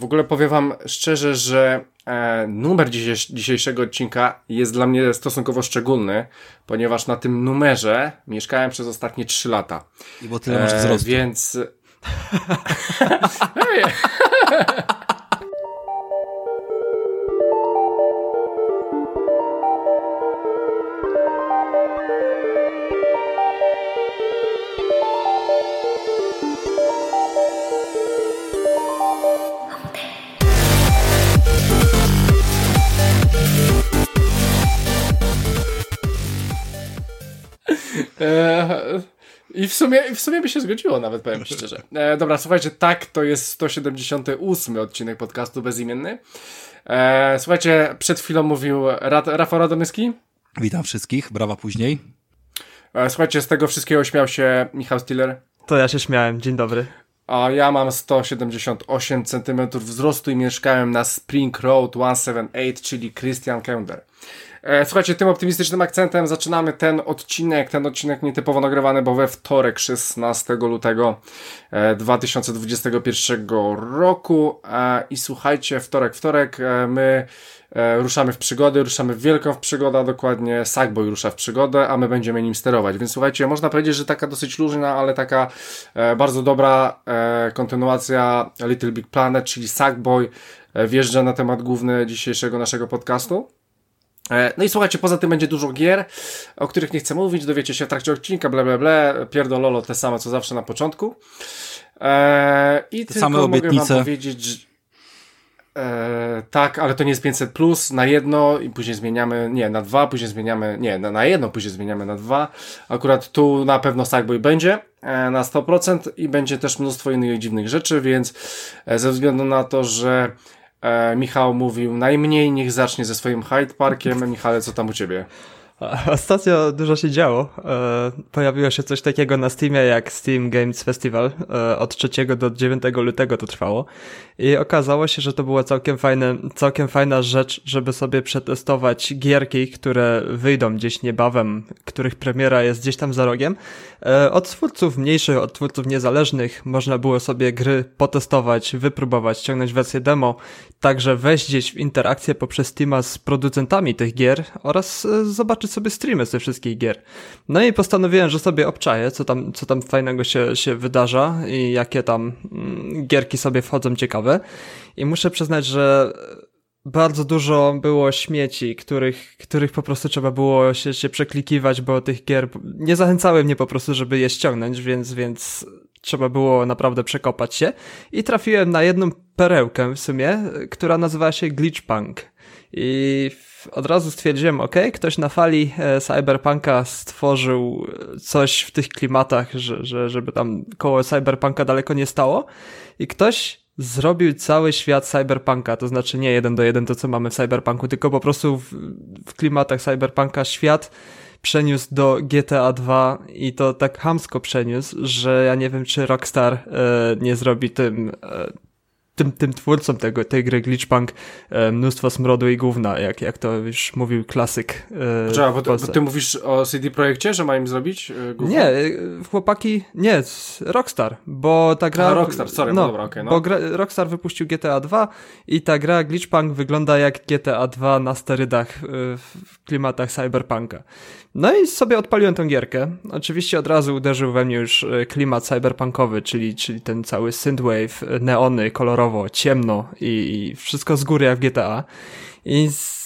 W ogóle powiem wam szczerze, że e, numer dzisiejsz, dzisiejszego odcinka jest dla mnie stosunkowo szczególny, ponieważ na tym numerze mieszkałem przez ostatnie 3 lata. I bo tyle masz wzrostu. E, więc... E, I w sumie, w sumie by się zgodziło nawet, powiem szczerze. E, dobra, słuchajcie, tak, to jest 178 odcinek podcastu Bezimienny. E, słuchajcie, przed chwilą mówił Rad, Rafał Radomyski. Witam wszystkich, brawa później. E, słuchajcie, z tego wszystkiego śmiał się Michał Stiller. To ja się śmiałem, dzień dobry. A ja mam 178 cm wzrostu i mieszkałem na Spring Road 178, czyli Christian Kender. E, słuchajcie, tym optymistycznym akcentem zaczynamy ten odcinek, ten odcinek nietypowo nagrywany, bo we wtorek 16 lutego 2021 e, roku e, i słuchajcie, wtorek, wtorek, my ruszamy w przygody, ruszamy w wielką przygodę, a dokładnie Sackboy rusza w przygodę, a my będziemy nim sterować. Więc słuchajcie, można powiedzieć, że taka dosyć luźna, ale taka bardzo dobra kontynuacja Little Big Planet, czyli Sackboy wjeżdża na temat główny dzisiejszego naszego podcastu. E, no i słuchajcie, poza tym będzie dużo gier, o których nie chcę mówić, dowiecie się w trakcie odcinka, bla bla bla, pierdololo te same co zawsze na początku. Eee, I te tylko same obietnice. mogę wam powiedzieć, że eee, tak, ale to nie jest 500 plus na jedno i później zmieniamy, nie, na dwa, później zmieniamy, nie, na, na jedno, później zmieniamy na dwa. Akurat tu na pewno Sackboy będzie e, na 100% i będzie też mnóstwo innych dziwnych rzeczy, więc e, ze względu na to, że E, Michał mówił najmniej, niech zacznie ze swoim Hyde Parkiem. Michale, co tam u ciebie? Ostatnio dużo się działo. E, pojawiło się coś takiego na Steamie jak Steam Games Festival. E, od 3 do 9 lutego to trwało. I okazało się, że to była całkiem, fajne, całkiem fajna rzecz, żeby sobie przetestować gierki, które wyjdą gdzieś niebawem, których premiera jest gdzieś tam za rogiem. E, od twórców mniejszych, od twórców niezależnych można było sobie gry potestować, wypróbować, ściągnąć wersję demo, także wejść gdzieś w interakcję poprzez Steama z producentami tych gier oraz zobaczyć sobie streamy ze wszystkich gier. No i postanowiłem, że sobie obczaję, co tam, co tam fajnego się, się wydarza i jakie tam mm, gierki sobie wchodzą ciekawe. I muszę przyznać, że bardzo dużo było śmieci, których, których po prostu trzeba było się, się przeklikiwać, bo tych gier nie zachęcały mnie po prostu, żeby je ściągnąć, więc, więc trzeba było naprawdę przekopać się. I trafiłem na jedną perełkę w sumie, która nazywała się Glitchpunk. I od razu stwierdziłem, ok, ktoś na fali e, cyberpunka stworzył coś w tych klimatach, że, że, żeby tam koło cyberpunka daleko nie stało. I ktoś zrobił cały świat cyberpunka, to znaczy nie jeden do jeden to, co mamy w cyberpunku, tylko po prostu w, w klimatach cyberpunka świat przeniósł do GTA 2 i to tak hamsko przeniósł, że ja nie wiem, czy Rockstar e, nie zrobi tym e, tym, tym twórcom tego, tej gry Glitchpunk e, mnóstwo smrodu i gówna, jak, jak to już mówił klasyk. E, bo, bo, ty mówisz o CD Projekcie, że mają im zrobić e, gówno? Nie, e, chłopaki, nie, Rockstar, bo ta gra... A, Rockstar, sorry, no, no dobra, okej. Okay, no. Bo gra, Rockstar wypuścił GTA 2 i ta gra Glitchpunk wygląda jak GTA 2 na sterydach e, w klimatach cyberpunka. No i sobie odpaliłem tę gierkę. Oczywiście od razu uderzył we mnie już e, klimat cyberpunkowy, czyli, czyli ten cały synthwave, e, neony, kolorowo, ciemno i, i wszystko z góry jak w GTA. I z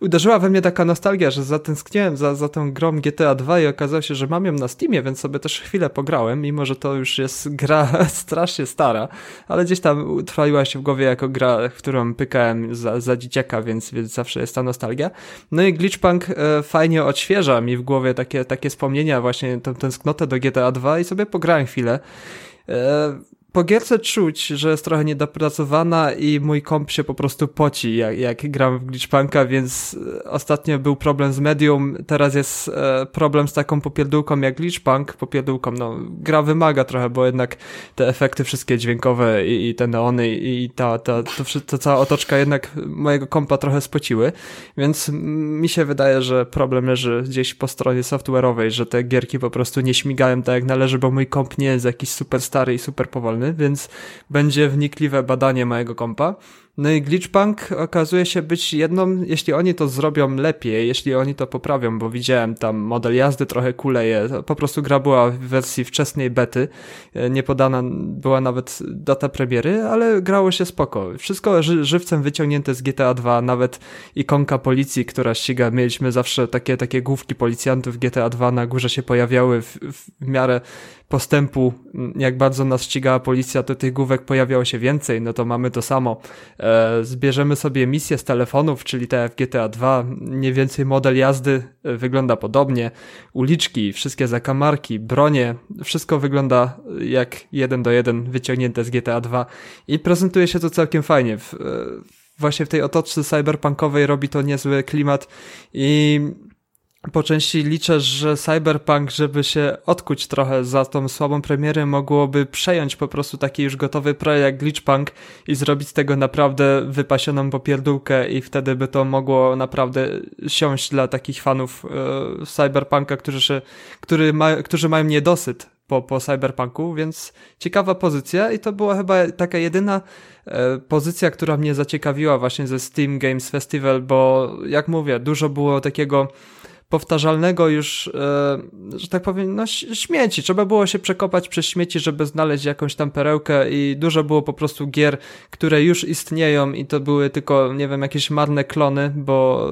uderzyła we mnie taka nostalgia, że zatęskniłem za, za tą grą GTA 2 i okazało się, że mam ją na Steamie, więc sobie też chwilę pograłem, mimo że to już jest gra strasznie stara, ale gdzieś tam utrwaliła się w głowie jako gra, którą pykałem za, za dzieciaka, więc, więc zawsze jest ta nostalgia. No i Glitchpunk e, fajnie odświeża mi w głowie takie, takie wspomnienia, właśnie tę tęsknotę do GTA 2 i sobie pograłem chwilę. Po gierce czuć, że jest trochę niedopracowana i mój komp się po prostu poci, jak, jak gram w Glitchpunka, więc e, ostatnio był problem z medium, teraz jest e, problem z taką popierdółką jak Glitchpunk, popierdółką, no, gra wymaga trochę, bo jednak te efekty wszystkie dźwiękowe i, i te neony i ta, ta, to, to cała otoczka jednak mojego kompa trochę spociły, więc mi się wydaje, że problem leży gdzieś po stronie software'owej, że te gierki po prostu nie śmigają tak jak należy, bo mój komp nie jest jakiś super stary i super powolny, więc będzie wnikliwe badanie mojego kompa. No i Glitchpunk okazuje się być jedną, jeśli oni to zrobią lepiej, jeśli oni to poprawią, bo widziałem tam model jazdy trochę kuleje, po prostu gra była w wersji wczesnej bety, e, nie podana była nawet data premiery, ale grało się spoko. Wszystko ży żywcem wyciągnięte z GTA 2, nawet ikonka policji, która ściga, mieliśmy zawsze takie, takie główki policjantów GTA 2 na górze się pojawiały w, w miarę postępu, jak bardzo nas ścigała policja, to tych główek pojawiało się więcej, no to mamy to samo. E, zbierzemy sobie misję z telefonów, czyli te w GTA 2, mniej więcej model jazdy e, wygląda podobnie, uliczki, wszystkie zakamarki, bronie, wszystko wygląda jak jeden do jeden wyciągnięte z GTA 2 i prezentuje się to całkiem fajnie. W, e, właśnie w tej otoczce cyberpunkowej robi to niezły klimat i po części liczę, że Cyberpunk, żeby się odkuć trochę za tą słabą premierę, mogłoby przejąć po prostu taki już gotowy projekt Glitchpunk i zrobić z tego naprawdę wypasioną popierdółkę i wtedy by to mogło naprawdę siąść dla takich fanów e, Cyberpunka, którzy, się, który ma, którzy mają niedosyt po, po Cyberpunku, więc ciekawa pozycja i to była chyba taka jedyna e, pozycja, która mnie zaciekawiła właśnie ze Steam Games Festival, bo jak mówię, dużo było takiego powtarzalnego już, e, że tak powiem, no śmieci. Trzeba było się przekopać przez śmieci, żeby znaleźć jakąś tam perełkę i dużo było po prostu gier, które już istnieją i to były tylko, nie wiem, jakieś marne klony, bo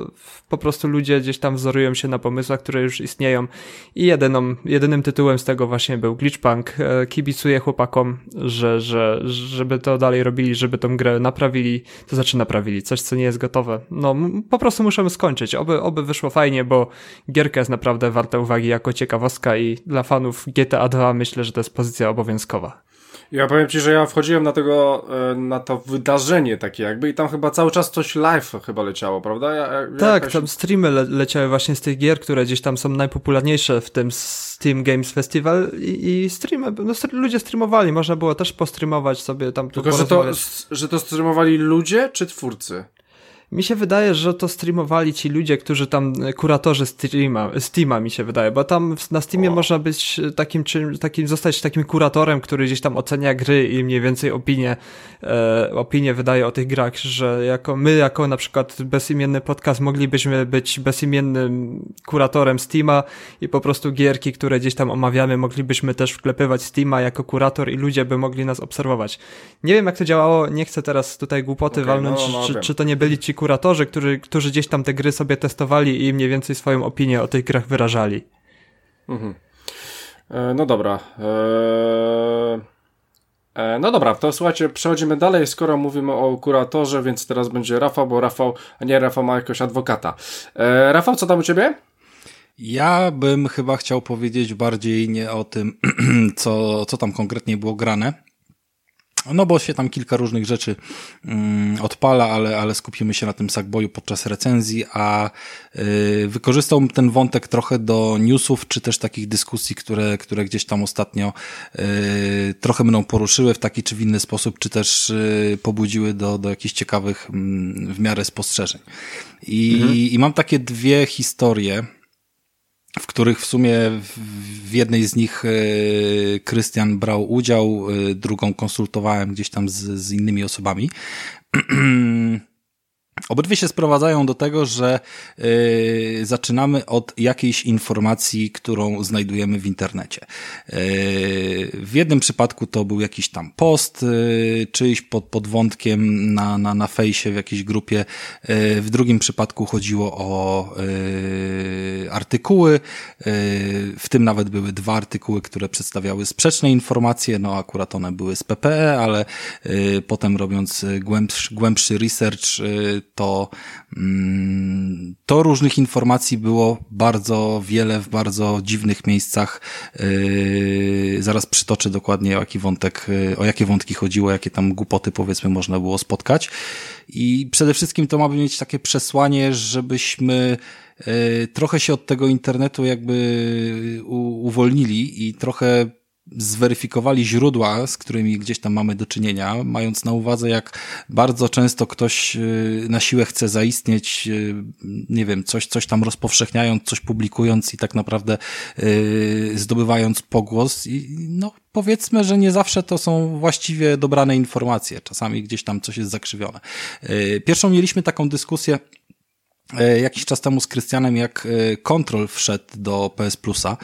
po prostu ludzie gdzieś tam wzorują się na pomysłach, które już istnieją i jedyną, jedynym tytułem z tego właśnie był Glitchpunk. E, kibicuję chłopakom, że, że, żeby to dalej robili, żeby tą grę naprawili, to znaczy naprawili, coś co nie jest gotowe. No, po prostu muszę skończyć. Oby, oby wyszło fajnie, bo gierka jest naprawdę warta uwagi jako ciekawostka i dla fanów GTA 2 myślę, że to jest pozycja obowiązkowa. Ja powiem ci, że ja wchodziłem na tego, e, na to wydarzenie takie jakby i tam chyba cały czas coś live chyba leciało, prawda? Ja, ja, tak, jakaś... tam streamy le leciały właśnie z tych gier, które gdzieś tam są najpopularniejsze w tym Steam Games Festival i, i streamy, no ludzie streamowali, można było też postreamować sobie tam. Tylko, że to, że to streamowali ludzie czy twórcy? Mi się wydaje, że to streamowali ci ludzie, którzy tam, e, kuratorzy streama, Steama mi się wydaje, bo tam na Steamie o. można być takim, czym, takim, zostać takim kuratorem, który gdzieś tam ocenia gry i mniej więcej opinie, e, opinie wydaje o tych grach, że jako my, jako na przykład bezimienny podcast moglibyśmy być bezimiennym kuratorem Steama i po prostu gierki, które gdzieś tam omawiamy, moglibyśmy też wklepywać Steama jako kurator i ludzie by mogli nas obserwować. Nie wiem jak to działało, nie chcę teraz tutaj głupoty okay, walnąć, no, no, czy, czy to nie byli ci kuratorzy, którzy, którzy gdzieś tam te gry sobie testowali i mniej więcej swoją opinię o tych grach wyrażali. Mhm. E, no dobra. E, e, no dobra, to słuchajcie, przechodzimy dalej, skoro mówimy o kuratorze, więc teraz będzie Rafał, bo Rafał, a nie Rafał ma jakiegoś adwokata. E, Rafał, co tam u ciebie? Ja bym chyba chciał powiedzieć bardziej nie o tym, co, co tam konkretnie było grane, no bo się tam kilka różnych rzeczy mm, odpala, ale, ale skupimy się na tym Sackboyu podczas recenzji, a y, wykorzystał ten wątek trochę do newsów, czy też takich dyskusji, które, które gdzieś tam ostatnio y, trochę mną poruszyły w taki czy w inny sposób, czy też y, pobudziły do, do jakichś ciekawych mm, w miarę spostrzeżeń. I, mhm. I mam takie dwie historie, w których w sumie w jednej z nich e, Krystian brał udział, e, drugą konsultowałem gdzieś tam z, z innymi osobami. Obydwie się sprowadzają do tego, że y, zaczynamy od jakiejś informacji, którą znajdujemy w internecie. Y, w jednym przypadku to był jakiś tam post, y, czyjś pod, pod wątkiem na, na, na fejsie w jakiejś grupie. w drugim przypadku chodziło o artykuły. w tym nawet były dwa artykuły, które przedstawiały sprzeczne informacje. No akurat one były z PPE, ale potem robiąc głębszy, głębszy research, to, mm, to różnych informacji było bardzo wiele w bardzo dziwnych miejscach. Yy, zaraz przytoczę dokładnie o jaki wątek, yy, o jakie wątki chodziło, jakie tam głupoty powiedzmy można było spotkać. I przede wszystkim to ma mieć takie przesłanie, żebyśmy yy, trochę się od tego internetu jakby uwolnili i trochę zweryfikowali źródła, z którymi gdzieś tam mamy do czynienia, mając na uwadze, jak bardzo często ktoś y, na siłę chce zaistnieć, y, nie wiem, coś, coś tam rozpowszechniając, coś publikując i tak naprawdę y, zdobywając pogłos i no powiedzmy, że nie zawsze to są właściwie dobrane informacje. Czasami gdzieś tam coś jest zakrzywione. Pierwszą mieliśmy taką dyskusję jakiś czas temu z Krystianem, jak Control wszedł do PS Plusa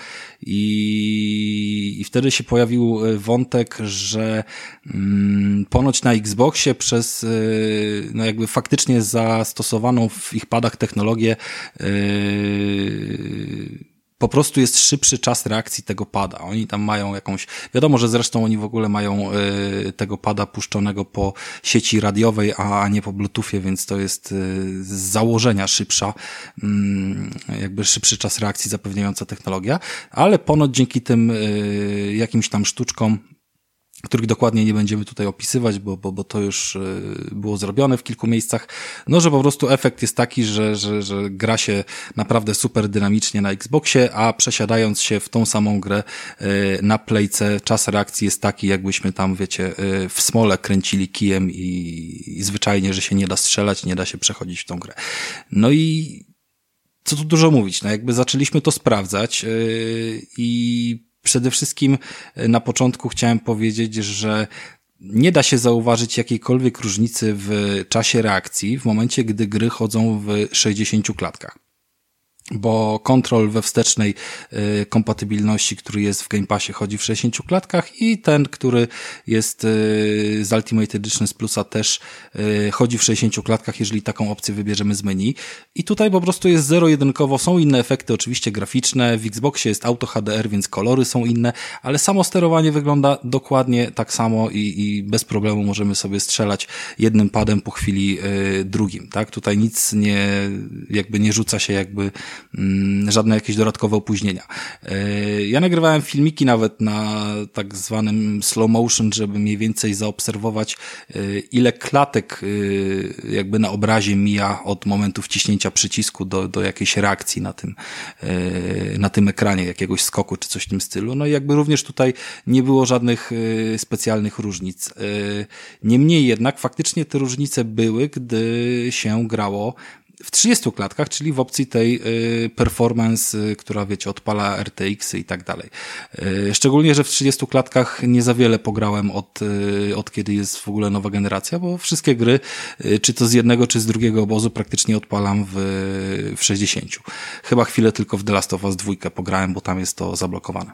i, i wtedy się pojawił e, wątek, że mm, ponoć na Xboxie przez e, no jakby faktycznie zastosowaną w ich padach technologię yy, po prostu jest szybszy czas reakcji tego pada. Oni tam mają jakąś, wiadomo, że zresztą oni w ogóle mają y, tego pada puszczonego po sieci radiowej, a nie po bluetoothie, więc to jest y, z założenia szybsza, y, jakby szybszy czas reakcji zapewniająca technologia, ale ponoć dzięki tym y, jakimś tam sztuczkom których dokładnie nie będziemy tutaj opisywać, bo, bo, bo to już e, było zrobione w kilku miejscach, no że po prostu efekt jest taki, że, że, że gra się naprawdę super dynamicznie na Xboxie, a przesiadając się w tą samą grę e, na playce, czas reakcji jest taki, jakbyśmy tam, wiecie, e, w smole kręcili kijem i, i zwyczajnie, że się nie da strzelać, nie da się przechodzić w tą grę. No i co tu dużo mówić, no jakby zaczęliśmy to sprawdzać i Przede wszystkim e, na początku chciałem powiedzieć, że nie da się zauważyć jakiejkolwiek różnicy w czasie reakcji w momencie, gdy gry chodzą w 60 klatkach bo kontrol we wstecznej y, kompatybilności, który jest w Game Passie, chodzi w 60 klatkach i ten, który jest y, z Ultimate Edition z Plusa też y, chodzi w 60 klatkach, jeżeli taką opcję wybierzemy z menu. I tutaj po prostu jest zero-jedynkowo, są inne efekty oczywiście graficzne, w Xboxie jest Auto HDR, więc kolory są inne, ale samo sterowanie wygląda dokładnie tak samo i, i bez problemu możemy sobie strzelać jednym padem po chwili drugim, tak? Tutaj nic nie, jakby nie rzuca się jakby żadne jakieś dodatkowe opóźnienia. E, ja nagrywałem filmiki nawet na tak zwanym slow motion, żeby mniej więcej zaobserwować, e, ile klatek e, jakby na obrazie mija od momentu wciśnięcia przycisku do, do jakiejś reakcji na tym, na tym ekranie, jakiegoś skoku czy coś w tym stylu. No i jakby również tutaj nie było żadnych specjalnych różnic. Niemniej jednak faktycznie te różnice były, gdy się grało w 30 klatkach, czyli w opcji tej y, performance, y, która wiecie, odpala RTX i tak dalej. Y, szczególnie, że w 30 klatkach nie za wiele pograłem od, od kiedy jest w ogóle nowa generacja, bo wszystkie gry, czy to z jednego, czy z drugiego obozu praktycznie odpalam w, w 60. Chyba chwilę tylko w The Last of Us 2 pograłem, bo tam jest to zablokowane.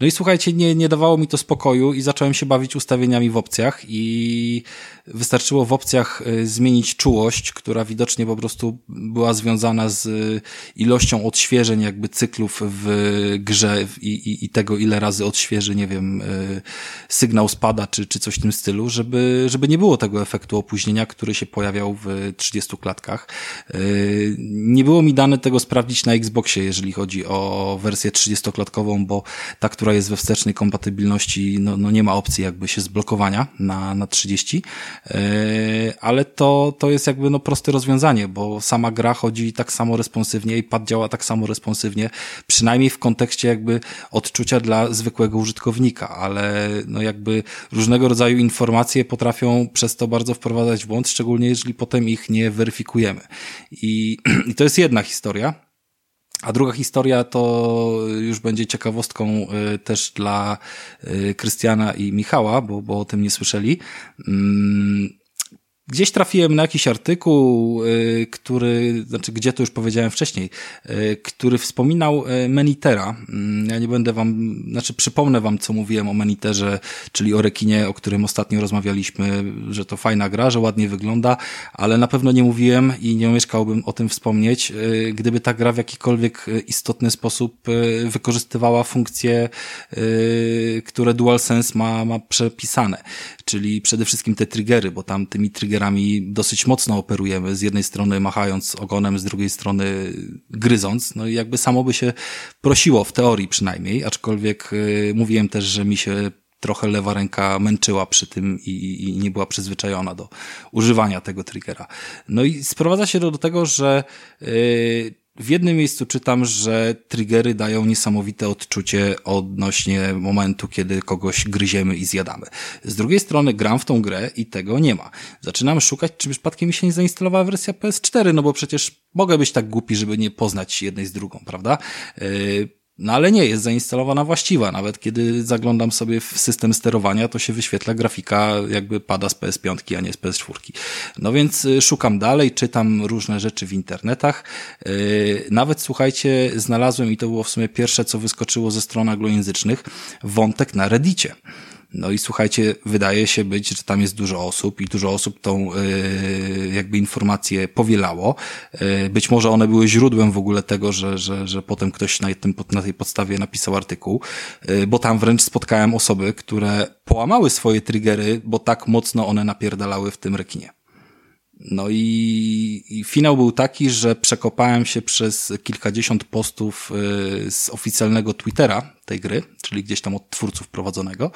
No i słuchajcie, nie, nie dawało mi to spokoju i zacząłem się bawić ustawieniami w opcjach i wystarczyło w opcjach y, zmienić czułość, która widocznie po prostu była związana z y, ilością odświeżeń jakby cyklów w grze i, i, i tego, ile razy odświeży, nie wiem, y, sygnał spada czy, czy coś w tym stylu, żeby, żeby nie było tego efektu opóźnienia, który się pojawiał w 30 klatkach. Nie było mi dane tego sprawdzić na Xboxie, jeżeli chodzi o wersję 30-klatkową, bo ta, która jest we wstecznej kompatybilności, no, no nie ma opcji jakby się zblokowania na, na 30. E, ale to, to jest jakby no proste rozwiązanie, bo sama gra chodzi tak samo responsywnie i pad działa tak samo responsywnie, przynajmniej w kontekście jakby odczucia dla zwykłego użytkownika, ale no jakby różnego rodzaju informacje potrafią przez to bardzo wprowadzać w błąd, szczególnie jeżeli potem ich nie weryfikujemy. I, i to jest jedna historia. A druga historia to już będzie ciekawostką y, też dla y, Krystiana i Michała, bo, bo o tym nie słyszeli. Gdzieś trafiłem na jakiś artykuł, y, który, znaczy gdzie to już powiedziałem wcześniej, y, który wspominał y, Menitera. Mm, ja nie będę wam, znaczy przypomnę wam, co mówiłem o Meniterze, czyli o rekinie, o którym ostatnio rozmawialiśmy, że to fajna gra, że ładnie wygląda, ale na pewno nie mówiłem i nie omieszkałbym o tym wspomnieć, gdyby ta gra w jakikolwiek istotny sposób wykorzystywała funkcje, które DualSense ma, ma przepisane, czyli przede wszystkim te triggery, bo tam tymi triggerami dosyć mocno operujemy, z jednej strony machając ogonem, z drugiej strony gryząc, no i jakby samo by się prosiło, w teorii przynajmniej, aczkolwiek yy, mówiłem też, że mi się trochę lewa ręka męczyła przy tym i, i, nie była przyzwyczajona do używania tego triggera. No i sprowadza się to do tego, że yy, w jednym miejscu czytam, że triggery dają niesamowite odczucie odnośnie momentu, kiedy kogoś gryziemy i zjadamy. Z drugiej strony gram w tą grę i tego nie ma. Zaczynam szukać, czy przypadkiem mi się nie zainstalowała wersja PS4, no bo przecież mogę być tak głupi, żeby nie poznać jednej z drugą, prawda? Yy, no ale nie, jest zainstalowana właściwa. Nawet kiedy zaglądam sobie w system sterowania, to się wyświetla grafika, jakby pada z PS5, a nie z PS4. No więc y, szukam dalej, czytam różne rzeczy w internetach. Y, nawet słuchajcie, znalazłem i to było w sumie pierwsze, co wyskoczyło ze stron anglojęzycznych, wątek na Reddicie. No i słuchajcie, wydaje się być, że tam jest dużo osób i dużo osób tą yy, jakby informację powielało. Yy, być może one były źródłem w ogóle tego, że, że, że potem ktoś na, tym, na tej podstawie napisał artykuł, yy, bo tam wręcz spotkałem osoby, które połamały swoje triggery, bo tak mocno one napierdalały w tym rekinie. No i, i, finał był taki, że przekopałem się przez kilkadziesiąt postów z oficjalnego Twittera tej gry, czyli gdzieś tam od twórców prowadzonego.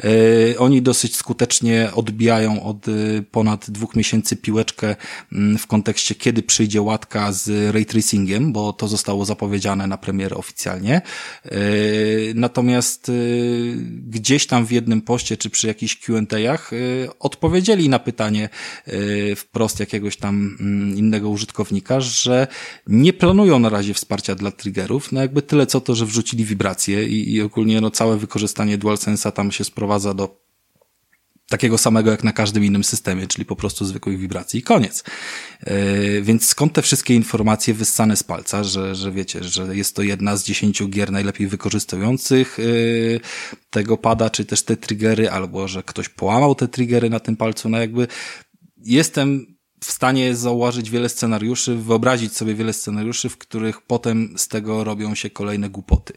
E, oni dosyć skutecznie odbijają od e, ponad dwóch miesięcy piłeczkę mm, w kontekście, kiedy przyjdzie łatka z ray tracingiem, bo to zostało zapowiedziane na premierę oficjalnie. E, natomiast gdzieś tam w jednym poście, czy przy jakichś Q&A'ach odpowiedzieli na pytanie wprost jakiegoś tam mm, innego użytkownika, że nie planują na razie wsparcia dla triggerów, no jakby tyle co to, że wrzucili wibracje i, i ogólnie no, całe wykorzystanie DualSense'a tam się sprowadza do takiego samego jak na każdym innym systemie, czyli po prostu zwykłych wibracji i koniec. Yy, więc skąd te wszystkie informacje wyssane z palca, że, że wiecie, że jest to jedna z dziesięciu gier najlepiej wykorzystujących yy, tego pada, czy też te triggery, albo że ktoś połamał te triggery na tym palcu, no jakby jestem w stanie zauważyć wiele scenariuszy, wyobrazić sobie wiele scenariuszy, w których potem z tego robią się kolejne głupoty.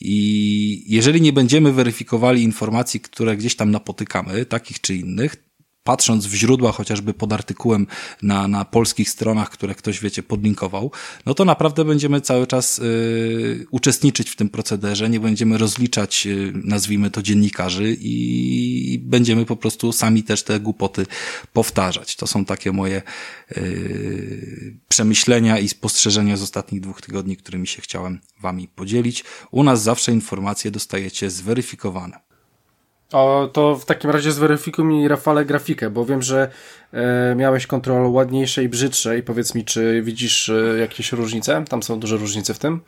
I jeżeli nie będziemy weryfikowali informacji, które gdzieś tam napotykamy, takich czy innych, patrząc w źródła chociażby pod artykułem na, na polskich stronach, które ktoś, wiecie, podlinkował, no to naprawdę będziemy cały czas y, uczestniczyć w tym procederze, nie będziemy rozliczać, y, nazwijmy to, dziennikarzy i będziemy po prostu sami też te głupoty powtarzać. To są takie moje y, przemyślenia i spostrzeżenia z ostatnich dwóch tygodni, którymi się chciałem wami podzielić. U nas zawsze informacje dostajecie zweryfikowane. O, to w takim razie zweryfikuj mi, Rafale, grafikę, bo wiem, że miałeś kontrol ładniejsze i brzydsze i powiedz mi, czy widzisz e, jakieś różnice? Tam są duże różnice w tym?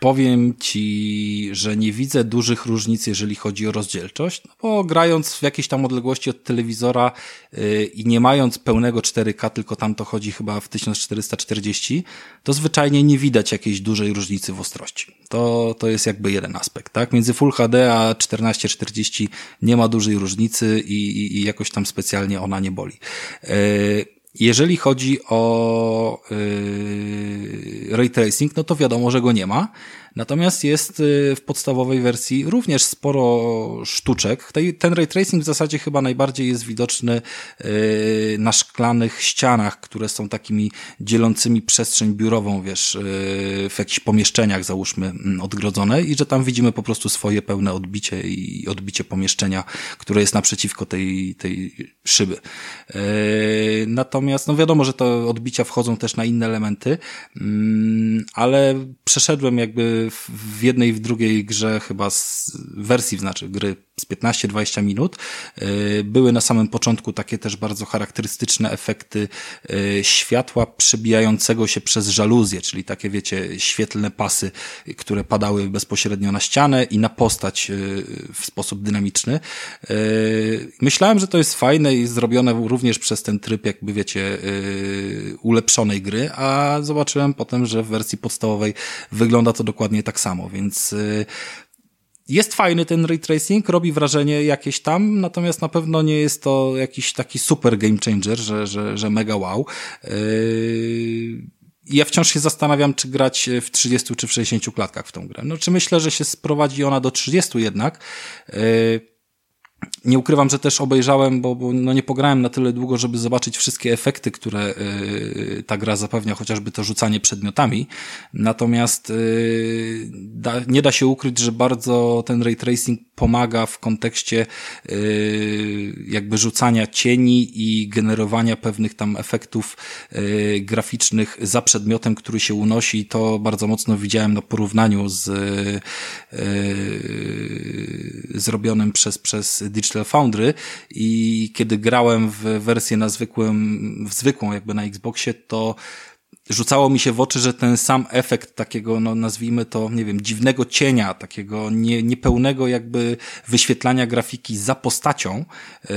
Powiem ci, że nie widzę dużych różnic, jeżeli chodzi o rozdzielczość, no bo grając w jakiejś tam odległości od telewizora e, i nie mając pełnego 4K, tylko tam to chodzi chyba w 1440, to zwyczajnie nie widać jakiejś dużej różnicy w ostrości. To, to jest jakby jeden aspekt, tak? Między Full HD a 1440 nie ma dużej różnicy i, i, i jakoś tam specjalnie ona nie boli. E, jeżeli chodzi o yy, ray tracing, no to wiadomo, że go nie ma. Natomiast jest y, w podstawowej wersji również sporo sztuczek. Ten ray tracing w zasadzie chyba najbardziej jest widoczny y, na szklanych ścianach, które są takimi dzielącymi przestrzeń biurową, wiesz, y, w jakichś pomieszczeniach załóżmy mm, odgrodzone i że tam widzimy po prostu swoje pełne odbicie i odbicie pomieszczenia, które jest naprzeciwko tej, tej szyby. Natomiast, no wiadomo, że te odbicia wchodzą też na inne elementy, mm, ale przeszedłem jakby w jednej i w drugiej grze chyba z wersji, znaczy gry z 15-20 minut. E, były na samym początku takie też bardzo charakterystyczne efekty e, światła przebijającego się przez żaluzję, czyli takie wiecie, świetlne pasy, które padały bezpośrednio na ścianę i na postać e, w sposób dynamiczny. Myślałem, że to jest fajne i zrobione również przez ten tryb jakby wiecie, ulepszonej gry, a zobaczyłem potem, że w wersji podstawowej wygląda to dokładnie tak samo, więc jest fajny ten ray tracing, robi wrażenie jakieś tam, natomiast na pewno nie jest to jakiś taki super game changer, że, że, że mega wow. Yy... Ja wciąż się zastanawiam, czy grać w 30 czy w 60 klatkach w tą grę. No, czy myślę, że się sprowadzi ona do 30 jednak. Yy nie ukrywam, że też obejrzałem, bo, bo no nie pograłem na tyle długo, żeby zobaczyć wszystkie efekty, które y, ta gra zapewnia, chociażby to rzucanie przedmiotami. Natomiast y, da, nie da się ukryć, że bardzo ten ray tracing pomaga w kontekście yy, jakby rzucania cieni i generowania pewnych tam efektów yy, graficznych za przedmiotem, który się unosi. To bardzo mocno widziałem na porównaniu z yy, zrobionym przez, przez Digital Foundry i kiedy grałem w wersję na zwykłym, w zwykłą jakby na Xboxie, to rzucało mi się w oczy, że ten sam efekt takiego, no nazwijmy to, nie wiem, dziwnego cienia, takiego nie, niepełnego jakby wyświetlania grafiki za postacią, yy,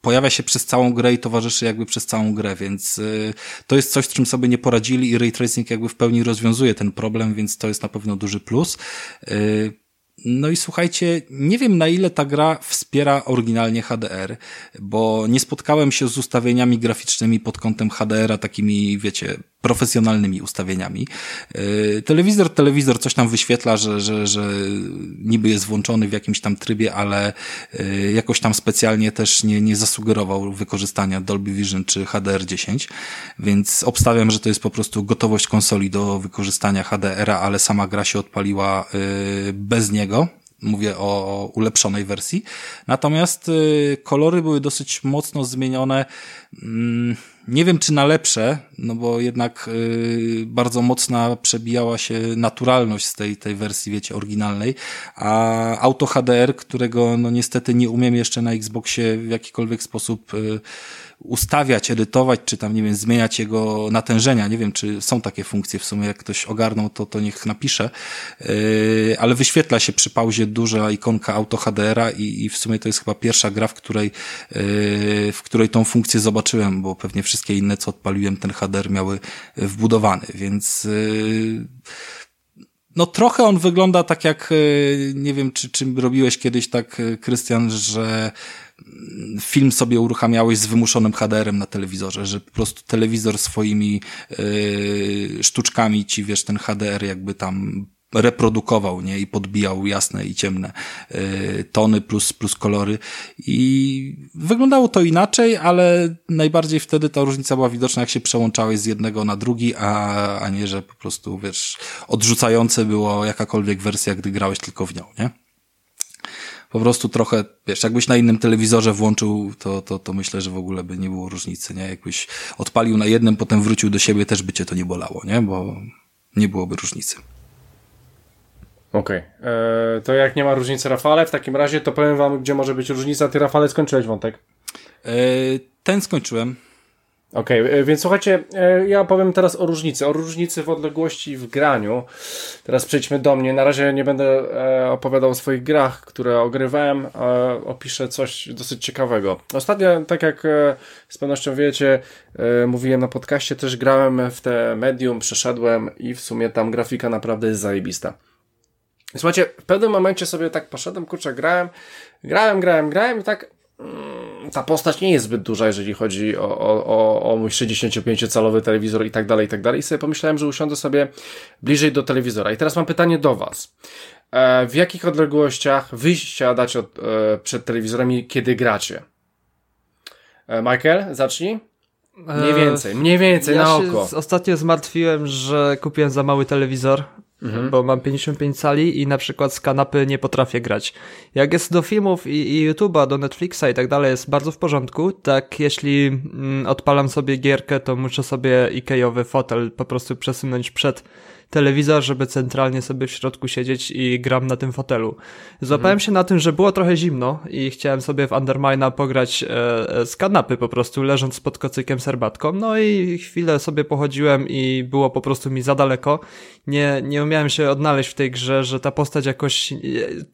pojawia się przez całą grę i towarzyszy jakby przez całą grę, więc yy, to jest coś, z czym sobie nie poradzili i Ray Tracing jakby w pełni rozwiązuje ten problem, więc to jest na pewno duży plus. Yy, no i słuchajcie, nie wiem na ile ta gra wspiera oryginalnie HDR, bo nie spotkałem się z ustawieniami graficznymi pod kątem HDR-a, takimi, wiecie, profesjonalnymi ustawieniami. Yy, telewizor, telewizor coś tam wyświetla, że, że, że niby jest włączony w jakimś tam trybie, ale yy, jakoś tam specjalnie też nie, nie zasugerował wykorzystania Dolby Vision czy HDR10, więc obstawiam, że to jest po prostu gotowość konsoli do wykorzystania HDR-a, ale sama gra się odpaliła yy, bez niego, Mówię o ulepszonej wersji. Natomiast kolory były dosyć mocno zmienione. Mm, nie wiem, czy na lepsze, no bo jednak y, bardzo mocna przebijała się naturalność z tej, tej wersji, wiecie, oryginalnej, a Auto HDR, którego no niestety nie umiem jeszcze na Xboxie w jakikolwiek sposób y, ustawiać, edytować, czy tam, nie wiem, zmieniać jego natężenia. Nie wiem, czy są takie funkcje w sumie, jak ktoś ogarnął, to, to niech napisze. Yy, ale wyświetla się przy pauzie duża ikonka Auto HDR-a i, i w sumie to jest chyba pierwsza gra, w której, yy, w której tą funkcję zobaczyłem, bo pewnie wszystkie inne, co odpaliłem, ten HDR miały wbudowany, więc yy, no trochę on wygląda tak jak, nie wiem, czy, czy robiłeś kiedyś tak, Krystian, że film sobie uruchamiałeś z wymuszonym HDR-em na telewizorze, że po prostu telewizor swoimi yy, sztuczkami ci, wiesz, ten HDR jakby tam reprodukował, nie? I podbijał jasne i ciemne y, tony plus, plus kolory. I wyglądało to inaczej, ale najbardziej wtedy ta różnica była widoczna, jak się przełączałeś z jednego na drugi, a, a nie, że po prostu, wiesz, odrzucające było jakakolwiek wersja, gdy grałeś tylko w nią, nie? Po prostu trochę, wiesz, jakbyś na innym telewizorze włączył, to, to, to myślę, że w ogóle by nie było różnicy, nie? Jakbyś odpalił na jednym, potem wrócił do siebie, też by cię to nie bolało, nie? Bo nie byłoby różnicy. Okej. Okay. E, to jak nie ma różnicy Rafale, w takim razie to powiem wam, gdzie może być różnica. Ty Rafale skończyłeś wątek? E, ten skończyłem. Okej, okay, e, więc słuchajcie, e, ja powiem teraz o różnicy, o różnicy w odległości w graniu. Teraz przejdźmy do mnie. Na razie nie będę e, opowiadał o swoich grach, które ogrywałem, opiszę coś dosyć ciekawego. Ostatnio, tak jak z pewnością wiecie, mówiłem na podcaście, też grałem w te medium, przeszedłem i w sumie tam grafika naprawdę jest zajebista. Słuchajcie, w pewnym momencie sobie tak poszedłem, kurczę, grałem, grałem, grałem, grałem i tak ta postać nie jest zbyt duża, jeżeli chodzi o, o, o mój 65-calowy telewizor i tak dalej, i tak dalej. I sobie pomyślałem, że usiądę sobie bliżej do telewizora. I teraz mam pytanie do Was. E, w jakich odległościach wyjścia dać od, e, przed telewizorami, kiedy gracie? E, Michael, zacznij. Mniej więcej, mniej więcej ja na oko. Ostatnio zmartwiłem, że kupiłem za mały telewizor Mhm. Bo mam 55 cali i na przykład z kanapy nie potrafię grać. Jak jest do filmów i, i YouTube'a, do Netflixa i tak dalej, jest bardzo w porządku. Tak, jeśli mm, odpalam sobie gierkę, to muszę sobie Ikeowy fotel po prostu przesunąć przed telewizor, żeby centralnie sobie w środku siedzieć i gram na tym fotelu. Złapałem mhm. się na tym, że było trochę zimno i chciałem sobie w Undermina pograć e, e, z kanapy po prostu, leżąc pod kocykiem serbatką. No i chwilę sobie pochodziłem i było po prostu mi za daleko. Nie, nie umiałem się odnaleźć w tej grze, że ta postać jakoś...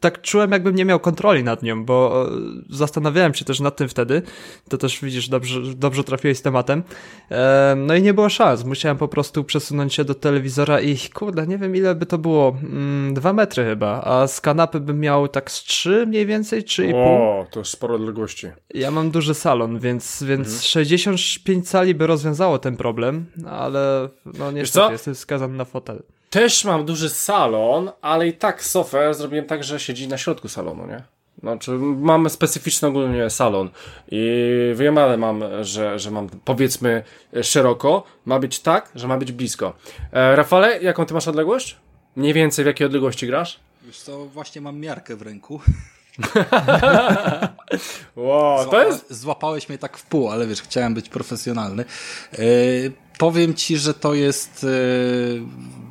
Tak czułem, jakbym nie miał kontroli nad nią, bo e, zastanawiałem się też nad tym wtedy. To też widzisz, dobrze, dobrze trafiłeś z tematem. E, no i nie było szans. Musiałem po prostu przesunąć się do telewizora i kurde, nie wiem ile by to było, mm, dwa metry chyba, a z kanapy bym miał tak z trzy mniej więcej, trzy i pół. O, to jest sporo odległości. Ja mam duży salon, więc, więc mhm. 65 cali by rozwiązało ten problem, ale no niestety jestem skazany na fotel. Też mam duży salon, ale i tak sofę zrobiłem tak, że siedzi na środku salonu, nie? Znaczy, mamy specyficzny ogólnie salon i wiem, ale mam, że, że mam powiedzmy szeroko, ma być tak, że ma być blisko. E, Rafale, jaką ty masz odległość? Mniej więcej w jakiej odległości grasz? Wiesz co, właśnie mam miarkę w ręku. wow, to jest... Złapałeś mnie tak w pół, ale wiesz, chciałem być profesjonalny. Yy, powiem ci, że to jest yy,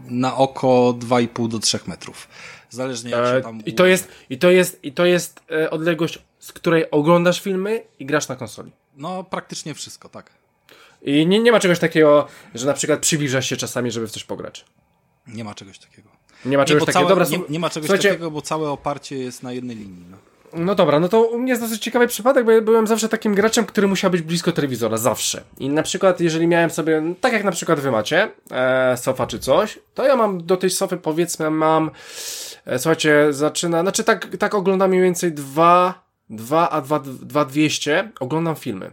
na oko 2,5 do 3 metrów. Zależnie jak się tam... I to jest, i to jest, i to jest e, odległość, z której oglądasz filmy i grasz na konsoli. No, praktycznie wszystko, tak. I nie, nie ma czegoś takiego, że na przykład przybliżasz się czasami, żeby w coś pograć. Nie ma czegoś takiego. Nie ma czegoś nie, takiego. Całe, dobra, nie, nie, ma czegoś Słuchajcie, takiego, bo całe oparcie jest na jednej linii. No. No dobra, no to u mnie jest dosyć ciekawy przypadek, bo ja byłem zawsze takim graczem, który musiał być blisko telewizora, zawsze. I na przykład, jeżeli miałem sobie, tak jak na przykład wy macie, e, sofa czy coś, to ja mam do tej sofy, powiedzmy, mam, e, słuchajcie, zaczyna, znaczy tak, tak oglądam mniej więcej 2, 2 a 2, 2200, oglądam filmy.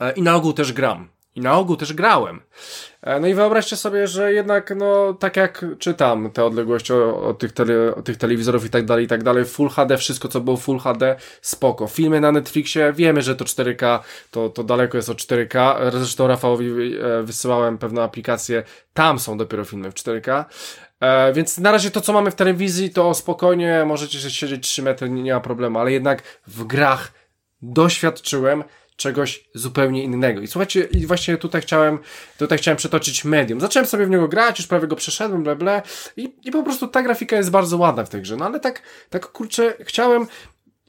E, I na ogół też gram. I na ogół też grałem. E, no i wyobraźcie sobie, że jednak, no, tak jak czytam te odległości o, tych, tele, o tych telewizorów i tak dalej, i tak dalej, Full HD, wszystko co było Full HD, spoko. Filmy na Netflixie, wiemy, że to 4K, to, to daleko jest od 4K. Zresztą Rafałowi e, wysyłałem pewną aplikację, tam są dopiero filmy w 4K. E, więc na razie to, co mamy w telewizji, to spokojnie możecie siedzieć 3 metry, nie, nie ma problemu, ale jednak w grach doświadczyłem, czegoś zupełnie innego. I słuchajcie, i właśnie tutaj chciałem, tutaj chciałem przetoczyć medium. Zacząłem sobie w niego grać, już prawie go przeszedłem, bla, bla i, i po prostu ta grafika jest bardzo ładna w tej grze. No ale tak, tak kurczę, chciałem,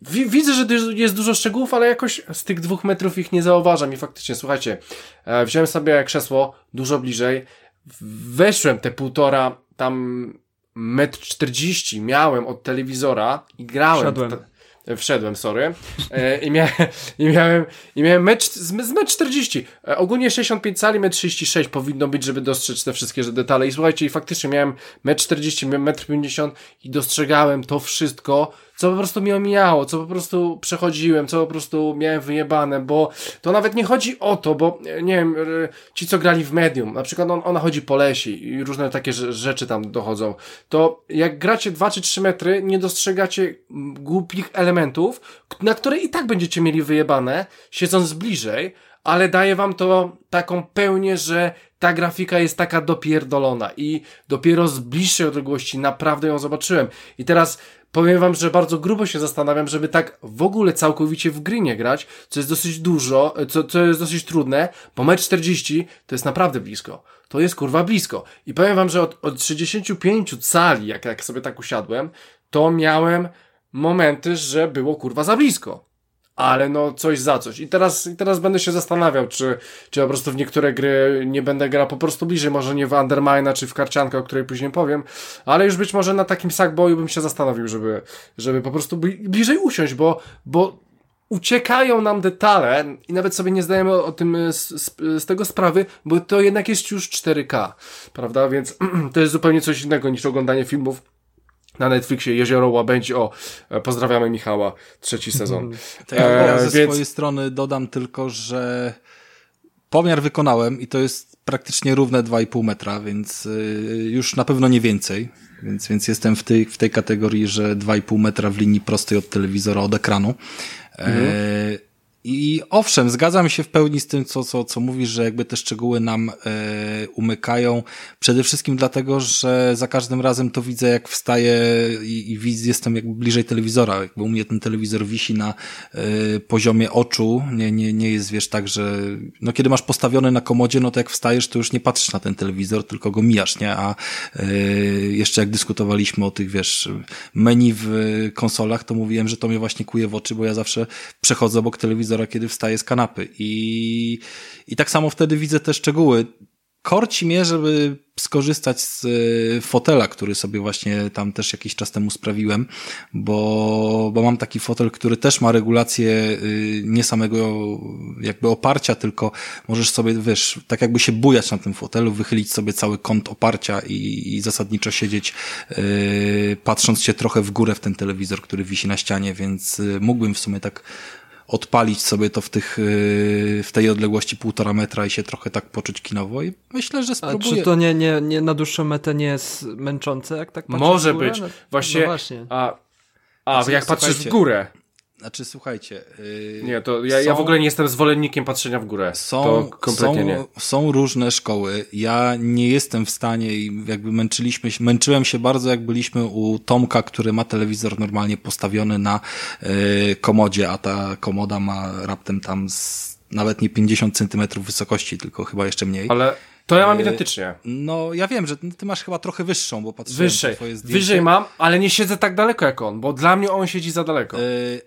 Widzę, że jest dużo szczegółów, ale jakoś z tych dwóch metrów ich nie zauważam i faktycznie, słuchajcie, e, wziąłem sobie krzesło dużo bliżej, weszłem te półtora, tam metr czterdzieści miałem od telewizora i grałem. Wszedłem wszedłem, sorry, e, i, mia i miałem, i miałem mecz z, z mecz 40. E, ogólnie 65 cali, metr 36 powinno być, żeby dostrzec te wszystkie detale. I słuchajcie, i faktycznie miałem metr 40, metr 50 i dostrzegałem to wszystko, co po prostu mi omijało, co po prostu przechodziłem, co po prostu miałem wyjebane, bo to nawet nie chodzi o to, bo nie wiem, ci co grali w medium, na przykład on, ona chodzi po lesie i różne takie rzeczy tam dochodzą, to jak gracie 2 czy 3 metry, nie dostrzegacie głupich elementów, na które i tak będziecie mieli wyjebane, siedząc bliżej, ale daje wam to taką pełnię, że ta grafika jest taka dopierdolona i dopiero z bliższej odległości naprawdę ją zobaczyłem. I teraz powiem wam, że bardzo grubo się zastanawiam, żeby tak w ogóle całkowicie w gry nie grać, co jest dosyć dużo, co, co jest dosyć trudne, bo mecz 40 to jest naprawdę blisko. To jest kurwa blisko. I powiem wam, że od, od 65 cali, jak, jak sobie tak usiadłem, to miałem momenty, że było kurwa za blisko ale no coś za coś. I teraz, i teraz będę się zastanawiał, czy, czy po prostu w niektóre gry nie będę grał po prostu bliżej, może nie w Undermine czy w Karciankę, o której później powiem, ale już być może na takim Sackboyu bym się zastanowił, żeby, żeby po prostu bliżej usiąść, bo, bo uciekają nam detale i nawet sobie nie zdajemy o tym z, z, z, tego sprawy, bo to jednak jest już 4K, prawda? Więc to jest zupełnie coś innego niż oglądanie filmów na Netflixie Jezioro Łabędzi. O, e, pozdrawiamy Michała, trzeci sezon. To ja, ja ze więc... swojej strony dodam tylko, że pomiar wykonałem i to jest praktycznie równe 2,5 metra, więc y, już na pewno nie więcej. Więc, więc jestem w tej, w tej kategorii, że 2,5 metra w linii prostej od telewizora, od ekranu. Mhm. E, i owszem, zgadzam się w pełni z tym, co, co, co mówisz, że jakby te szczegóły nam e, umykają. Przede wszystkim dlatego, że za każdym razem to widzę, jak wstaję i, i jestem jakby bliżej telewizora. Jakby u mnie ten telewizor wisi na e, poziomie oczu. Nie, nie, nie jest, wiesz, tak, że no kiedy masz postawiony na komodzie, no to jak wstajesz, to już nie patrzysz na ten telewizor, tylko go mijasz, nie? A e, jeszcze jak dyskutowaliśmy o tych, wiesz, menu w konsolach, to mówiłem, że to mnie właśnie kuje w oczy, bo ja zawsze przechodzę obok telewizora telewizora, kiedy wstaje z kanapy. I, i tak samo wtedy widzę te szczegóły. Korci mnie, żeby skorzystać z e, fotela, który sobie właśnie tam też jakiś czas temu sprawiłem, bo, bo mam taki fotel, który też ma regulację y, nie samego jakby oparcia, tylko możesz sobie, wiesz, tak jakby się bujać na tym fotelu, wychylić sobie cały kąt oparcia i, i zasadniczo siedzieć yy, patrząc się trochę w górę w ten telewizor, który wisi na ścianie, więc y, mógłbym w sumie tak odpalić sobie to w, tych, y, w tej odległości półtora metra i się trochę tak poczuć kinowo i myślę, że spróbuję. A czy to nie, nie, nie na dłuższą metę nie jest męczące, jak tak patrzysz Może być. No, właśnie, no właśnie. A, a znaczy, jak patrzysz w górę, Znaczy, słuchajcie. Yy, nie, to ja, są, ja w ogóle nie jestem zwolennikiem patrzenia w górę. Są, to kompletnie są, nie. Są różne szkoły. Ja nie jestem w stanie i jakby męczyliśmy się, męczyłem się bardzo, jak byliśmy u Tomka, który ma telewizor normalnie postawiony na yy, komodzie, a ta komoda ma raptem tam z, nawet nie 50 centymetrów wysokości, tylko chyba jeszcze mniej. Ale to ja mam identycznie. No, ja wiem, że ty masz chyba trochę wyższą, bo patrzyłem Wyżej. twoje zdjęcie. Wyżej mam, ale nie siedzę tak daleko jak on, bo dla mnie on siedzi za daleko. Yy,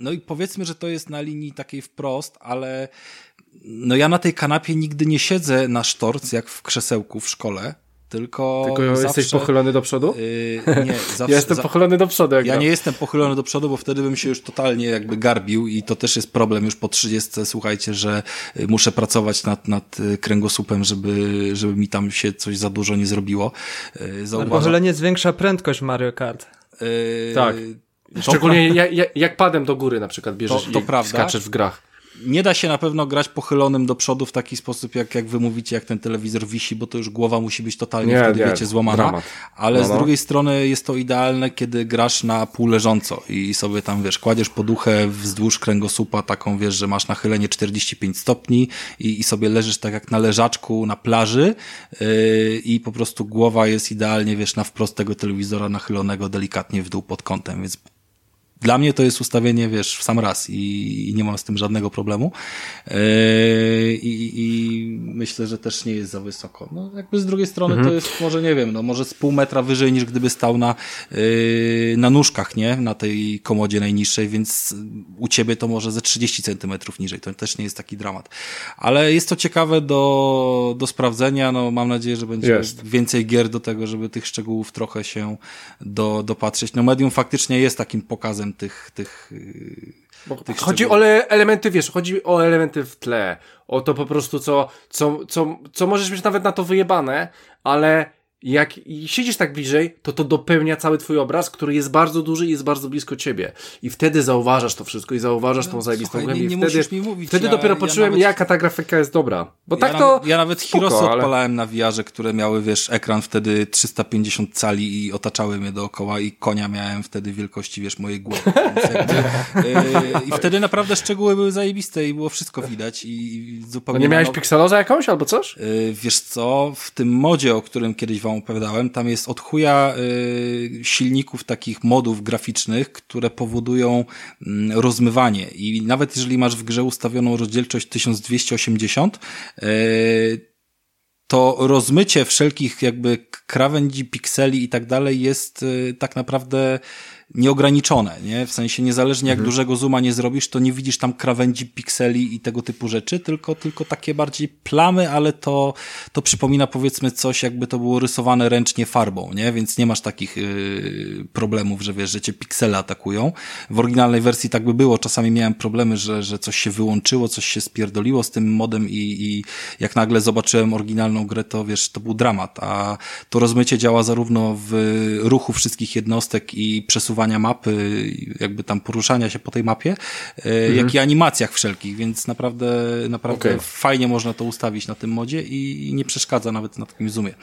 no i powiedzmy, że to jest na linii takiej wprost, ale no ja na tej kanapie nigdy nie siedzę na sztorc, jak w krzesełku w szkole, tylko. Tylko zawsze, jesteś pochylony do przodu? Yy, nie, zawsze. ja jestem za... pochylony do przodu. ja nie jestem pochylony do przodu, bo wtedy bym się już totalnie jakby garbił i to też jest problem już po 30. Słuchajcie, że y, muszę pracować nad, nad y, kręgosłupem, żeby, żeby mi tam się coś za dużo nie zrobiło. Yy. Pochylenie zwiększa prędkość Mario Kart. Yy, tak. Szczególnie jak, jak, jak padem do góry na przykład bierzesz to, to i prawda. skaczesz w grach nie da się na pewno grać pochylonym do przodu w taki sposób, jak, jak wy mówicie, jak ten telewizor wisi, bo to już głowa musi być totalnie nie, wtedy, nie, wiecie, złamana. Dramat. Ale no, z no. drugiej strony jest to idealne, kiedy grasz na pół leżąco i sobie tam, wiesz, kładziesz poduchę wzdłuż kręgosłupa, taką, wiesz, że masz nachylenie 45 stopni i, i sobie leżysz tak jak na leżaczku na plaży yy, i po prostu głowa jest idealnie, wiesz, na wprost tego telewizora nachylonego delikatnie w dół pod kątem, więc dla mnie to jest ustawienie, wiesz, w sam raz i, i nie mam z tym żadnego problemu. Yy, i, I myślę, że też nie jest za wysoko. No, jakby z drugiej strony mhm. to jest może, nie wiem, no może z pół metra wyżej niż gdyby stał na, yy, na nóżkach, nie? Na tej komodzie najniższej, więc u ciebie to może ze 30 centymetrów niżej. To też nie jest taki dramat. Ale jest to ciekawe do, do sprawdzenia. No, mam nadzieję, że będzie jest. więcej gier do tego, żeby tych szczegółów trochę się do, dopatrzeć. No, medium faktycznie jest takim pokazem tych, tych, tych Chodzi o elementy, wiesz, chodzi o elementy w tle, o to po prostu, co, co, co, co możesz mieć nawet na to wyjebane, ale jak siedzisz tak bliżej, to to dopełnia cały twój obraz, który jest bardzo duży i jest bardzo blisko ciebie. I wtedy zauważasz to wszystko i zauważasz no, tą zajebistą głębię. Nie, nie wtedy, mówić, wtedy ja, dopiero ja poczułem, nawet, jaka ta grafika jest dobra. Bo ja tak to. Ja nawet Hirosy ale... odpalałem na wiarze, które miały, wiesz, ekran wtedy 350 cali i otaczały mnie dookoła i konia miałem wtedy wielkości, wiesz, mojej głowy. Jakby, yy, I wtedy naprawdę szczegóły były zajebiste i było wszystko widać i zupełnie. No nie miałeś pikseloza jakąś albo coś? Yy, wiesz co, w tym modzie, o którym kiedyś wam opowiadałem, tam jest od chuja y, silników takich modów graficznych, które powodują y, rozmywanie. I nawet jeżeli masz w grze ustawioną rozdzielczość 1280, y, to rozmycie wszelkich jakby krawędzi, pikseli i tak dalej jest y, tak naprawdę nieograniczone, nie? W sensie niezależnie jak mhm. dużego zooma nie zrobisz, to nie widzisz tam krawędzi, pikseli i tego typu rzeczy, tylko, tylko takie bardziej plamy, ale to, to przypomina powiedzmy coś, jakby to było rysowane ręcznie farbą, nie? Więc nie masz takich yy, problemów, że wiesz, że cię piksele atakują. W oryginalnej wersji tak by było. Czasami miałem problemy, że, że coś się wyłączyło, coś się spierdoliło z tym modem i, i jak nagle zobaczyłem oryginalną grę, to wiesz, to był dramat, a to rozmycie działa zarówno w ruchu wszystkich jednostek i przesuwaniu mapy, jakby tam poruszania się po tej mapie, e, mhm. jak i animacjach wszelkich, więc naprawdę, naprawdę okay. fajnie można to ustawić na tym modzie i nie przeszkadza nawet na takim zoomie.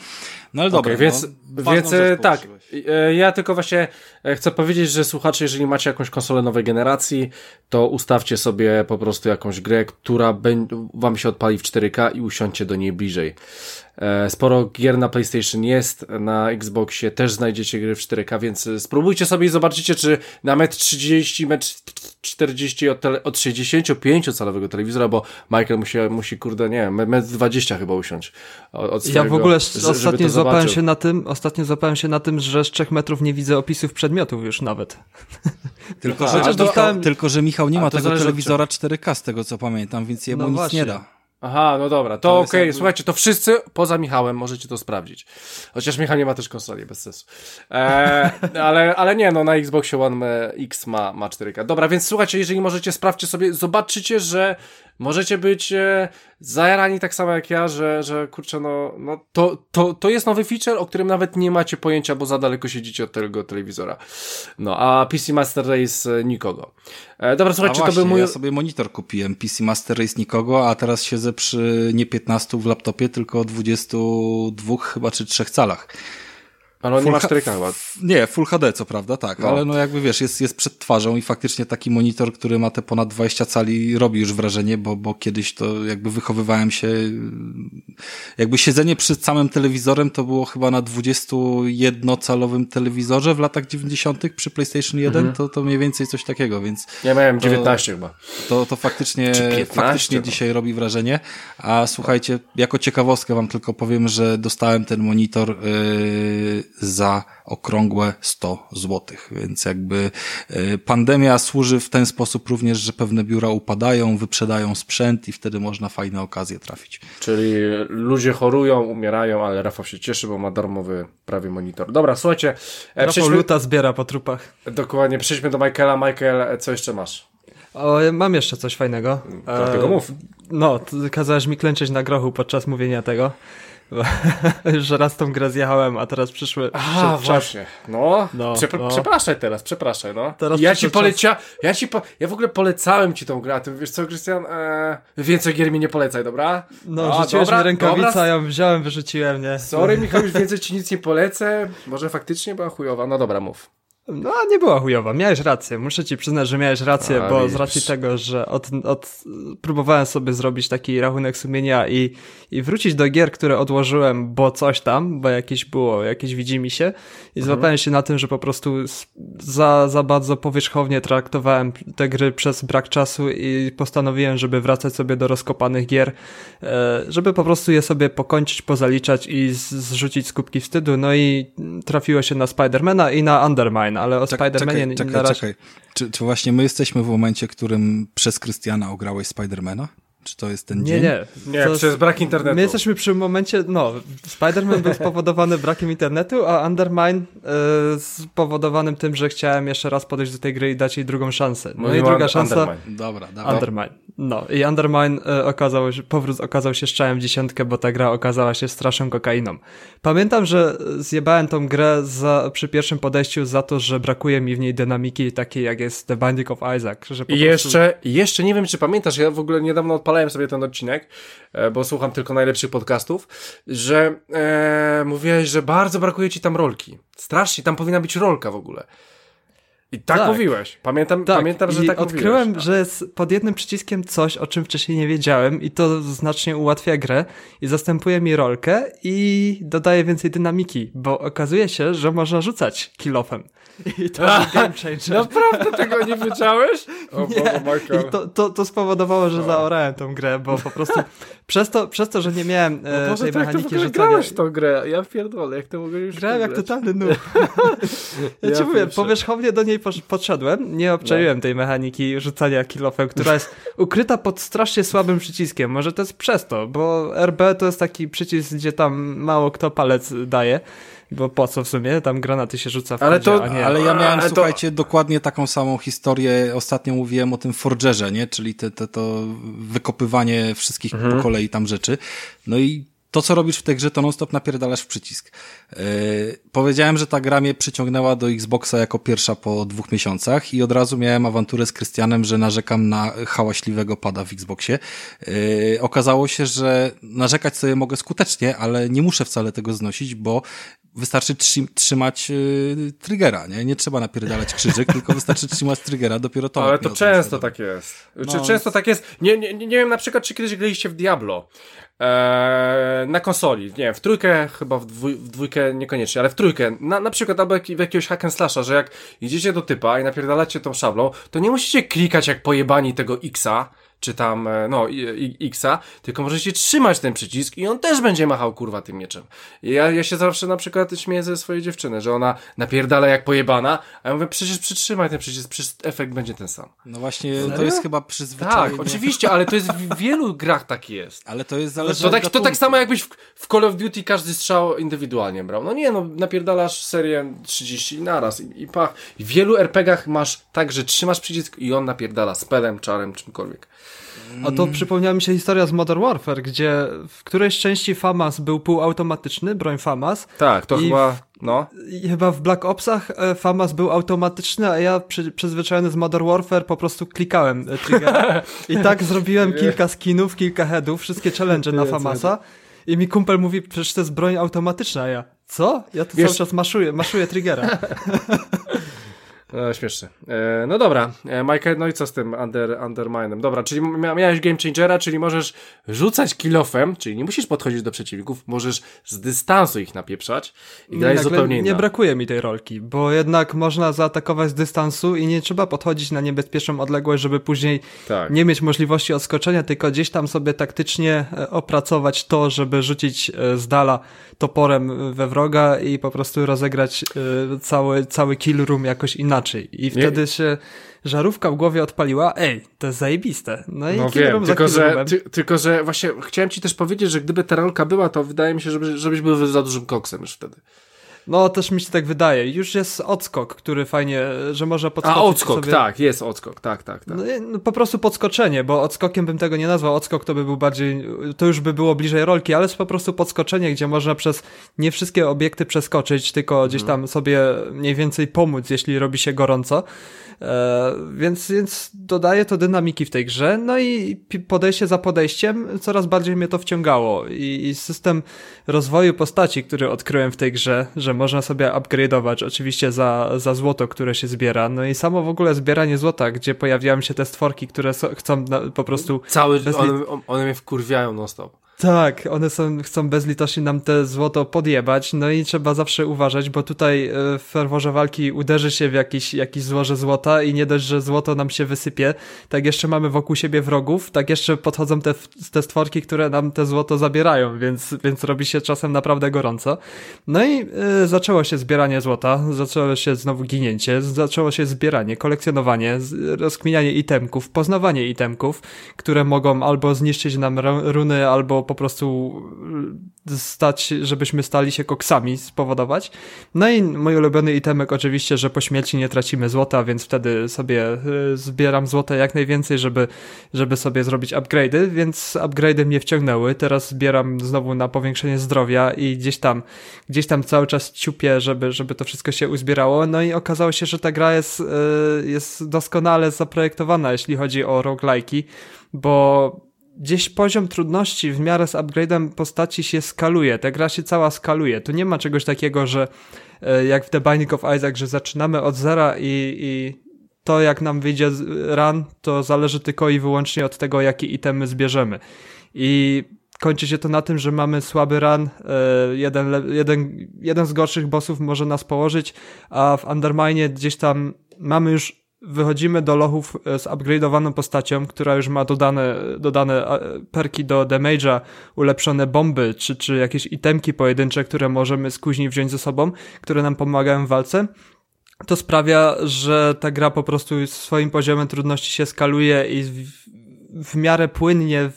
No ale dobra. Okay, więc, no, więc e, tak, e, ja tylko właśnie chcę powiedzieć, że słuchacze, jeżeli macie jakąś konsolę nowej generacji, to ustawcie sobie po prostu jakąś grę, która wam się odpali w 4K i usiądźcie do niej bliżej. E, sporo gier na PlayStation jest, na Xboxie też znajdziecie gry w 4K, więc spróbujcie sobie i zobaczycie, czy na metr 30, metr 40 od, tele, od 65-calowego telewizora, bo Michael musi, musi kurde, nie wiem, metr 20 chyba usiąść. Od swojego, ja w ogóle że, ostatnio złapałem się na tym, ostatnio złapałem się na tym, że z 3 metrów nie widzę opisów przedmiotów już nawet. Tylko, że, dostałem... tylko, że Michał nie ma tego telewizora 4K z tego co pamiętam, więc jemu no nic właśnie. nie da. Aha, no dobra, to okej, okay. słuchajcie, to wszyscy poza Michałem możecie to sprawdzić. Chociaż Michał nie ma też konsoli, bez sensu. E, ale, ale nie, no na Xboxie One X ma, ma 4K. Dobra, więc słuchajcie, jeżeli możecie, sprawdźcie sobie, zobaczycie, że możecie być e, zajarani tak samo jak ja, że, że kurczę, no, no to, to, to jest nowy feature, o którym nawet nie macie pojęcia, bo za daleko siedzicie od tego telewizora. No, a PC Master Race e, nikogo. E, dobra, słuchajcie, właśnie, to był mój... ja sobie monitor kupiłem, PC Master Race nikogo, a teraz siedzę przy nie 15 w laptopie, tylko 22 chyba czy 3 calach. Ale on nie ma H- 4K chyba. Nie, Full HD co prawda, tak, No. ale no jakby wiesz, jest, jest przed twarzą i faktycznie taki monitor, który ma te ponad 20 cali robi już wrażenie, bo, bo kiedyś to jakby wychowywałem się, jakby siedzenie przed samym telewizorem to było chyba na 21-calowym telewizorze w latach 90. przy PlayStation 1, Mhm. to, to mniej więcej coś takiego, więc Ja miałem 19 chyba. to, to faktycznie, Czy 15, faktycznie no. dzisiaj robi wrażenie. A słuchajcie, jako ciekawostkę wam tylko powiem, że dostałem ten monitor yy, za okrągłe 100 złotych, więc jakby yy, pandemia służy w ten sposób również, że pewne biura upadają, wyprzedają sprzęt i wtedy można fajne okazje trafić. Czyli ludzie chorują, umierają, ale Rafał się cieszy, bo ma darmowy prawie monitor. Dobra, słuchajcie, e, Rafał przejdźmy, luta zbiera po trupach. dokładnie, przejdźmy do Michaela. Michael, e, co jeszcze masz? O, mam jeszcze coś fajnego. Dlatego E, mów. No, kazałeś mi klęczeć na grochu podczas mówienia tego. Już raz tą grę zjechałem, a teraz przyszły... A, przyszedł czas. właśnie. No, No, Przepra- no. przepraszaj teraz, przepraszaj, no. Teraz ja ci przyszedł polecia, ja ci po, ja w ogóle polecałem ci tą grę, a ty wiesz co, Krystian, e, więcej gier mi nie polecaj, dobra? No, A, rzuciłeś dobra, mi rękawica, dobra. ja ją wziąłem, wyrzuciłem, nie? Sorry Michał, już więcej ci nic nie polecę, może faktycznie była chujowa, no dobra, mów. No, nie była chujowa, miałeś rację. Muszę ci przyznać, że miałeś rację, A, bo z racji tego, że od, od, próbowałem sobie zrobić taki rachunek sumienia i, i wrócić do gier, które odłożyłem, bo coś tam, bo jakieś było, jakieś widzi mi się. I złapałem się na tym, że po prostu za, za bardzo powierzchownie traktowałem te gry przez brak czasu i postanowiłem, żeby wracać sobie do rozkopanych gier, e, żeby po prostu je sobie pokończyć, pozaliczać i zrzucić z kubki wstydu. No i trafiło się na Spidermana i na Undermine, ale o Spidermanie czekaj, czekaj, czekaj. Czy, czy właśnie my jesteśmy w momencie, którym przez Krystiana ograłeś Spidermana? Czy to jest ten Nie, dzień? nie. Nie, To- przez brak internetu. My jesteśmy przy momencie, no, Spider-Man był spowodowany brakiem internetu, a Undermine y, spowodowanym tym, że chciałem jeszcze raz podejść do tej gry i dać jej drugą szansę. No i druga szansa... Undermine. Dobra, dobra. Undermine. No i Undermine y, okazał się, powrót okazał się strzałem w dziesiątkę, bo ta gra okazała się straszną kokainą. Pamiętam, że zjebałem tą grę za, przy pierwszym podejściu za to, że brakuje mi w niej dynamiki takiej jak jest The Binding of Isaac. Że po I prostu- jeszcze, jeszcze nie wiem, czy pamiętasz, ja w ogóle niedawno odpalałem sobie ten odcinek, e, bo słucham tylko najlepszych podcastów, że e, mówiłeś, że bardzo brakuje ci tam rolki. Strasznie, tam powinna być rolka w ogóle. I tak, Tak. mówiłeś. Pamiętam, Tak, pamiętam że i tak odkryłem, mówiłeś. że jest pod jednym przyciskiem coś, o czym wcześniej nie wiedziałem i to znacznie ułatwia grę i zastępuje mi rolkę i dodaje więcej dynamiki, bo okazuje się, że można rzucać kilofem. I to był game changer. Naprawdę tego nie wiedziałeś? O Boże, Nie. Michael. I to, to, to spowodowało, że zaorałem tą grę, bo po prostu przez to, przez to że nie miałem e, Boże, tej tak mechaniki rzucania... grałeś tą grę. Ja pierdolę, jak to mogę już Grałem jak totalny noob. Ja, Ja ci mówię, pierwszy. powierzchownie do niej podszedłem, nie obczaiłem tej mechaniki rzucania kilofem, która jest ukryta pod strasznie słabym przyciskiem. Może to jest przez to, bo RB to jest taki przycisk, gdzie tam mało kto palec daje, bo po co w sumie, tam granaty się rzuca w Ale kodzie, to- a nie... Ale ja miałem, Ale to- słuchajcie, dokładnie taką samą historię. Ostatnio mówiłem o tym Forgerze, nie? Czyli te, te, to wykopywanie wszystkich Mhm. po kolei tam rzeczy. No i to, co robisz w tej grze, to non-stop napierdalasz w przycisk. Yy, powiedziałem, że ta gra mnie przyciągnęła do Xboxa jako pierwsza po dwóch miesiącach i od razu miałem awanturę z Krystianem, że narzekam na hałaśliwego pada w Xboxie. Yy, okazało się, że narzekać sobie mogę skutecznie, ale nie muszę wcale tego znosić, bo wystarczy trzy, trzymać yy, triggera, nie? Nie trzeba napierdalać krzyżyk, tylko wystarczy trzymać triggera, dopiero to. Ale to często tak jest. No, często tak jest? Nie, nie, nie wiem na przykład, czy kiedyś graliście w Diablo. Eee, na konsoli, nie wiem, w trójkę, chyba w, dwój, w dwójkę niekoniecznie, ale w trójkę, na, na przykład albo jak, w jakiegoś hack slasha, że jak idziecie do typa i napierdalacie tą szablą, to nie musicie klikać jak pojebani tego X-a, czy tam, e, no, X-a, tylko możecie trzymać ten przycisk i on też będzie machał kurwa tym mieczem. Ja, ja się zawsze na przykład śmieję ze swojej dziewczyny, że ona napierdala jak pojebana, a ja mówię, przecież przytrzymaj ten przycisk, przecież efekt będzie ten sam. No właśnie, to jest chyba przyzwyczajenie. Tak, oczywiście, ale to jest w wielu grach tak jest. Ale to jest zależne To od tak, to tak samo jakbyś w, w Call of Duty każdy strzał indywidualnie brał. No nie, no napierdalasz serię 30 naraz i, i pach. W wielu RPGach masz tak, że trzymasz przycisk i on napierdala spelem, czarem, czymkolwiek. A to przypomniała mi się historia z Modern Warfare, gdzie w którejś części FAMAS był półautomatyczny, broń FAMAS, Tak, to chyba, no. I chyba w Black Opsach e, FAMAS był automatyczny, a ja przy, przyzwyczajony z Modern Warfare po prostu klikałem e, triggera. I tak zrobiłem kilka skinów, kilka headów, wszystkie challenge na FAMASa. i mi kumpel mówi, przecież to jest broń automatyczna, a ja, co? Ja tu Wiesz... cały czas maszuję, maszuję triggera. Śmieszne. E, no dobra, e, Michael, no i co z tym under, Underminem? Dobra, czyli miałeś Game Changera, czyli możesz rzucać kilofem, czyli nie musisz podchodzić do przeciwników, możesz z dystansu ich napieprzać i gra jest zupełnie inna. Nie brakuje mi tej rolki, bo jednak można zaatakować z dystansu i nie trzeba podchodzić na niebezpieczną odległość, żeby później tak. nie mieć możliwości odskoczenia, tylko gdzieś tam sobie taktycznie e, opracować to, żeby rzucić e, z dala toporem we wroga i po prostu rozegrać cały, cały kill room jakoś inaczej inaczej. I wtedy nie. się żarówka w głowie odpaliła, ej, to jest zajebiste. No i no wiem, tylko że, ty, tylko że właśnie chciałem ci też powiedzieć, że gdyby ta rolka była, to wydaje mi się, żeby, żebyś był za dużym koksem już wtedy. No, też mi się tak wydaje. Już jest odskok, który fajnie, że można podskoczyć A, odskok, sobie... tak, jest odskok, tak, tak, tak. No, no, po prostu podskoczenie, bo odskokiem bym tego nie nazwał. Odskok to by był bardziej, to już by było bliżej rolki, ale jest po prostu podskoczenie, gdzie można przez nie wszystkie obiekty przeskoczyć, tylko gdzieś mhm. tam sobie mniej więcej pomóc, jeśli robi się gorąco. E, więc, więc dodaje to dynamiki w tej grze, no i podejście za podejściem coraz bardziej mnie to wciągało. I, i system rozwoju postaci, który odkryłem w tej grze, że można sobie upgrade'ować oczywiście za, za złoto, które się zbiera, no i samo w ogóle zbieranie złota, gdzie pojawiają się te stworki, które so, chcą na, po prostu... Cały, one, one mnie wkurwiają non stop. Tak, one są, chcą bezlitośnie nam te złoto podjebać, no i trzeba zawsze uważać, bo tutaj e, w ferworze walki uderzy się w jakiś, jakiś złoże złota i nie dość, że złoto nam się wysypie, tak jeszcze mamy wokół siebie wrogów, tak jeszcze podchodzą te, te stworki, które nam te złoto zabierają, więc, więc robi się czasem naprawdę gorąco. No i y, zaczęło się zbieranie złota, zaczęło się znowu ginięcie, zaczęło się zbieranie, kolekcjonowanie, rozkminianie itemków, poznawanie itemków, które mogą albo zniszczyć nam runy, albo po prostu y, stać, żebyśmy stali się koksami spowodować. No i mój ulubiony itemek oczywiście, że po śmierci nie tracimy złota, więc wtedy sobie y, zbieram złota jak najwięcej, żeby, żeby sobie zrobić upgrade'y, więc upgrade'y mnie wciągnęły. Teraz zbieram znowu na powiększenie zdrowia i gdzieś tam, gdzieś tam cały czas ciupię, żeby, żeby to wszystko się uzbierało. No i okazało się, że ta gra jest, y, jest doskonale zaprojektowana, jeśli chodzi o roguelike'i, bo gdzieś poziom trudności w miarę z upgrade'em postaci się skaluje, ta gra się cała skaluje. Tu nie ma czegoś takiego, że e, jak w The Binding of Isaac, że zaczynamy od zera i, i to jak nam wyjdzie run, to zależy tylko i wyłącznie od tego, jakie itemy zbierzemy. I kończy się to na tym, że mamy słaby run, e, jeden, jeden, jeden z gorszych bossów może nas położyć, a w Undermine gdzieś tam mamy już wychodzimy do lochów e, z upgrade'owaną postacią, która już ma dodane, dodane perki do damage'a, ulepszone bomby, czy, czy jakieś itemki pojedyncze, które możemy później wziąć ze sobą, które nam pomagają w walce. To sprawia, że ta gra po prostu swoim poziomem trudności się skaluje i w, miarę płynnie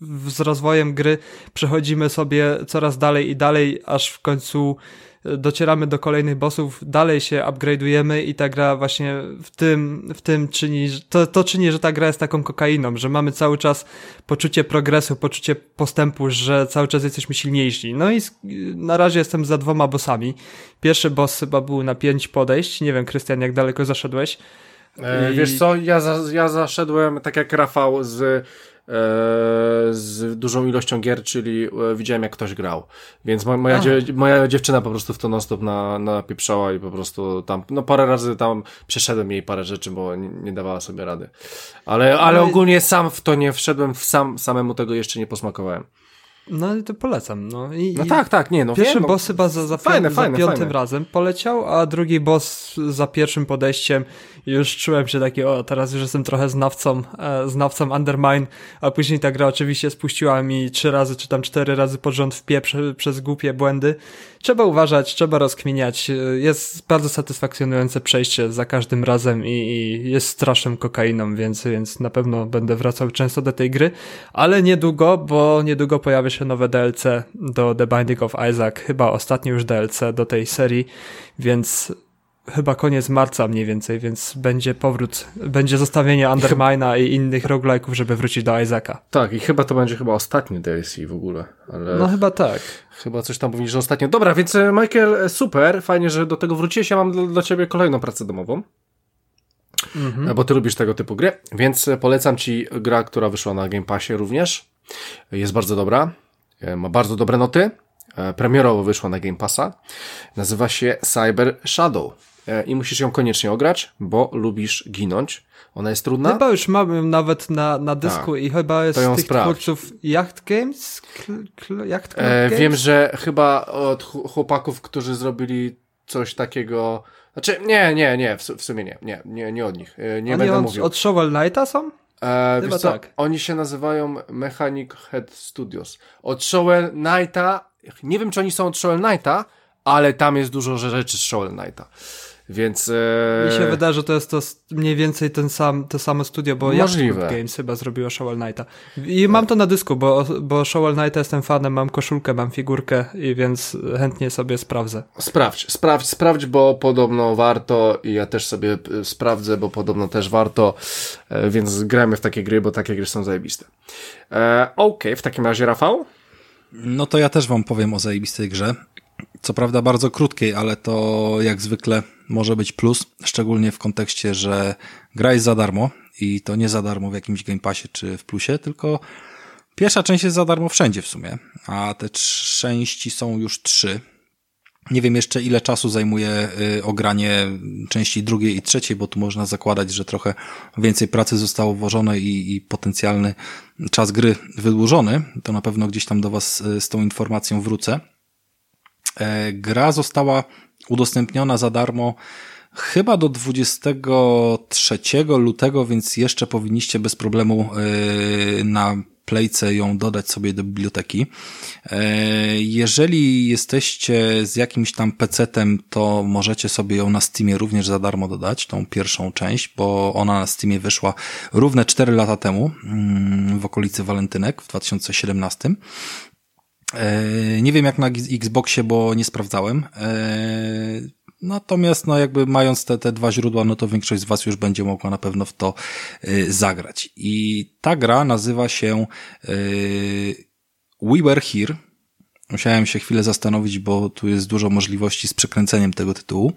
w, z rozwojem gry przechodzimy sobie coraz dalej i dalej, aż w końcu docieramy do kolejnych bossów, dalej się upgrade'ujemy i ta gra właśnie w tym, w tym czyni, to, to czyni, że ta gra jest taką kokainą, że mamy cały czas poczucie progresu, poczucie postępu, że cały czas jesteśmy silniejsi. No i na razie jestem za dwoma bossami. Pierwszy boss chyba był na pięć podejść, nie wiem Krystian jak daleko zaszedłeś. E, I... Wiesz co, ja, za, ja zaszedłem tak jak Rafał z z dużą ilością gier, czyli e, widziałem jak ktoś grał. Więc moja, dziew moja dziewczyna po prostu w to non-stop na, napieprzała i po prostu tam, no parę razy tam przeszedłem jej parę rzeczy, bo nie, nie dawała sobie rady. Ale, ale no ogólnie sam w to nie wszedłem, sam, samemu tego jeszcze nie posmakowałem. No i to polecam. No, I, no tak, tak, nie no. Pierwszy wiem, no. boss chyba za, za, fajne, za fajne, piątym fajne. razem poleciał, a drugi boss za pierwszym podejściem już czułem się taki, o teraz już jestem trochę znawcą, e, znawcą Undermine, a później ta gra oczywiście spuściła mi trzy razy, czy tam cztery razy pod rząd w pie prze, przez głupie błędy. Trzeba uważać, trzeba rozkminiać. Jest bardzo satysfakcjonujące przejście za każdym razem i, i jest straszną kokainą, więc, więc na pewno będę wracał często do tej gry, ale niedługo, bo niedługo pojawia się nowe DLC do The Binding of Isaac, chyba ostatnie już DLC do tej serii, więc chyba koniec marca mniej więcej, więc będzie powrót, będzie zostawienie Undermine'a i innych roguelike'ów, żeby wrócić do Isaaca. Tak, i chyba to będzie chyba ostatni DLC w ogóle. Ale no chyba tak. Chyba coś tam mówi, że ostatnio. Dobra, więc e, Michael, e, super, fajnie, że do tego wróciłeś. Ja mam dla, dla ciebie kolejną pracę domową. Mhm. Bo ty lubisz tego typu gry, więc polecam ci gra, która wyszła na Game Passie również. Jest bardzo dobra. Ma bardzo dobre noty. Premierowo wyszła na Game Passa. Nazywa się Cyber Shadow. I musisz ją koniecznie ograć, bo lubisz ginąć. Ona jest trudna? Chyba już mamy ją nawet na, na dysku tak, i chyba jest z tych sprawdź. twórców Yacht Games? Yacht e, Games? Wiem, że chyba od chłopaków, którzy zrobili coś takiego... Znaczy, nie, nie, nie, w, sumie nie, nie, nie, nie od nich. E, nie Oni będę od, mówił. od Shovel Knighta są? E, Chyba co, tak. Oni się nazywają Mechanic Head Studios. Od Shovel Knighta, nie wiem czy oni są od Shovel Knighta, ale tam jest dużo rzeczy z Shovel Knighta. Więc... E... Mi się wydaje, że to jest to mniej więcej ten sam, to samo studio, bo Możliwe. Games chyba zrobiło Shovel Knighta. I mam to na dysku, bo, bo Shovel Knighta jestem fanem, mam koszulkę, mam figurkę i więc chętnie sobie sprawdzę. Sprawdź, sprawdź, sprawdź, bo podobno warto i ja też sobie e, sprawdzę, bo podobno też warto, e, więc gramy w takie gry, bo takie gry są zajebiste. E, Okej, okay, w takim razie Rafał? No to ja też wam powiem o zajebistej grze. Co prawda bardzo krótkiej, ale to jak zwykle może być plus, szczególnie w kontekście, że gra jest za darmo i to nie za darmo w jakimś Game Passie czy w plusie, tylko pierwsza część jest za darmo wszędzie w sumie, a te części są już trzy. Nie wiem jeszcze ile czasu zajmuje y, ogranie części drugiej i trzeciej, bo tu można zakładać, że trochę więcej pracy zostało włożone i, i potencjalny czas gry wydłużony. To na pewno gdzieś tam do Was y, z tą informacją wrócę. E, gra została udostępniona za darmo chyba do 23 lutego, więc jeszcze powinniście bez problemu e, na Playce ją dodać sobie do biblioteki. E, jeżeli jesteście z jakimś tam PC-tem, to możecie sobie ją na Steamie również za darmo dodać, tą pierwszą część, bo ona na Steamie wyszła równe 4 lata temu, mm, w okolicy walentynek w 2017. E, nie wiem jak na Xboxie, bo nie sprawdzałem. E, natomiast no jakby mając te, te dwa źródła, no to większość z Was już będzie mogła na pewno w to e, zagrać. I ta gra nazywa się We Were Here. Musiałem się chwilę zastanowić, bo tu jest dużo możliwości z przekręceniem tego tytułu,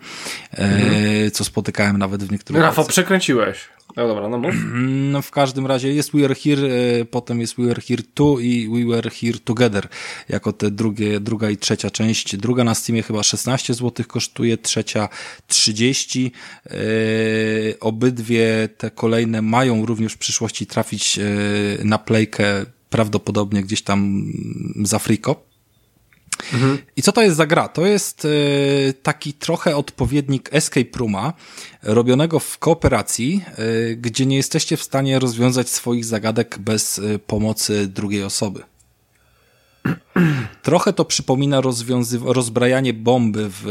mhm. co spotykałem nawet w niektórych... Rafał, przekręciłeś. No dobra, no mów. No w każdym razie jest We Are Here, e, potem jest We Are Here 2 i We Were Here Together, jako te drugie, druga i trzecia część. Druga na Steamie chyba 16 zł kosztuje, trzecia 30. E, obydwie te kolejne mają również w przyszłości trafić e, na playkę prawdopodobnie gdzieś tam za friko. I co to jest za gra? To jest y, taki trochę odpowiednik Escape Rooma, robionego w kooperacji, y, gdzie nie jesteście w stanie rozwiązać swoich zagadek bez y, pomocy drugiej osoby. Trochę to przypomina rozbrajanie bomby w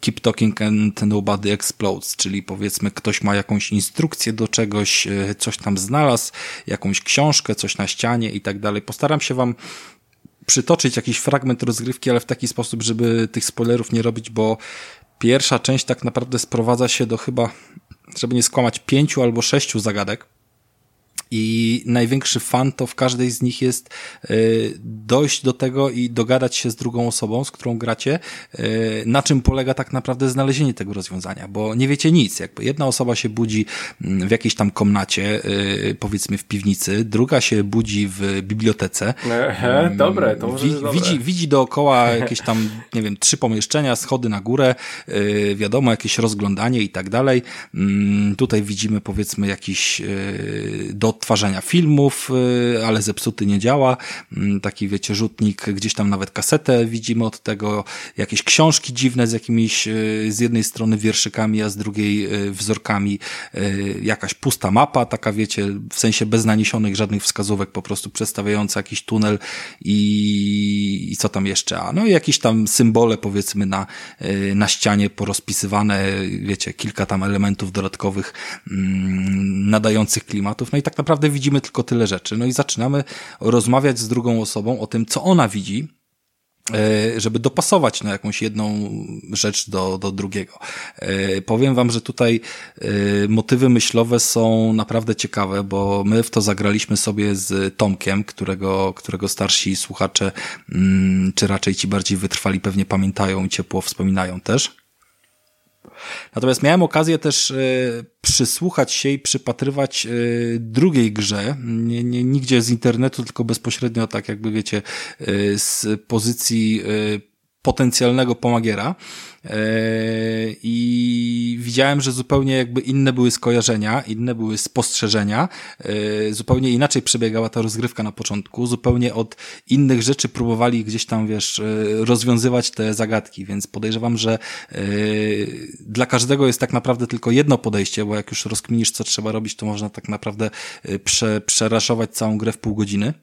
Keep Talking and Nobody Explodes, czyli powiedzmy ktoś ma jakąś instrukcję do czegoś, coś tam znalazł, jakąś książkę, coś na ścianie i tak dalej. Postaram się wam przytoczyć jakiś fragment rozgrywki, ale w taki sposób, żeby tych spoilerów nie robić, bo pierwsza część tak naprawdę sprowadza się do chyba, żeby nie skłamać, pięciu albo sześciu zagadek i największy fan to w każdej z nich jest y, dojść do tego i dogadać się z drugą osobą, z którą gracie, y, na czym polega tak naprawdę znalezienie tego rozwiązania, bo nie wiecie nic. Jakby jedna osoba się budzi mm, w jakiejś tam komnacie, y, powiedzmy w piwnicy, druga się budzi w bibliotece. Ehe, mm, dobre, to może Wi dobre. Widzi, widzi dookoła jakieś tam, nie wiem, trzy pomieszczenia, schody na górę, wiadomo, jakieś rozglądanie i tak dalej. Mm, tutaj widzimy powiedzmy jakiś dot odtwarzania filmów, y, ale zepsuty nie działa. Mm, taki, wiecie, rzutnik, gdzieś tam nawet kasetę widzimy od tego, jakieś książki dziwne z jakimiś, y, z jednej strony wierszykami, a z drugiej y, wzorkami, jakaś pusta mapa, taka, wiecie, w sensie bez naniesionych żadnych wskazówek, po prostu przedstawiająca jakiś tunel i, i co tam jeszcze, a no i jakieś tam symbole, powiedzmy, na, na ścianie porozpisywane, wiecie, kilka tam elementów dodatkowych, mm, nadających klimatów, no i tak naprawdę naprawdę widzimy tylko tyle rzeczy. No i zaczynamy rozmawiać z drugą osobą o tym, co ona widzi, e, żeby dopasować na jakąś jedną rzecz do, do drugiego. E, powiem wam, że tutaj e, motywy myślowe są naprawdę ciekawe, bo my w to zagraliśmy sobie z Tomkiem, którego, którego starsi słuchacze, mm, czy raczej ci bardziej wytrwali pewnie pamiętają i ciepło wspominają też. Natomiast miałem okazję też e, przysłuchać się i przypatrywać e, drugiej grze, nie, nie, nigdzie z internetu, tylko bezpośrednio tak jakby wiecie, e, z pozycji potencjalnego pomagiera. E, i widziałem, że zupełnie jakby inne były skojarzenia, inne były spostrzeżenia, e, zupełnie inaczej przebiegała ta rozgrywka na początku, zupełnie od innych rzeczy próbowali gdzieś tam, wiesz, e, rozwiązywać te zagadki, więc podejrzewam, że dla każdego jest tak naprawdę tylko jedno podejście, bo jak już rozkminisz, co trzeba robić, to można tak naprawdę prze, przeraszować całą grę w pół godziny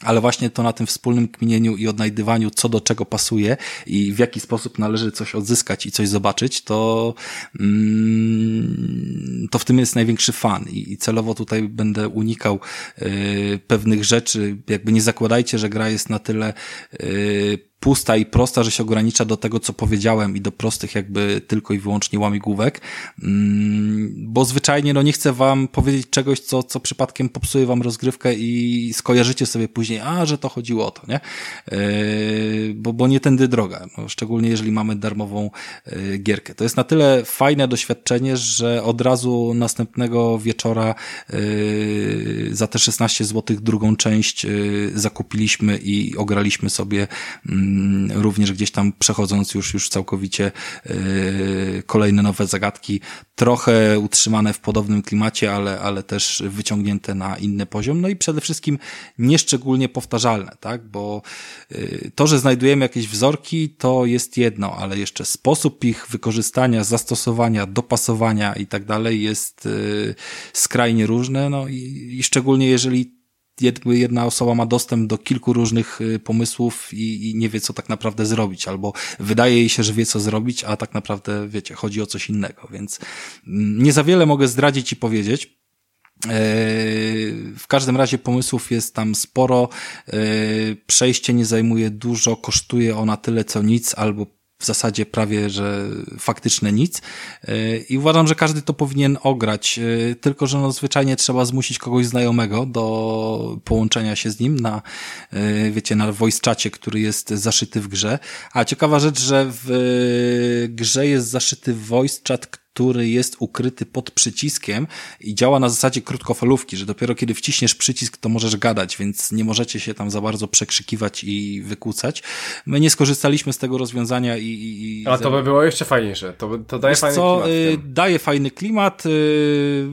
ale właśnie to na tym wspólnym kminieniu i odnajdywaniu, co do czego pasuje i w jaki sposób należy coś odzyskać i coś zobaczyć, to, mm, to w tym jest największy fan i, i celowo tutaj będę unikał y, pewnych rzeczy. Jakby nie zakładajcie, że gra jest na tyle y, pusta i prosta, że się ogranicza do tego, co powiedziałem i do prostych jakby tylko i wyłącznie łamigłówek, mm, bo zwyczajnie no nie chcę wam powiedzieć czegoś, co, co przypadkiem popsuje wam rozgrywkę i skojarzycie sobie później, a, że to chodziło o to, nie? Yy, bo, bo nie tędy droga, no, szczególnie jeżeli mamy darmową yy, gierkę. To jest na tyle fajne doświadczenie, że od razu następnego wieczora yy, za te 16 zł drugą część zakupiliśmy i ograliśmy sobie mm, również gdzieś tam przechodząc już, już całkowicie yy, kolejne nowe zagadki, trochę utrzymane w podobnym klimacie, ale, ale też wyciągnięte na inny poziom, no i przede wszystkim nieszczególnie powtarzalne, tak, bo yy, to, że znajdujemy jakieś wzorki, to jest jedno, ale jeszcze sposób ich wykorzystania, zastosowania, dopasowania i tak dalej jest yy, skrajnie różny, no i, i szczególnie jeżeli jedna osoba ma dostęp do kilku różnych y, pomysłów i, i, nie wie, co tak naprawdę zrobić, albo wydaje jej się, że wie, co zrobić, a tak naprawdę, wiecie, chodzi o coś innego, więc mm, nie za wiele mogę zdradzić i powiedzieć. E, w każdym razie pomysłów jest tam sporo, e, przejście nie zajmuje dużo, kosztuje ona tyle co nic, albo w zasadzie prawie, że faktyczne nic. E, I uważam, że każdy to powinien ograć, e, tylko że no zwyczajnie trzeba zmusić kogoś znajomego do połączenia się z nim na, e, wiecie, na voice który jest zaszyty w grze. A ciekawa rzecz, że w grze jest zaszyty voice chat, który jest ukryty pod przyciskiem i działa na zasadzie krótkofalówki, że dopiero kiedy wciśniesz przycisk, to możesz gadać, więc nie możecie się tam za bardzo przekrzykiwać i wykłócać. My nie skorzystaliśmy z tego rozwiązania i... i A to by było jeszcze fajniejsze. To, to daje Wiesz fajny co, klimat. Y, daje fajny klimat. Y,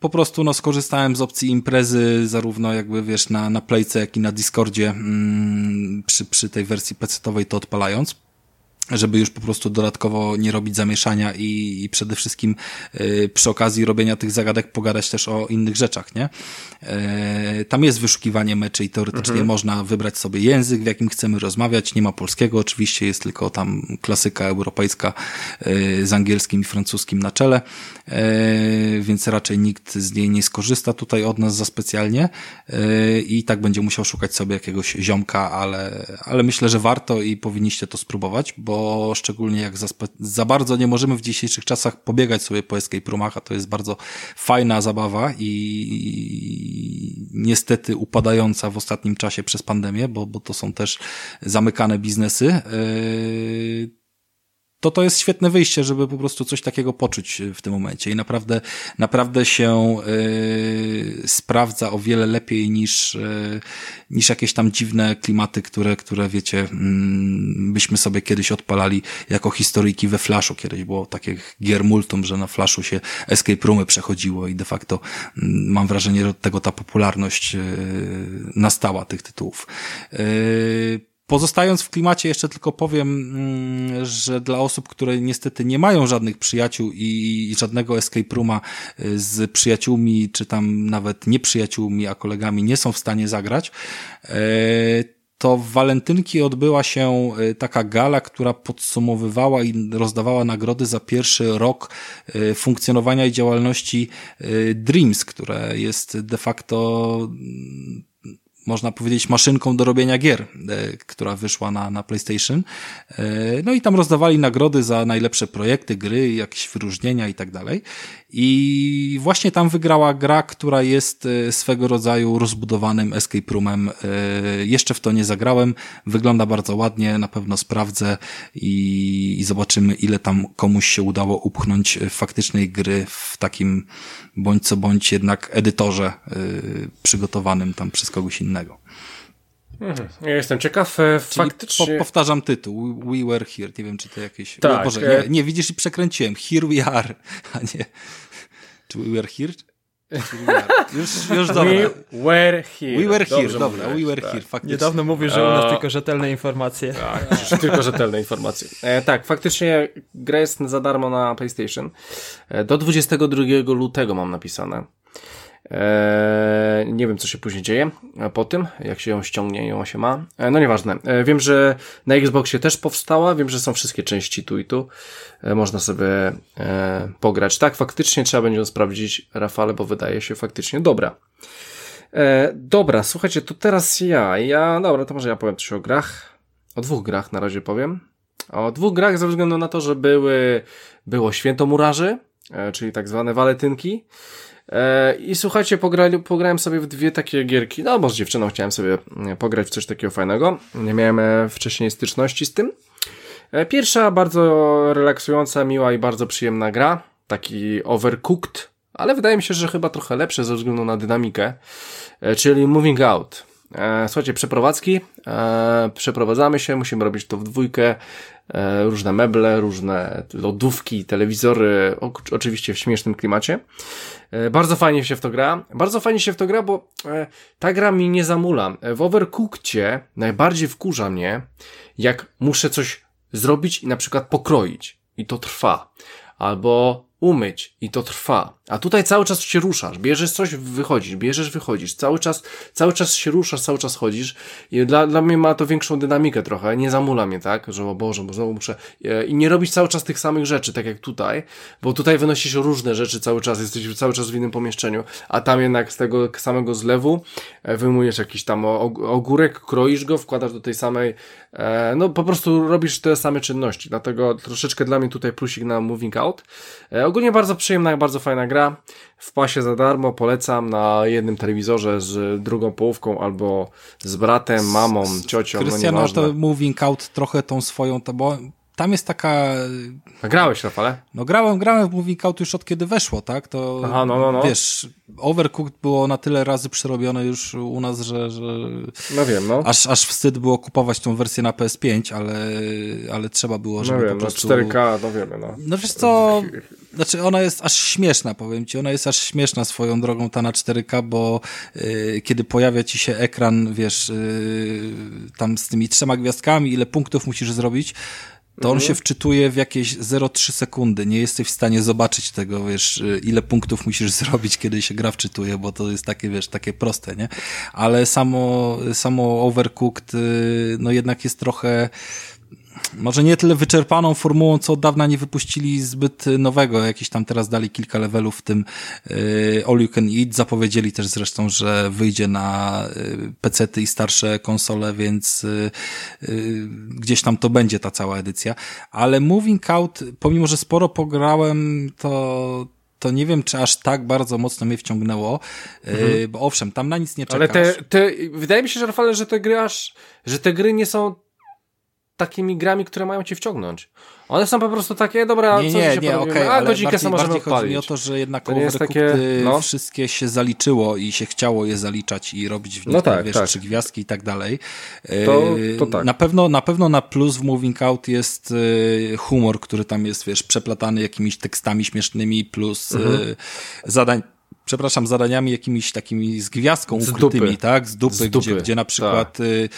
po prostu no, skorzystałem z opcji imprezy zarówno jakby wiesz na, na Playce, jak i na Discordzie mm, przy, przy tej wersji PC-owej to odpalając żeby już po prostu dodatkowo nie robić zamieszania i, i przede wszystkim y, przy okazji robienia tych zagadek pogadać też o innych rzeczach, nie? E, tam jest wyszukiwanie meczy i teoretycznie mhm. można wybrać sobie język, w jakim chcemy rozmawiać. Nie ma polskiego, oczywiście jest tylko tam klasyka europejska y, z angielskim i francuskim na czele, więc raczej nikt z niej nie skorzysta tutaj od nas za specjalnie i tak będzie musiał szukać sobie jakiegoś ziomka, ale, ale myślę, że warto i powinniście to spróbować, bo szczególnie jak za, za bardzo nie możemy w dzisiejszych czasach pobiegać sobie po escape roomach, a to jest bardzo fajna zabawa i niestety upadająca w ostatnim czasie przez pandemię, bo, bo to są też zamykane biznesy. Yy, to to jest świetne wyjście, żeby po prostu coś takiego poczuć w tym momencie i naprawdę, naprawdę się yy, sprawdza o wiele lepiej niż, yy, niż jakieś tam dziwne klimaty, które, które wiecie, yy, byśmy sobie kiedyś odpalali jako historyjki we Flashu. Kiedyś było takie gier multum, że na Flashu się escape roomy przechodziło i de facto mm, mam wrażenie, że od tego ta popularność yy, nastała tych tytułów. Yy, Pozostając w klimacie, jeszcze tylko powiem, mm, że dla osób, które niestety nie mają żadnych przyjaciół i żadnego escape rooma y, z przyjaciółmi, czy tam nawet nieprzyjaciółmi, a kolegami nie są w stanie zagrać, y, to w walentynki odbyła się y, taka gala, która podsumowywała i rozdawała nagrody za pierwszy rok funkcjonowania i działalności Dreams, które jest de facto można powiedzieć, maszynką do robienia gier, e, która wyszła na, na PlayStation. E, no i tam rozdawali nagrody za najlepsze projekty, gry, jakieś wyróżnienia i tak dalej. I właśnie tam wygrała gra, która jest e, swego rodzaju rozbudowanym escape roomem. Jeszcze w to nie zagrałem. Wygląda bardzo ładnie, na pewno sprawdzę i, i zobaczymy, ile tam komuś się udało upchnąć faktycznej gry w takim bądź co bądź jednak edytorze przygotowanym tam przez kogoś innego. Mhm. Ja jestem ciekaw, e, faktycznie... Po, powtarzam tytuł, We Were Here, nie wiem czy to jakieś... Tak. Boże, nie, e- nie, widzisz i przekręciłem, Here We Are, a nie... Czy We Were Here? Już, już dobra. We were here. We were here, Dobrze dobra, we were tak. here, faktycznie. Niedawno mówisz, że u nas tylko rzetelne informacje. Tak, tylko rzetelne informacje. E, tak, faktycznie gra jest za darmo na PlayStation. E, do 22 lutego mam napisane. Eee, nie wiem, co się później dzieje po tym, jak się ją ściągnie i ją się ma. Eee, no nieważne. Eee, wiem, że na Xboxie też powstała, wiem, że są wszystkie części tu i tu. Eee, można sobie eee, pograć. Tak, faktycznie trzeba będzie ją sprawdzić, Rafale, bo wydaje się faktycznie dobra. Eee, dobra, słuchajcie, to teraz ja. Ja, dobra, to może ja powiem coś o grach. O dwóch grach na razie powiem. O dwóch grach ze względu na to, że były, było Święto Murarzy, czyli tak zwane walentynki. E, I słuchajcie, pograli, pograłem sobie w dwie takie gierki. No, bo z dziewczyną chciałem sobie mm, pograć w coś takiego fajnego. Nie miałem e, wcześniej styczności z tym. E, pierwsza, bardzo relaksująca, miła i bardzo przyjemna gra. Taki overcooked, ale wydaje mi się, że chyba trochę lepsze ze względu na dynamikę. Czyli Moving Out. Słuchajcie, przeprowadzki. Przeprowadzamy się, musimy robić to w dwójkę. Różne meble, różne lodówki, telewizory, oczywiście w śmiesznym klimacie. E, bardzo fajnie się w to gra. Bardzo fajnie się w to gra, bo e, ta gra mi nie zamula. E, w Overcookcie najbardziej wkurza mnie, jak muszę coś zrobić i na przykład pokroić. I to trwa. Albo umyć i to trwa. A tutaj cały czas się ruszasz, bierzesz coś, wychodzisz, bierzesz, wychodzisz, cały czas, cały czas się ruszasz, cały czas chodzisz. I dla, dla mnie ma to większą dynamikę trochę, nie zamula mnie, tak, że o Boże, bo znowu muszę e, i nie robić cały czas tych samych rzeczy, tak jak tutaj, bo tutaj wynosisz różne rzeczy cały czas, jesteś cały czas w innym pomieszczeniu, a tam jednak z tego samego zlewu e, wyjmujesz jakiś tam ogórek, kroisz go, wkładasz do tej samej, e, no po prostu robisz te same czynności, dlatego troszeczkę dla mnie tutaj plusik na Moving Out. Ogólnie bardzo przyjemna, bardzo fajna gra, w pasie za darmo, polecam na jednym telewizorze z drugą połówką albo z bratem, mamą, ciocią, Krystiano, no to Moving Out trochę tą swoją, to bo tam jest taka... A grałeś, Rafale? No grałem, grałem w Moving Out już od kiedy weszło, tak? To Aha, no, no, no. wiesz, Overcooked było na tyle razy przerobione już u nas, że, że no wiem, no. aż, aż wstyd było kupować tą wersję na PS5, ale, ale trzeba było, żeby no wiem, po no, prostu... No 4K, no wiemy, no. No wiesz co, znaczy ona jest aż śmieszna, powiem ci, ona jest aż śmieszna swoją drogą ta na 4K, bo yy, kiedy pojawia ci się ekran, wiesz, yy, tam z tymi trzema gwiazdkami, ile punktów musisz zrobić, to on mhm. się wczytuje w jakieś 0,3 sekundy. Nie jesteś w stanie zobaczyć tego, wiesz, ile punktów musisz zrobić, kiedy się gra wczytuje, bo to jest takie, wiesz, takie proste, nie? Ale samo, samo Overcooked, y, no jednak jest trochę, może nie tyle wyczerpaną formułą, co od dawna nie wypuścili zbyt nowego. Jakiś tam teraz dali kilka levelów w tym y, All You Can Eat. Zapowiedzieli też zresztą, że wyjdzie na y, pecety i starsze konsole, więc y, gdzieś tam to będzie ta cała edycja. Ale Moving Out, pomimo, że sporo pograłem, to to nie wiem, czy aż tak bardzo mocno mnie wciągnęło, mhm. bo owszem, tam na nic nie czekasz. Ale te, te, wydaje mi się, że Rafale, że te gry aż, że te gry nie są takimi grami, które mają cię wciągnąć. One są po prostu takie, dobra, nie, co nie, nie, okej, okay, a godzinkę sobie możemy chodzi mi o to, że jednak to jest takie, no. wszystkie się zaliczyło i się chciało je zaliczać i robić w nich, no tak, wiesz, tak. trzy gwiazdki i tak dalej. To, to tak. Na pewno, na pewno na plus w Moving Out jest e, humor, który tam jest, wiesz, przeplatany jakimiś tekstami śmiesznymi, plus mhm. E, zadań przepraszam, zadaniami jakimiś takimi z gwiazdką z ukrytymi, dupy. tak? Z dupy, z dupy. Gdzie, gdzie na przykład tak. y,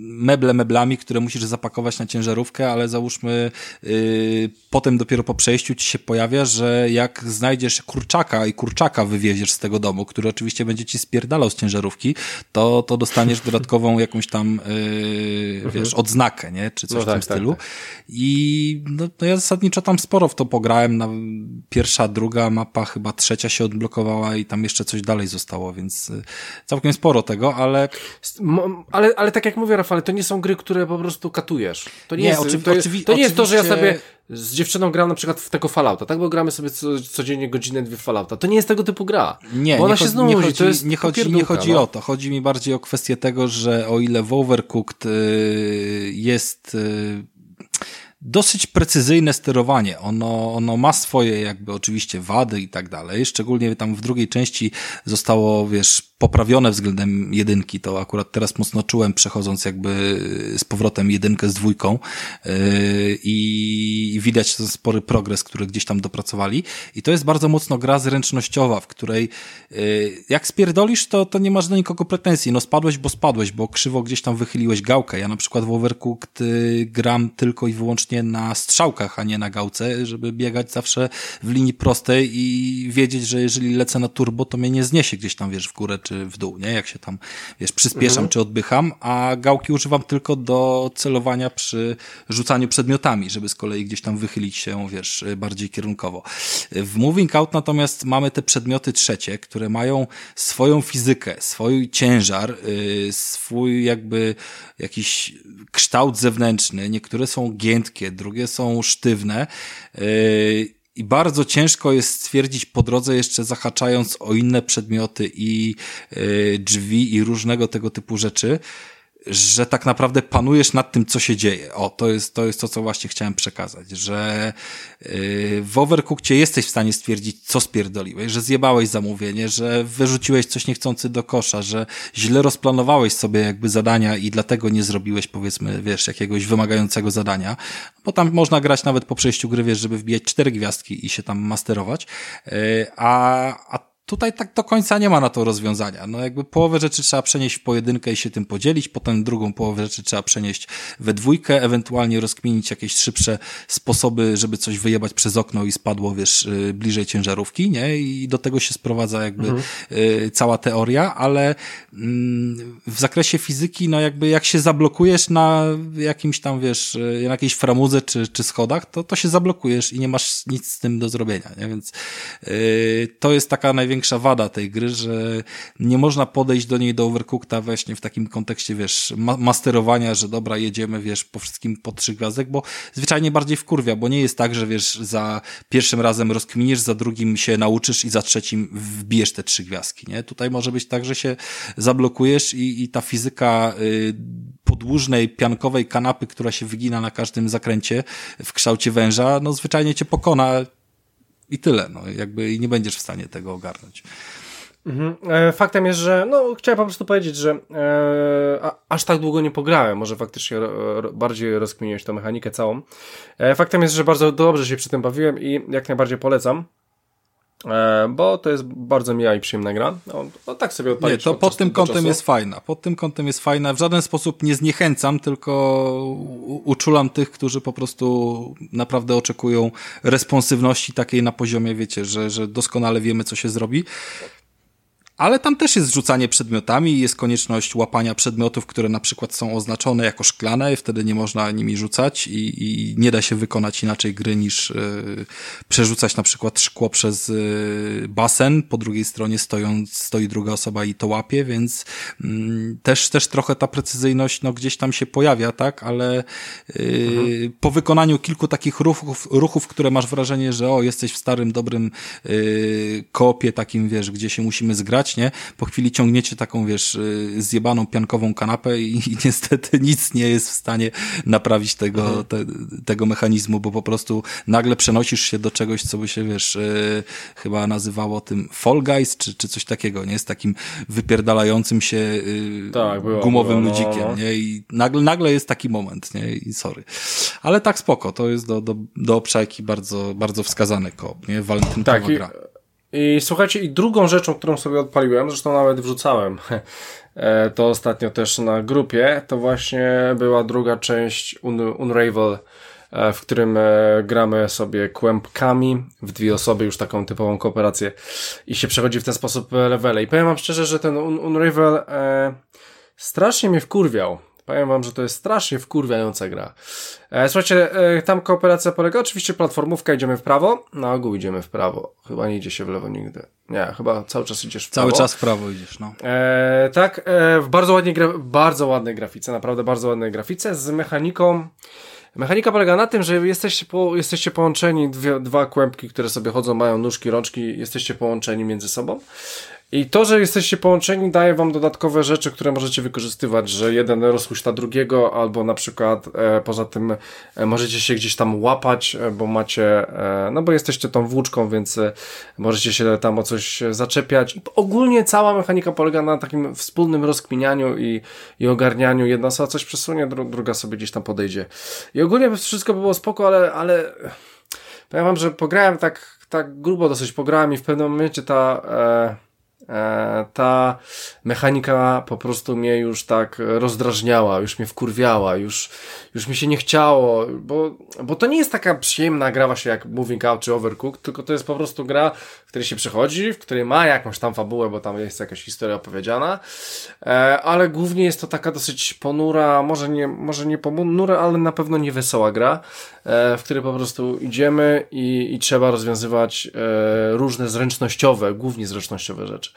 meble meblami, które musisz zapakować na ciężarówkę, ale załóżmy y, potem dopiero po przejściu ci się pojawia, że jak znajdziesz kurczaka i kurczaka wywieziesz z tego domu, który oczywiście będzie ci spierdalał z ciężarówki, to, to dostaniesz dodatkową jakąś tam, y, mhm. wiesz, odznakę, nie? Czy coś no w tak, tym tak, stylu. Tak, I no, no ja zasadniczo tam sporo w to pograłem. Na, pierwsza, druga mapa, chyba trzecia się odblokowała i tam jeszcze coś dalej zostało, więc y, całkiem sporo tego, ale... Ale, ale tak jak mówię, Rafale, to nie są gry, które po prostu katujesz. To nie, nie jest, oczy, to, jest, to nie jest to, że ja sobie z dziewczyną gram na przykład w tego Fallouta, tak? Bo gramy sobie co, codziennie godzinę, dwie Fallouta. To nie jest tego typu gra. Nie, bo ona nie, się znudzi, nie chodzi, to jest nie chodzi, nie chodzi no. o to. Chodzi mi bardziej o kwestię tego, że o ile Overcooked y, jest y, dosyć precyzyjne sterowanie. Ono, ono ma swoje jakby oczywiście wady i tak dalej. Szczególnie tam w drugiej części zostało, wiesz, poprawione względem jedynki. To akurat teraz mocno czułem, przechodząc jakby z powrotem jedynkę z dwójką yy, i widać ten spory progres, który gdzieś tam dopracowali. I to jest bardzo mocno gra zręcznościowa, w której yy, jak spierdolisz, to, to nie masz do nikogo pretensji. No spadłeś, bo spadłeś, bo krzywo gdzieś tam wychyliłeś gałkę. Ja na przykład w Overcooked yy, gram tylko i wyłącznie na strzałkach, a nie na gałce, żeby biegać zawsze w linii prostej i wiedzieć, że jeżeli lecę na turbo, to mnie nie zniesie gdzieś tam, wiesz, w górę czy w dół, nie? Jak się tam, wiesz, przyspieszam mhm. czy odbycham, a gałki używam tylko do celowania przy rzucaniu przedmiotami, żeby z kolei gdzieś tam wychylić się, wiesz, bardziej kierunkowo. W Moving Out natomiast mamy te przedmioty trzecie, które mają swoją fizykę, swój ciężar, yy, swój jakby jakiś kształt zewnętrzny. Niektóre są giętkie, drugie są sztywne. I bardzo ciężko jest stwierdzić po drodze, jeszcze zahaczając o inne przedmioty i y, drzwi i różnego tego typu rzeczy, że tak naprawdę panujesz nad tym, co się dzieje. O, to jest to, jest to co właśnie chciałem przekazać, że yy, w Overcookcie jesteś w stanie stwierdzić, co spierdoliłeś, że zjebałeś zamówienie, że wyrzuciłeś coś niechcący do kosza, że źle rozplanowałeś sobie jakby zadania i dlatego nie zrobiłeś, powiedzmy, wiesz, jakiegoś wymagającego zadania, bo tam można grać nawet po przejściu gry, wiesz, żeby wbijać cztery gwiazdki i się tam masterować, yy, a, a Tutaj tak do końca nie ma na to rozwiązania. No jakby połowę rzeczy trzeba przenieść w pojedynkę i się tym podzielić, potem drugą połowę rzeczy trzeba przenieść we dwójkę, ewentualnie rozkminić jakieś szybsze sposoby, żeby coś wyjebać przez okno i spadło, wiesz, y, bliżej ciężarówki, nie? I do tego się sprowadza jakby mhm. Y, cała teoria, ale mm, w zakresie fizyki, no jakby jak się zablokujesz na jakimś tam, wiesz, y, na jakiejś framudze czy, czy schodach, to, to się zablokujesz i nie masz nic z tym do zrobienia, nie? Więc to jest taka największa największa wada tej gry, że nie można podejść do niej do Overcookta właśnie w takim kontekście, wiesz, ma masterowania, że dobra, jedziemy, wiesz, po wszystkim po trzy gwiazdek, bo zwyczajnie bardziej wkurwia, bo nie jest tak, że wiesz, za pierwszym razem rozkminisz, za drugim się nauczysz i za trzecim wbijesz te trzy gwiazdki, nie? Tutaj może być tak, że się zablokujesz i, i ta fizyka y, podłużnej, piankowej kanapy, która się wygina na każdym zakręcie w kształcie węża, no zwyczajnie cię pokona i tyle, no jakby i nie będziesz w stanie tego ogarnąć. Mhm. E, faktem jest, że no, chciałem po prostu powiedzieć, że e, aż tak długo nie pograłem, może faktycznie ro, bardziej rozkminiłeś tę mechanikę całą. E, faktem jest, że bardzo dobrze się przy tym bawiłem i jak najbardziej polecam. E, bo to jest bardzo miła i przyjemna gra. No, no tak sobie odpalić. Nie, to pod tym kątem jest fajna. Pod tym kątem jest fajna. W żaden sposób nie zniechęcam, tylko uczulam tych, którzy po prostu naprawdę oczekują responsywności takiej na poziomie, wiecie, że, że doskonale wiemy, co się zrobi. Ale tam też jest rzucanie przedmiotami, jest konieczność łapania przedmiotów, które na przykład są oznaczone jako szklane wtedy nie można nimi rzucać i, i nie da się wykonać inaczej gry niż yy, przerzucać na przykład szkło przez yy, basen, po drugiej stronie stoją, stoi druga osoba i to łapie, więc yy, też, też trochę ta precyzyjność no, gdzieś tam się pojawia, tak, ale mhm. po wykonaniu kilku takich ruchów, ruchów, które masz wrażenie, że o, jesteś w starym, dobrym yy, kopie takim, wiesz, gdzie się musimy zgrać, grać, nie? Po chwili ciągniecie taką, wiesz, y, zjebaną piankową kanapę i, i niestety nic nie jest w stanie naprawić tego, mhm. te, tego mechanizmu, bo po prostu nagle przenosisz się do czegoś, co by się, wiesz, yy, chyba nazywało tym Fall Guys, czy, czy coś takiego, nie? Z takim wypierdalającym się yy, tak, było, gumowym było, no, ludzikiem, no. nie? I nagle, nagle jest taki moment, nie? I sorry. Ale tak spoko, to jest do, do, do obszajki bardzo, bardzo wskazany koop, nie? Walentynkowa tak, gra. I i słuchajcie, i drugą rzeczą, którą sobie odpaliłem, zresztą nawet wrzucałem e, to ostatnio też na grupie, to właśnie była druga część Un Unravel, e, w którym e, gramy sobie kłębkami w dwie osoby, już taką typową kooperację i się przechodzi w ten sposób levele. I powiem wam szczerze, że ten Un Unravel strasznie mnie wkurwiał Powiem wam, że to jest strasznie wkurwiająca gra. E, słuchajcie, e, tam kooperacja polega, oczywiście platformówka, idziemy w prawo, na ogół idziemy w prawo. Chyba nie idzie się w lewo nigdy. Nie, chyba cały czas idziesz w prawo. Cały czas w prawo idziesz, no. E, tak, e, w bardzo ładnej, gra, bardzo ładnej grafice, naprawdę bardzo ładnej grafice, z mechaniką, Mechanika polega na tym, że jesteście, po, jesteście połączeni, dwie, dwa kłębki, które sobie chodzą, mają nóżki, rączki, jesteście połączeni między sobą. I to, że jesteście połączeni, daje wam dodatkowe rzeczy, które możecie wykorzystywać, że jeden rozhuśta drugiego, albo na przykład e, poza tym e, możecie się gdzieś tam łapać, e, bo macie, e, no bo jesteście tą włóczką, więc e, możecie się tam o coś zaczepiać. I ogólnie cała mechanika polega na takim wspólnym rozkminianiu i, i ogarnianiu. Jedna osoba coś przesunie, dru druga sobie gdzieś tam podejdzie. I ogólnie wszystko by było spoko, ale, ale powiem wam, że pograłem tak, tak grubo dosyć pograłem i w pewnym momencie ta... E, ta mechanika po prostu mnie już tak rozdrażniała, już mnie wkurwiała, już, już mi się nie chciało, bo, bo to nie jest taka przyjemna gra właśnie jak Moving Out czy Overcooked, tylko to jest po prostu gra, w której się przychodzi, w której ma jakąś tam fabułę, bo tam jest jakaś historia opowiedziana, e, ale głównie jest to taka dosyć ponura, może nie, może nie ponura, ale na pewno nie wesoła gra, e, w której po prostu idziemy i, i trzeba rozwiązywać różne zręcznościowe, głównie zręcznościowe rzeczy.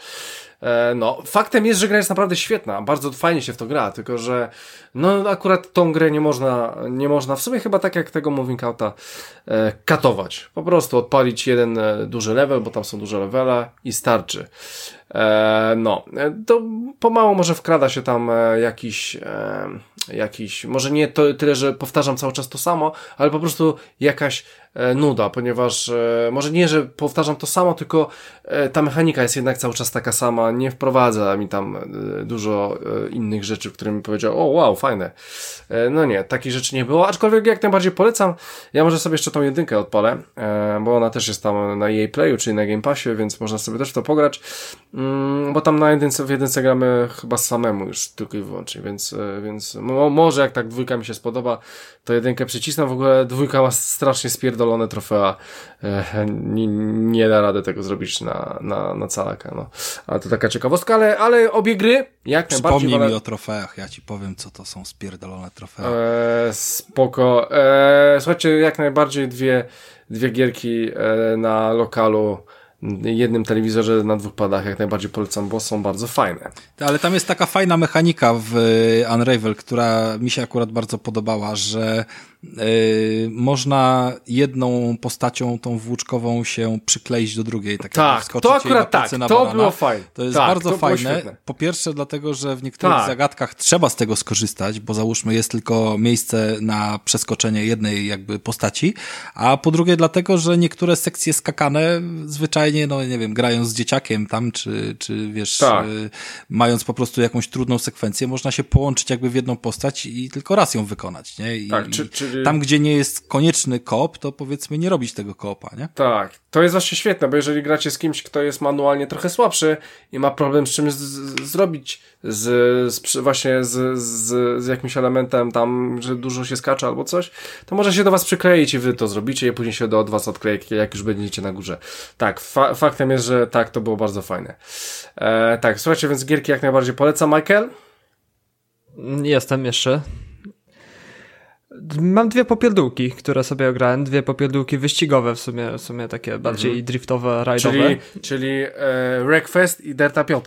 E, no, faktem jest, że gra jest naprawdę świetna, bardzo fajnie się w to gra, tylko że no akurat tą grę nie można, nie można w sumie chyba tak jak tego Moving Outa e, katować. Po prostu odpalić jeden e, duży level, bo tam są duże levele i starczy. E, no, e, to pomału może wkrada się tam jakiś, e, jakiś, może nie to, tyle, że powtarzam cały czas to samo, ale po prostu jakaś nuda, ponieważ e, może nie, że powtarzam to samo, tylko e, ta mechanika jest jednak cały czas taka sama, nie wprowadza mi tam e, dużo e, innych rzeczy, które mi powiedział, o wow, fajne. E, no nie, takich rzeczy nie było, aczkolwiek jak najbardziej polecam, ja może sobie jeszcze tą jedynkę odpalę, e, bo ona też jest tam na jej playu, czyli na Game Passie, więc można sobie też to pograć. Mm, bo tam na jedynce, w jedynce gramy chyba samemu już tylko i wyłącznie, więc, e, więc mo, może jak tak dwójka mi się spodoba, to jedynkę przycisnę. W ogóle dwójka ma strasznie spierdolone trofea. E, nie, nie da rady tego zrobić na, na, na calaka, no. Ale to taka ciekawostka, ale, ale obie gry jak najbardziej... Przypomnij mi o trofeach, ja ci powiem, co to są spierdolone trofea. E, spoko. E, słuchajcie, jak najbardziej dwie, dwie gierki e, na lokalu jednym telewizorze na dwóch padach jak najbardziej polecam, bo są bardzo fajne. Ale tam jest taka fajna mechanika w Unravel, która mi się akurat bardzo podobała, że można jedną postacią tą włóczkową się przykleić do drugiej. Tak, tak to akurat tak, to barana. było fajne. To jest tak, bardzo fajne. Po pierwsze dlatego, że w niektórych tak. zagadkach trzeba z tego skorzystać, bo załóżmy jest tylko miejsce na przeskoczenie jednej jakby postaci, a po drugie dlatego, że niektóre sekcje skakane zwyczajnie, no nie wiem, grając z dzieciakiem tam, czy, czy wiesz, tak. y, mając po prostu jakąś trudną sekwencję, można się połączyć jakby w jedną postać i tylko raz ją wykonać, nie? I, tak, czy, czy tam, gdzie nie jest konieczny koop, to powiedzmy nie robić tego koopa, nie? Tak, to jest właśnie świetne, bo jeżeli gracie z kimś, kto jest manualnie trochę słabszy i ma problem z czymś zrobić, z, z właśnie z, z, z, jakimś elementem tam, że dużo się skacze albo coś, to może się do was przykleić i wy to zrobicie i później się do od was odkleje, jak już będziecie na górze. Tak, fa faktem jest, że tak, to było bardzo fajne. E, tak, słuchajcie, więc gierki jak najbardziej polecam. Michael? Jestem jeszcze. Mam dwie popierdółki, które sobie ograłem, dwie popierdółki wyścigowe w sumie, w sumie takie bardziej mhm. driftowe, rajdowe. Czyli, czyli e, Wreckfest i Delta 5?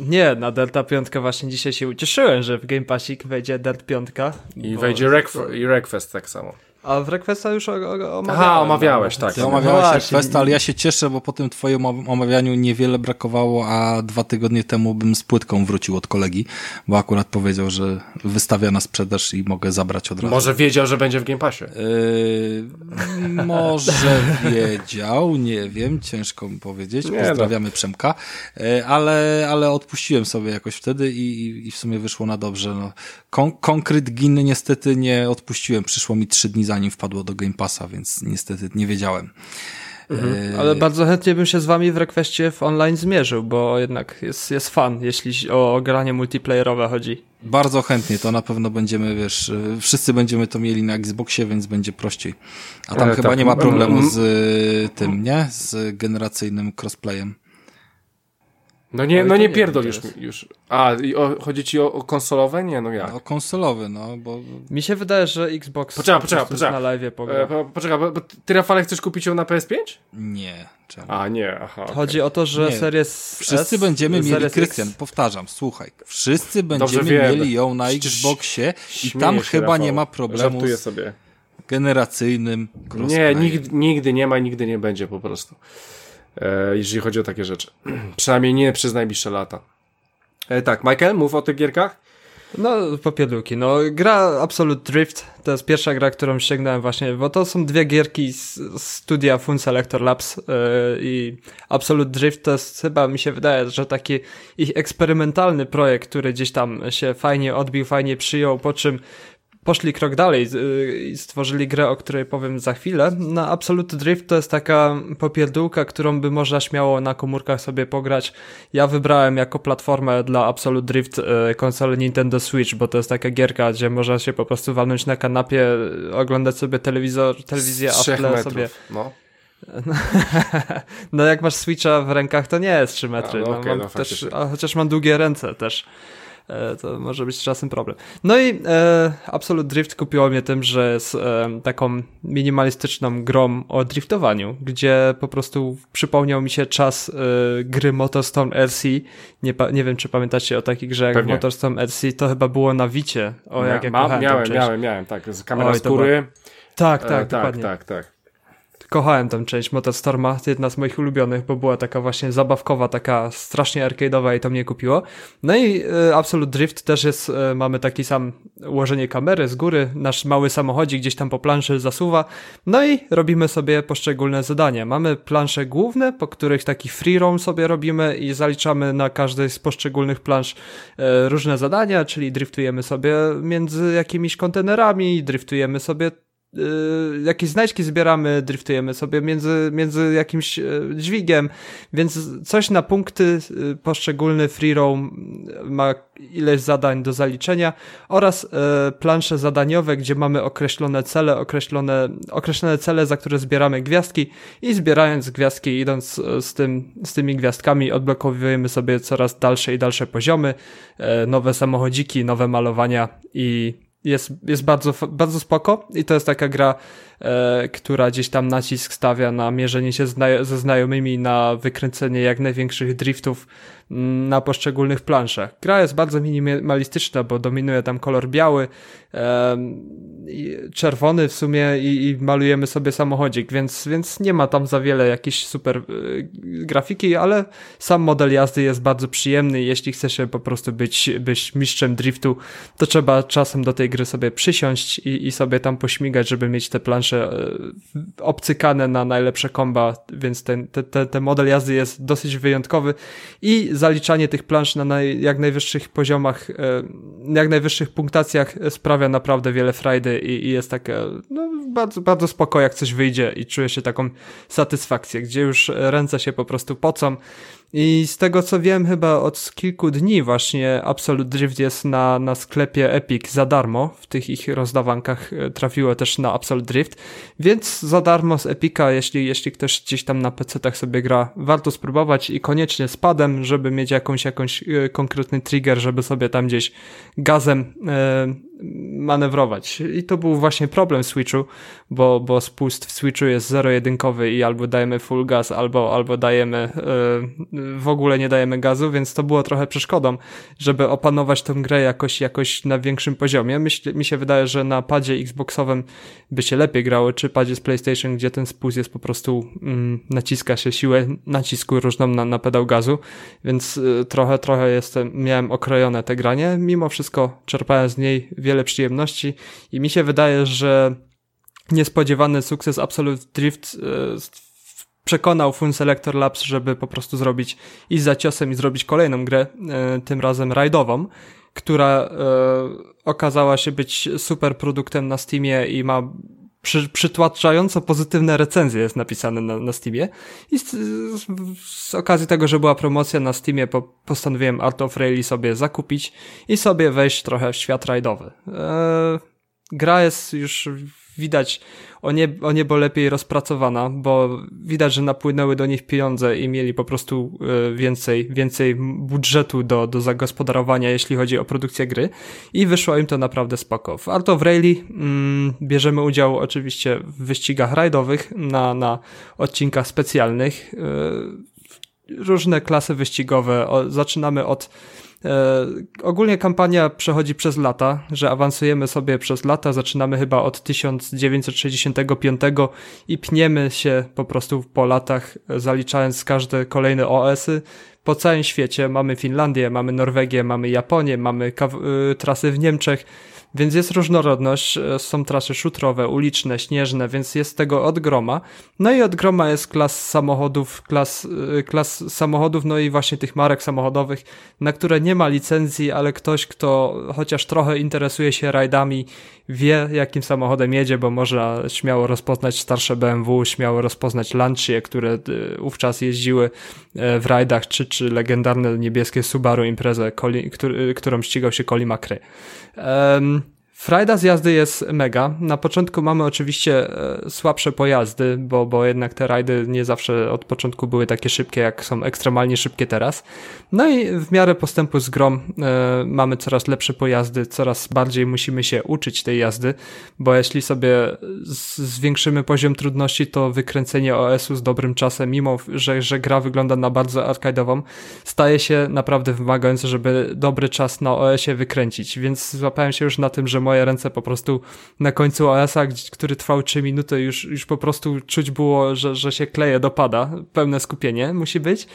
Nie, na Delta 5 właśnie dzisiaj się ucieszyłem, że w Game Passik wejdzie Delta 5. I wejdzie Wreckfest tak samo. A w Requesta już omawiałem. Aha, omawiałeś, tak. Ty omawiałeś no Requesta, ale ja się cieszę, bo po tym twoim omawianiu niewiele brakowało, a dwa tygodnie temu bym z płytką wrócił od kolegi, bo akurat powiedział, że wystawia na sprzedaż i mogę zabrać od razu. Może wiedział, że będzie w Game Passie? Yy, może wiedział, nie wiem, ciężko mi powiedzieć. Nie no. Pozdrawiamy no. Przemka, yy, ale, ale odpuściłem sobie jakoś wtedy i, i w sumie wyszło na dobrze. No. Kon konkret Gin niestety nie odpuściłem, przyszło mi trzy dni zanim wpadło do Game Passa, więc niestety nie wiedziałem. Mhm. E, Ale bardzo chętnie bym się z wami w rekwestie w online zmierzył, bo jednak jest, jest fan, jeśli o granie multiplayerowe chodzi. Bardzo chętnie, to na pewno będziemy, wiesz, e, wszyscy będziemy to mieli na Xboxie, więc będzie prościej. A tam e, chyba tak. nie ma problemu z tym, nie? Z generacyjnym crossplayem. No nie, no nie pierdol już, już. A, i o, chodzi ci o, o, konsolowe? Nie, no jak? O konsolowe, no, bo... Mi się wydaje, że Xbox poczekaj, poczekaj, poczekaj. na live pogra. E, po, poczekaj, bo, bo ty Rafale chcesz kupić ją na PS5? Nie. Czemu? A, nie, aha. Okay. Chodzi o to, że nie. Series Wszyscy S, będziemy mieli, Krystian, powtarzam, słuchaj, wszyscy będziemy mieli ją na Xboxie i tam chyba Rafał. nie ma problemu z sobie. generacyjnym Nie, nigdy, nigdy nie ma, nigdy nie będzie po prostu. E, jeżeli chodzi o takie rzeczy. Przynajmniej nie przez najbliższe lata. E, tak, Michael, mów o tych gierkach. No, popierdółki. No, gra Absolute Drift to jest pierwsza gra, którą sięgnąłem właśnie, bo to są dwie gierki z studia Fun Selector Labs yy, i Absolute Drift to jest chyba, mi się wydaje, że taki ich eksperymentalny projekt, który gdzieś tam się fajnie odbił, fajnie przyjął, po czym poszli krok dalej y, i stworzyli grę, o której powiem za chwilę. Na Absolute Drift to jest taka popierdółka, którą by można śmiało na komórkach sobie pograć. Ja wybrałem jako platformę dla Absolute Drift y, konsolę Nintendo Switch, bo to jest taka gierka, gdzie można się po prostu walnąć na kanapie, oglądać sobie telewizor, telewizję, a w tle sobie... No. no jak masz Switcha w rękach, to nie jest 3 metry. A, no, okay, no, no też, a chociaż mam długie ręce też. E, to może być czasem problem. No i e, Absolute Drift kupiło mnie tym, że jest e, taką minimalistyczną grą o driftowaniu, gdzie po prostu przypomniał mi się czas e, gry Motorstorm RC. Nie, nie wiem, czy pamiętacie o takiej grze jak Pewnie. Motorstorm RC, to chyba było na Wicie. O, jak ja miałem, miałem, miałem, tak, z kamerą skóry. Tak, tak, e, tak, dokładnie. tak, tak kochałem tę część Motorstorma, jedna z moich ulubionych, bo była taka właśnie zabawkowa, taka strasznie arcade'owa i to mnie kupiło. No i y, Absolute Drift też jest, y, mamy taki sam ułożenie kamery z góry, nasz mały samochodzik gdzieś tam po planszy zasuwa, no i robimy sobie poszczególne zadania. Mamy plansze główne, po których taki free roam sobie robimy i zaliczamy na każdej z poszczególnych plansz y, różne zadania, czyli driftujemy sobie między jakimiś kontenerami, driftujemy sobie jakieś znajdźki zbieramy, driftujemy sobie między, między jakimś y, dźwigiem, więc coś na punkty y, poszczególny free roam ma ileś zadań do zaliczenia oraz plansze zadaniowe, gdzie mamy określone cele, określone, określone cele, za które zbieramy gwiazdki i zbierając gwiazdki, idąc z, tym, z tymi gwiazdkami, odblokowujemy sobie coraz dalsze i dalsze poziomy, nowe samochodziki, nowe malowania i jest, jest bardzo, bardzo spoko i to jest taka gra, e, która gdzieś tam nacisk stawia na mierzenie się zna ze znajomymi, na wykręcenie jak największych driftów na poszczególnych planszach. Gra jest bardzo minimalistyczna, bo dominuje tam kolor biały, czerwony w sumie i, i, malujemy sobie samochodzik, więc, więc nie ma tam za wiele jakiejś super e, grafiki, ale sam model jazdy jest bardzo przyjemny jeśli chce się po prostu być, być mistrzem driftu, to trzeba czasem do tej gry sobie przysiąść i, i sobie tam pośmigać, żeby mieć te plansze e, obcykane na najlepsze komba, więc ten, te, te, ten model jazdy jest dosyć wyjątkowy i zaliczanie tych plansz na naj, jak najwyższych poziomach, e, jak najwyższych punktacjach sprawia naprawdę wiele frajdy i, i jest takie, no, bardzo, bardzo spoko, jak coś wyjdzie i czuję się taką satysfakcję, gdzie już ręce się po prostu pocą, i z tego co wiem, chyba od kilku dni właśnie Absolute Drift jest na, na sklepie Epic za darmo. W tych ich rozdawankach e, trafiło też na Absolute Drift, więc za darmo z Epica, jeśli, jeśli ktoś gdzieś tam na PC-tach sobie gra, warto spróbować i koniecznie z padem, żeby mieć jakąś, jakąś e, konkretny trigger, żeby sobie tam gdzieś gazem e, manewrować. I to był właśnie problem Switchu, bo, bo spust w Switchu jest zero-jedynkowy i albo dajemy full gas, albo, albo dajemy w ogóle nie dajemy gazu, więc to było trochę przeszkodą, żeby opanować tę grę jakoś, jakoś na większym poziomie. Myśl, mi się wydaje, że na padzie Xboxowym by się lepiej grało, czy padzie z PlayStation, gdzie ten spust jest po prostu, mm, naciska się siłę nacisku różną na, na pedał gazu, więc y, trochę, trochę jestem, miałem okrojone te granie. Mimo wszystko czerpałem z niej wiele przyjemności i mi się wydaje, że niespodziewany sukces Absolute Drift y, przekonał Fun Selector Labs, żeby po prostu zrobić i za ciosem i zrobić kolejną grę, e, tym razem rajdową, która e, okazała się być super produktem na Steamie i ma przy, przytłaczająco pozytywne recenzje jest napisane na, na Steamie i z, z, z, okazji tego, że była promocja na Steamie po, postanowiłem Art of Rally sobie zakupić i sobie wejść trochę w świat rajdowy. Eee, gra jest już widać o, nie, o niebo lepiej rozpracowana, bo widać, że napłynęły do nich pieniądze i mieli po prostu e, więcej, więcej budżetu do, do zagospodarowania, jeśli chodzi o produkcję gry i wyszło im to naprawdę spoko. W Art of Rally mm, bierzemy udział oczywiście w wyścigach rajdowych na, na odcinkach specjalnych. Yy, różne klasy wyścigowe. Zaczynamy od E, ogólnie kampania przechodzi przez lata, że awansujemy sobie przez lata, zaczynamy chyba od 1965 i pniemy się po prostu po latach, zaliczając każde kolejne OS-y. Po całym świecie mamy Finlandię, mamy Norwegię, mamy Japonię, mamy y, trasy w Niemczech więc jest różnorodność, e, są trasy szutrowe, uliczne, śnieżne, więc jest tego od groma. No i od groma jest klas samochodów, klas, e, klas samochodów, no i właśnie tych marek samochodowych, na które nie ma licencji, ale ktoś, kto chociaż trochę interesuje się rajdami, wie jakim samochodem jedzie, bo można śmiało rozpoznać starsze BMW, śmiało rozpoznać Lancia, które e, wówczas jeździły w rajdach, czy, czy legendarne niebieskie Subaru Imprezę, którą ścigał się Coli Macry. Um, Frajda z jazdy jest mega. Na początku mamy oczywiście e, słabsze pojazdy, bo, bo jednak te rajdy nie zawsze od początku były takie szybkie, jak są ekstremalnie szybkie teraz. No i w miarę postępu z grom e, mamy coraz lepsze pojazdy, coraz bardziej musimy się uczyć tej jazdy, bo jeśli sobie zwiększymy poziom trudności, to wykręcenie OS-u z dobrym czasem, mimo że, że gra wygląda na bardzo arcade'ową, staje się naprawdę wymagające, żeby dobry czas na OS-ie wykręcić, więc złapałem się już na tym, że moje ręce po prostu na końcu OS-a, który trwał 3 minuty, już, już po prostu czuć było, że, że się kleje, dopada. Pełne skupienie musi być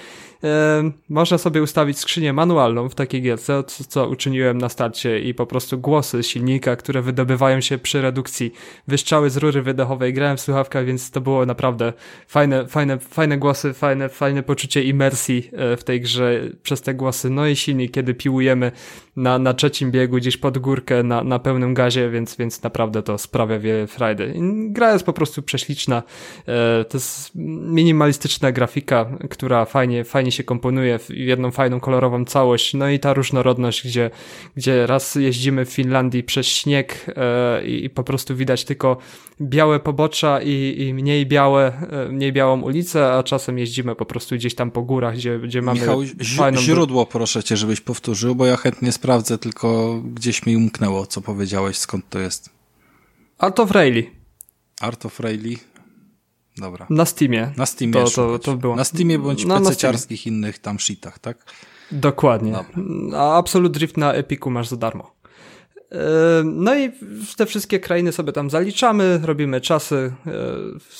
można sobie ustawić skrzynię manualną w takiej gierce, co, co uczyniłem na starcie i po prostu głosy silnika, które wydobywają się przy redukcji, wystrzały z rury wydechowej, grałem w słuchawkach, więc to było naprawdę fajne, fajne, fajne głosy, fajne, fajne poczucie imersji e, w tej grze przez te głosy, no i silnik, kiedy piłujemy na, na trzecim biegu gdzieś pod górkę na, na pełnym gazie, więc, więc naprawdę to sprawia wiele frajdy. Gra jest po prostu prześliczna, e, to jest minimalistyczna grafika, która fajnie, fajnie się komponuje w jedną fajną, kolorową całość. No i ta różnorodność, gdzie, gdzie raz jeździmy w Finlandii przez śnieg e, i, i, po prostu widać tylko białe pobocza i, i mniej białe, e, mniej białą ulicę, a czasem jeździmy po prostu gdzieś tam po górach, gdzie, gdzie mamy Michał, fajną... źródło proszę cię, żebyś powtórzył, bo ja chętnie sprawdzę, tylko gdzieś mi umknęło, co powiedziałeś, skąd to jest. Art of Rayleigh. Art of Rayleigh. Dobra. Na Steamie. Na Steamie to, to, to było. Na Steamie bądź no, PC-ciarskich innych tam shitach, tak? Dokładnie. Dobra. A Absolute Drift na Epiku masz za darmo. No i te wszystkie krainy sobie tam zaliczamy, robimy czasy,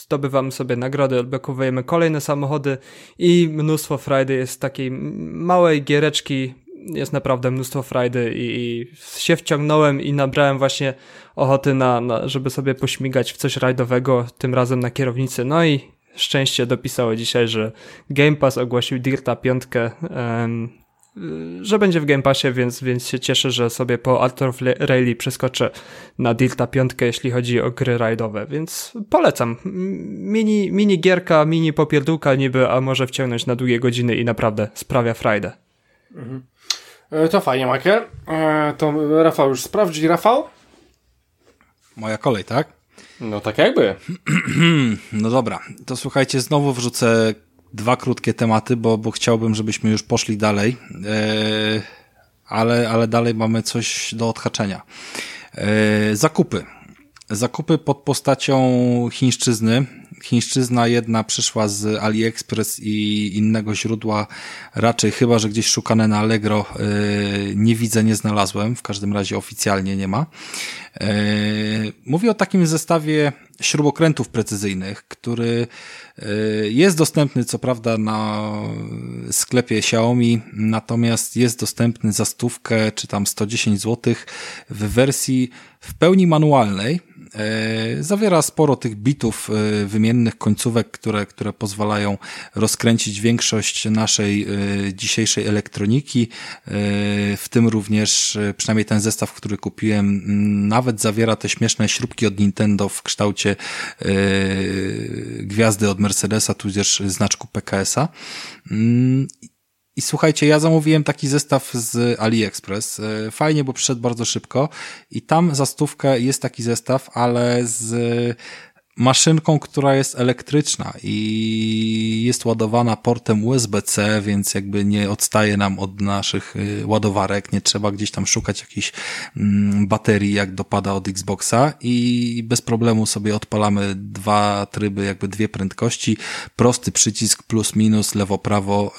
zdobywamy sobie nagrody, odblokowujemy kolejne samochody i mnóstwo frajdy jest takiej małej giereczki, jest naprawdę mnóstwo frajdy i, i się wciągnąłem i nabrałem właśnie ochoty na, na, żeby sobie pośmigać w coś rajdowego, tym razem na kierownicy. No i szczęście dopisało dzisiaj, że Game Pass ogłosił Dirta 5, um, że będzie w Game Passie, więc, więc się cieszę, że sobie po Art of Rally przeskoczę na Dirta 5, jeśli chodzi o gry rajdowe, więc polecam. Mini, mini gierka, mini popierdółka niby, a może wciągnąć na długie godziny i naprawdę sprawia frajdę. Mhm. E, to fajnie, Makier. E, to Rafał już sprawdzi. Rafał? Moja kolej, tak? No tak jakby. no dobra, to słuchajcie, znowu wrzucę dwa krótkie tematy, bo, bo chciałbym, żebyśmy już poszli dalej. E, ale, ale dalej mamy coś do odhaczenia. zakupy. Zakupy pod postacią chińszczyzny. Chińszczyzna jedna przyszła z AliExpress i innego źródła, raczej chyba, że gdzieś szukane na Allegro yy, nie widzę, nie znalazłem, w każdym razie oficjalnie nie ma. Yy, mówię o takim zestawie śrubokrętów precyzyjnych, który yy, jest dostępny co prawda na sklepie Xiaomi, natomiast jest dostępny za stówkę czy tam 110 zł w wersji w pełni manualnej, E, zawiera sporo tych bitów e, wymiennych, końcówek, które, które pozwalają rozkręcić większość naszej e, dzisiejszej elektroniki, w tym również przynajmniej ten zestaw, który kupiłem, nawet zawiera te śmieszne śrubki od Nintendo w kształcie gwiazdy od Mercedesa, tudzież znaczku PKS-a. I słuchajcie, ja zamówiłem taki zestaw z AliExpress. Fajnie, bo przyszedł bardzo szybko i tam za stówkę jest taki zestaw, ale z maszynką, która jest elektryczna i jest ładowana portem USB-C, więc jakby nie odstaje nam od naszych y, ładowarek, nie trzeba gdzieś tam szukać jakiejś mm, baterii, jak dopada od Xboxa i bez problemu sobie odpalamy dwa tryby, jakby dwie prędkości, prosty przycisk plus minus, lewo prawo,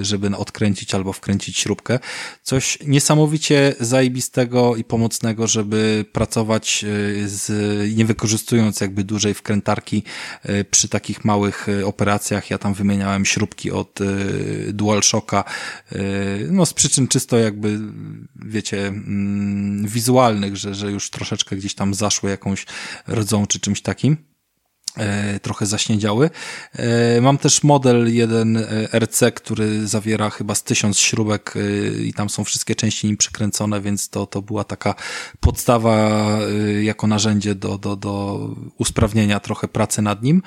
y, żeby odkręcić albo wkręcić śrubkę. Coś niesamowicie zajebistego i pomocnego, żeby pracować y, z, nie wykorzystując jakby dużej wkrętarki e, przy takich małych e, operacjach. Ja tam wymieniałem śrubki od e, DualShocka, no z przyczyn czysto jakby, wiecie, mm, wizualnych, że, że już troszeczkę gdzieś tam zaszły jakąś rdzą czy czymś takim. E, trochę zaśniedziały. E, mam też model jeden e, RC, który zawiera chyba z tysiąc śrubek i tam są wszystkie części nim przykręcone, więc to, to była taka podstawa jako narzędzie do, do, do usprawnienia trochę pracy nad nim,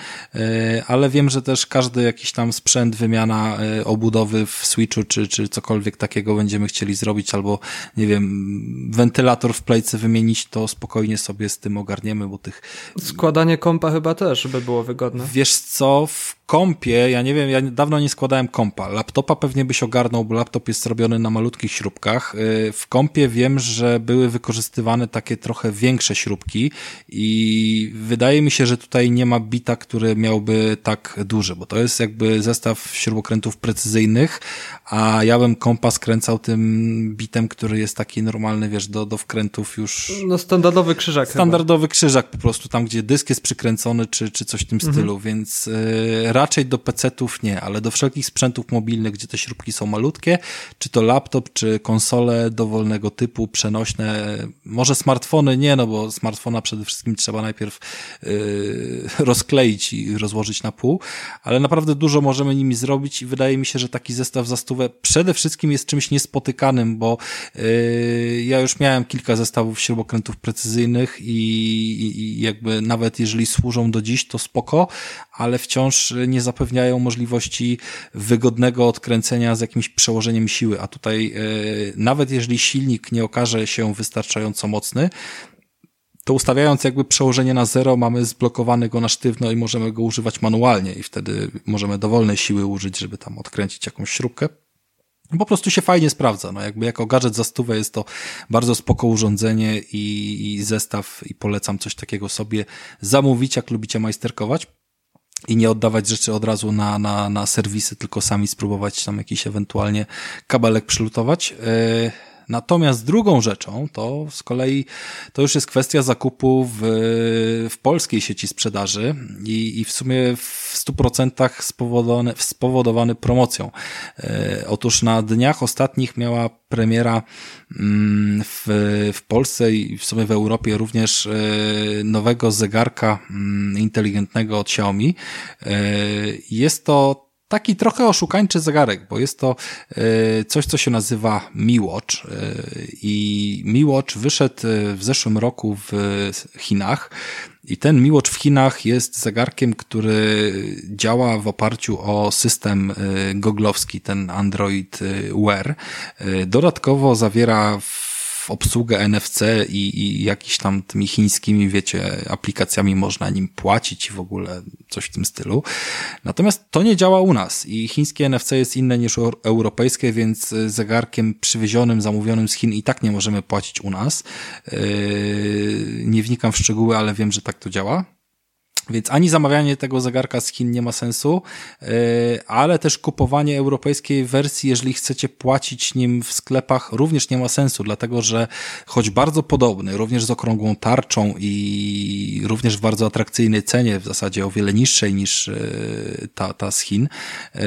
ale wiem, że też każdy jakiś tam sprzęt, wymiana obudowy w Switchu czy, czy cokolwiek takiego będziemy chcieli zrobić, albo nie wiem, wentylator w plejce wymienić, to spokojnie sobie z tym ogarniemy, bo tych... Składanie kompa chyba też żeby było wygodne. Wiesz co, w kompie, ja nie wiem, ja dawno nie składałem kompa. Laptopa pewnie byś ogarnął, bo laptop jest zrobiony na malutkich śrubkach. Y, w kompie wiem, że były wykorzystywane takie trochę większe śrubki i wydaje mi się, że tutaj nie ma bita, który miałby tak duży, bo to jest jakby zestaw śrubokrętów precyzyjnych, a ja bym kompa skręcał tym bitem, który jest taki normalny, wiesz, do, do wkrętów już... No standardowy krzyżak Standardowy chyba. krzyżak po prostu, tam gdzie dysk jest przykręcony, czy, czy coś w tym mhm. stylu, więc y, raczej do PC-ów nie, ale do wszelkich sprzętów mobilnych, gdzie te śrubki są malutkie, czy to laptop, czy konsole dowolnego typu, przenośne, może smartfony nie, no bo smartfona przede wszystkim trzeba najpierw yy, rozkleić i rozłożyć na pół, ale naprawdę dużo możemy nimi zrobić i wydaje mi się, że taki zestaw za stówę przede wszystkim jest czymś niespotykanym, bo yy, ja już miałem kilka zestawów śrubokrętów precyzyjnych i, i, i jakby nawet jeżeli służą do dziś, to spoko, ale wciąż nie zapewniają możliwości wygodnego odkręcenia z jakimś przełożeniem siły, a tutaj e, nawet jeżeli silnik nie okaże się wystarczająco mocny, to ustawiając jakby przełożenie na zero, mamy zblokowany go na sztywno i możemy go używać manualnie i wtedy możemy dowolnej siły użyć, żeby tam odkręcić jakąś śrubkę. Po prostu się fajnie sprawdza. No jakby jako gadżet za stówę jest to bardzo spoko urządzenie i, i zestaw i polecam coś takiego sobie zamówić, jak lubicie majsterkować i nie oddawać rzeczy od razu na, na, na serwisy, tylko sami spróbować tam jakiś ewentualnie kabelek przylutować. Yy, Natomiast drugą rzeczą to z kolei to już jest kwestia zakupu w, w polskiej sieci sprzedaży i, i w sumie w 100% spowodowany, spowodowany promocją. E, otóż na dniach ostatnich miała premiera mm, w, w Polsce i w sumie w Europie również e, nowego zegarka mm, inteligentnego od Xiaomi. E, jest to taki trochę oszukańczy zegarek, bo jest to e, coś, co się nazywa Mi Watch e, i Mi Watch wyszedł e, w zeszłym roku w Chinach i ten Mi Watch w Chinach jest zegarkiem, który działa w oparciu o system goglowski, ten Android Wear. Dodatkowo zawiera obsługę NFC i, i jakiś tam tymi chińskimi, wiecie, aplikacjami można nim płacić i w ogóle coś w tym stylu. Natomiast to nie działa u nas i chińskie NFC jest inne niż europejskie, więc zegarkiem przywiezionym, zamówionym z Chin i tak nie możemy płacić u nas. Yy, nie wnikam w szczegóły, ale wiem, że tak to działa. Więc ani zamawianie tego zegarka z Chin nie ma sensu, e, ale też kupowanie europejskiej wersji, jeżeli chcecie płacić nim w sklepach, również nie ma sensu, dlatego że choć bardzo podobny, również z okrągłą tarczą i również w bardzo atrakcyjnej cenie, w zasadzie o wiele niższej niż e, ta, ta z Chin e,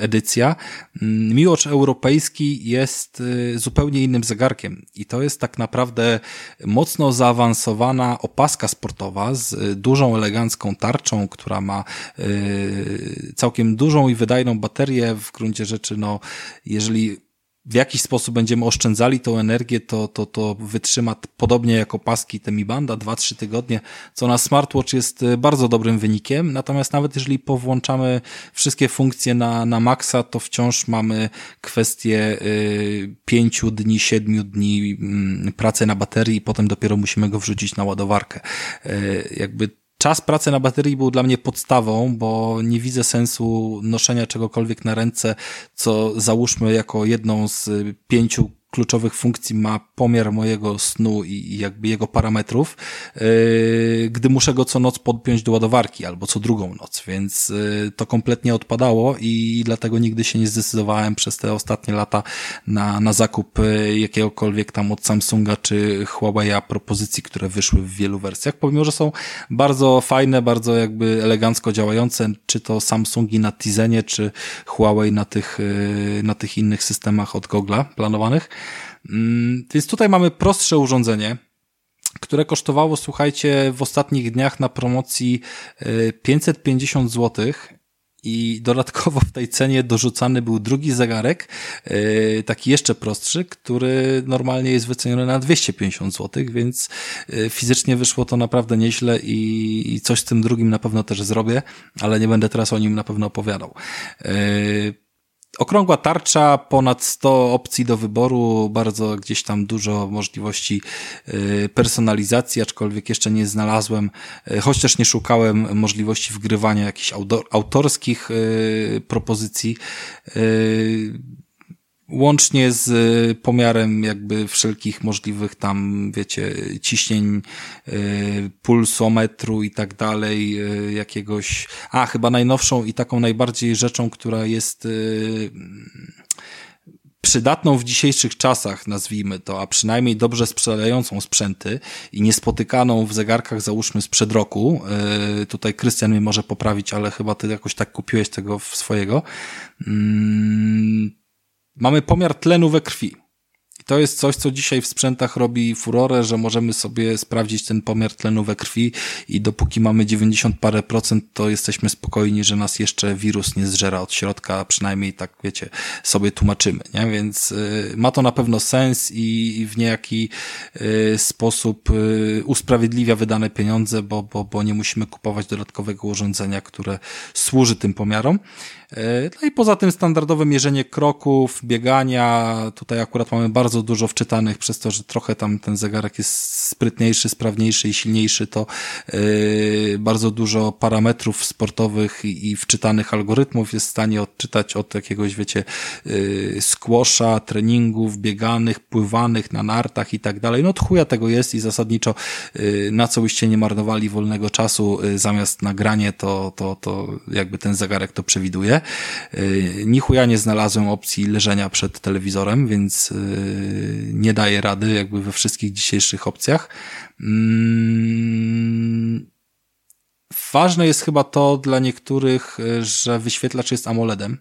edycja, mm, Miłocz europejski jest zupełnie innym zegarkiem. I to jest tak naprawdę mocno zaawansowana opaska sportowa z dużą elegancką tarczą, która ma y, całkiem dużą i wydajną baterię. W gruncie rzeczy, no, jeżeli w jakiś sposób będziemy oszczędzali tą energię, to, to, to wytrzyma podobnie jako paski te Mi Banda 2-3 tygodnie, co na smartwatch jest e, bardzo dobrym wynikiem. Natomiast nawet jeżeli powłączamy wszystkie funkcje na, na maksa, to wciąż mamy kwestię y, 5 dni, 7 dni y, pracy na baterii i potem dopiero musimy go wrzucić na ładowarkę. Y, jakby czas pracy na baterii był dla mnie podstawą, bo nie widzę sensu noszenia czegokolwiek na ręce, co załóżmy jako jedną z pięciu kluczowych funkcji ma pomiar mojego snu i jakby jego parametrów, yy, gdy muszę go co noc podpiąć do ładowarki albo co drugą noc, więc yy, to kompletnie odpadało i dlatego nigdy się nie zdecydowałem przez te ostatnie lata na, na zakup yy, jakiegokolwiek tam od Samsunga czy Huawei'a propozycji, które wyszły w wielu wersjach, pomimo, że są bardzo fajne, bardzo jakby elegancko działające, czy to Samsungi na Tizenie, czy Huawei na tych, na tych innych systemach od Google'a planowanych. Mm, więc tutaj mamy prostsze urządzenie, które kosztowało, słuchajcie, w ostatnich dniach na promocji 550 e, zł. I dodatkowo w tej cenie dorzucany był drugi zegarek, e, taki jeszcze prostszy, który normalnie jest wyceniony na 250 zł, więc e, fizycznie wyszło to naprawdę nieźle i coś z tym drugim na pewno też zrobię, ale nie będę teraz o nim na pewno opowiadał. Okrągła tarcza, ponad 100 opcji do wyboru, bardzo gdzieś tam dużo możliwości y, personalizacji, aczkolwiek jeszcze nie znalazłem, y, chociaż nie szukałem możliwości wgrywania jakichś autorskich y, propozycji łącznie z y, pomiarem jakby wszelkich możliwych tam, wiecie, ciśnień, y, pulsometru i tak dalej, y, jakiegoś, a chyba najnowszą i taką najbardziej rzeczą, która jest przydatną w dzisiejszych czasach, nazwijmy to, a przynajmniej dobrze sprzedającą sprzęty i niespotykaną w zegarkach, załóżmy, sprzed roku. tutaj Krystian mnie może poprawić, ale chyba ty jakoś tak kupiłeś tego swojego. Mm, mamy pomiar tlenu we krwi. I to jest coś, co dzisiaj w sprzętach robi furorę, że możemy sobie sprawdzić ten pomiar tlenu we krwi i dopóki mamy 90 parę procent, to jesteśmy spokojni, że nas jeszcze wirus nie zżera od środka, przynajmniej tak, wiecie, sobie tłumaczymy, nie? Więc y, ma to na pewno sens i, i w niejaki y, sposób y, usprawiedliwia wydane pieniądze, bo, bo, bo nie musimy kupować dodatkowego urządzenia, które służy tym pomiarom. E, no i poza tym standardowe mierzenie kroków, biegania. Tutaj akurat mamy bardzo dużo wczytanych przez to, że trochę tam ten zegarek jest sprytniejszy, sprawniejszy i silniejszy, to yy, bardzo dużo parametrów sportowych i, wczytanych algorytmów jest w stanie odczytać od jakiegoś, wiecie, yy, squasha, treningów, bieganych, pływanych na nartach i tak dalej. No od chuja tego jest i zasadniczo na co byście nie marnowali wolnego czasu zamiast nagranie, to, to, to jakby ten zegarek to przewiduje. Y, ni chuja nie znalazłem opcji leżenia przed telewizorem, więc y, nie daje rady jakby we wszystkich dzisiejszych opcjach. Mm, ważne jest chyba to dla niektórych, y, że wyświetlacz jest AMOLEDem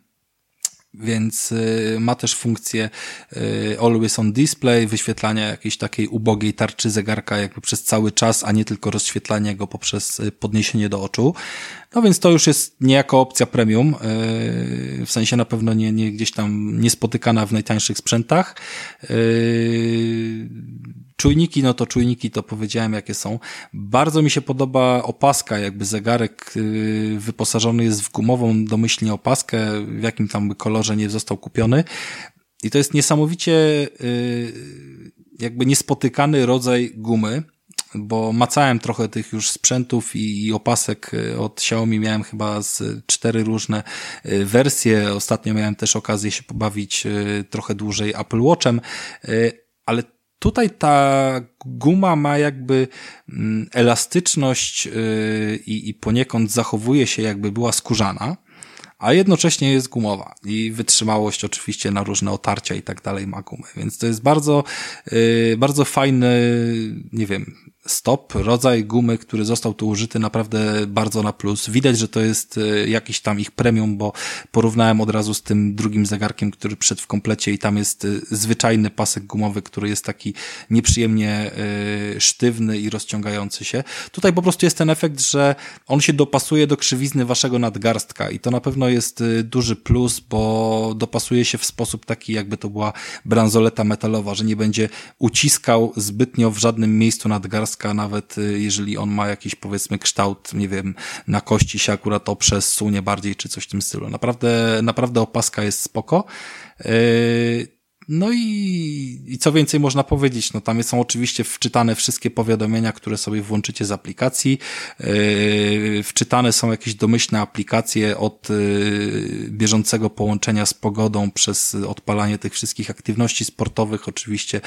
więc y, ma też funkcję y, always on display, wyświetlania jakiejś takiej ubogiej tarczy zegarka jakby przez cały czas, a nie tylko rozświetlanie go poprzez y, podniesienie do oczu. No więc to już jest niejako opcja premium, w sensie na pewno nie, nie gdzieś tam niespotykana w najtańszych sprzętach. Czujniki, no to czujniki to powiedziałem jakie są. Bardzo mi się podoba opaska, jakby zegarek yy, wyposażony jest w gumową domyślnie opaskę, w jakim tam kolorze nie został kupiony. I to jest niesamowicie yy, jakby niespotykany rodzaj gumy, bo macałem trochę tych już sprzętów i, opasek yy, od Xiaomi, miałem chyba z cztery różne wersje. Ostatnio miałem też okazję się pobawić trochę dłużej Apple Watchem, ale Tutaj ta guma ma jakby mm, elastyczność y, i, i poniekąd zachowuje się jakby była skórzana, a jednocześnie jest gumowa. I wytrzymałość oczywiście na różne otarcia i tak dalej ma gumę, więc to jest bardzo, y, bardzo fajny, nie wiem, stop, rodzaj gumy, który został tu użyty naprawdę bardzo na plus. Widać, że to jest e, jakiś tam ich premium, bo porównałem od razu z tym drugim zegarkiem, który przed w komplecie i tam jest e, zwyczajny pasek gumowy, który jest taki nieprzyjemnie e, sztywny i rozciągający się. Tutaj po prostu jest ten efekt, że on się dopasuje do krzywizny waszego nadgarstka i to na pewno jest duży plus, bo dopasuje się w sposób taki, jakby to była bransoleta metalowa, że nie będzie uciskał zbytnio w żadnym miejscu nadgarstka nawet y, jeżeli on ma jakiś powiedzmy kształt, nie wiem, na kości się akurat oprze, sunie bardziej, czy coś w tym stylu. Naprawdę, naprawdę opaska jest spoko. Yy, no i, i co więcej można powiedzieć, no tam są oczywiście wczytane wszystkie powiadomienia, które sobie włączycie z aplikacji. Yy, wczytane są jakieś domyślne aplikacje od yy, bieżącego połączenia z pogodą przez odpalanie tych wszystkich aktywności sportowych, oczywiście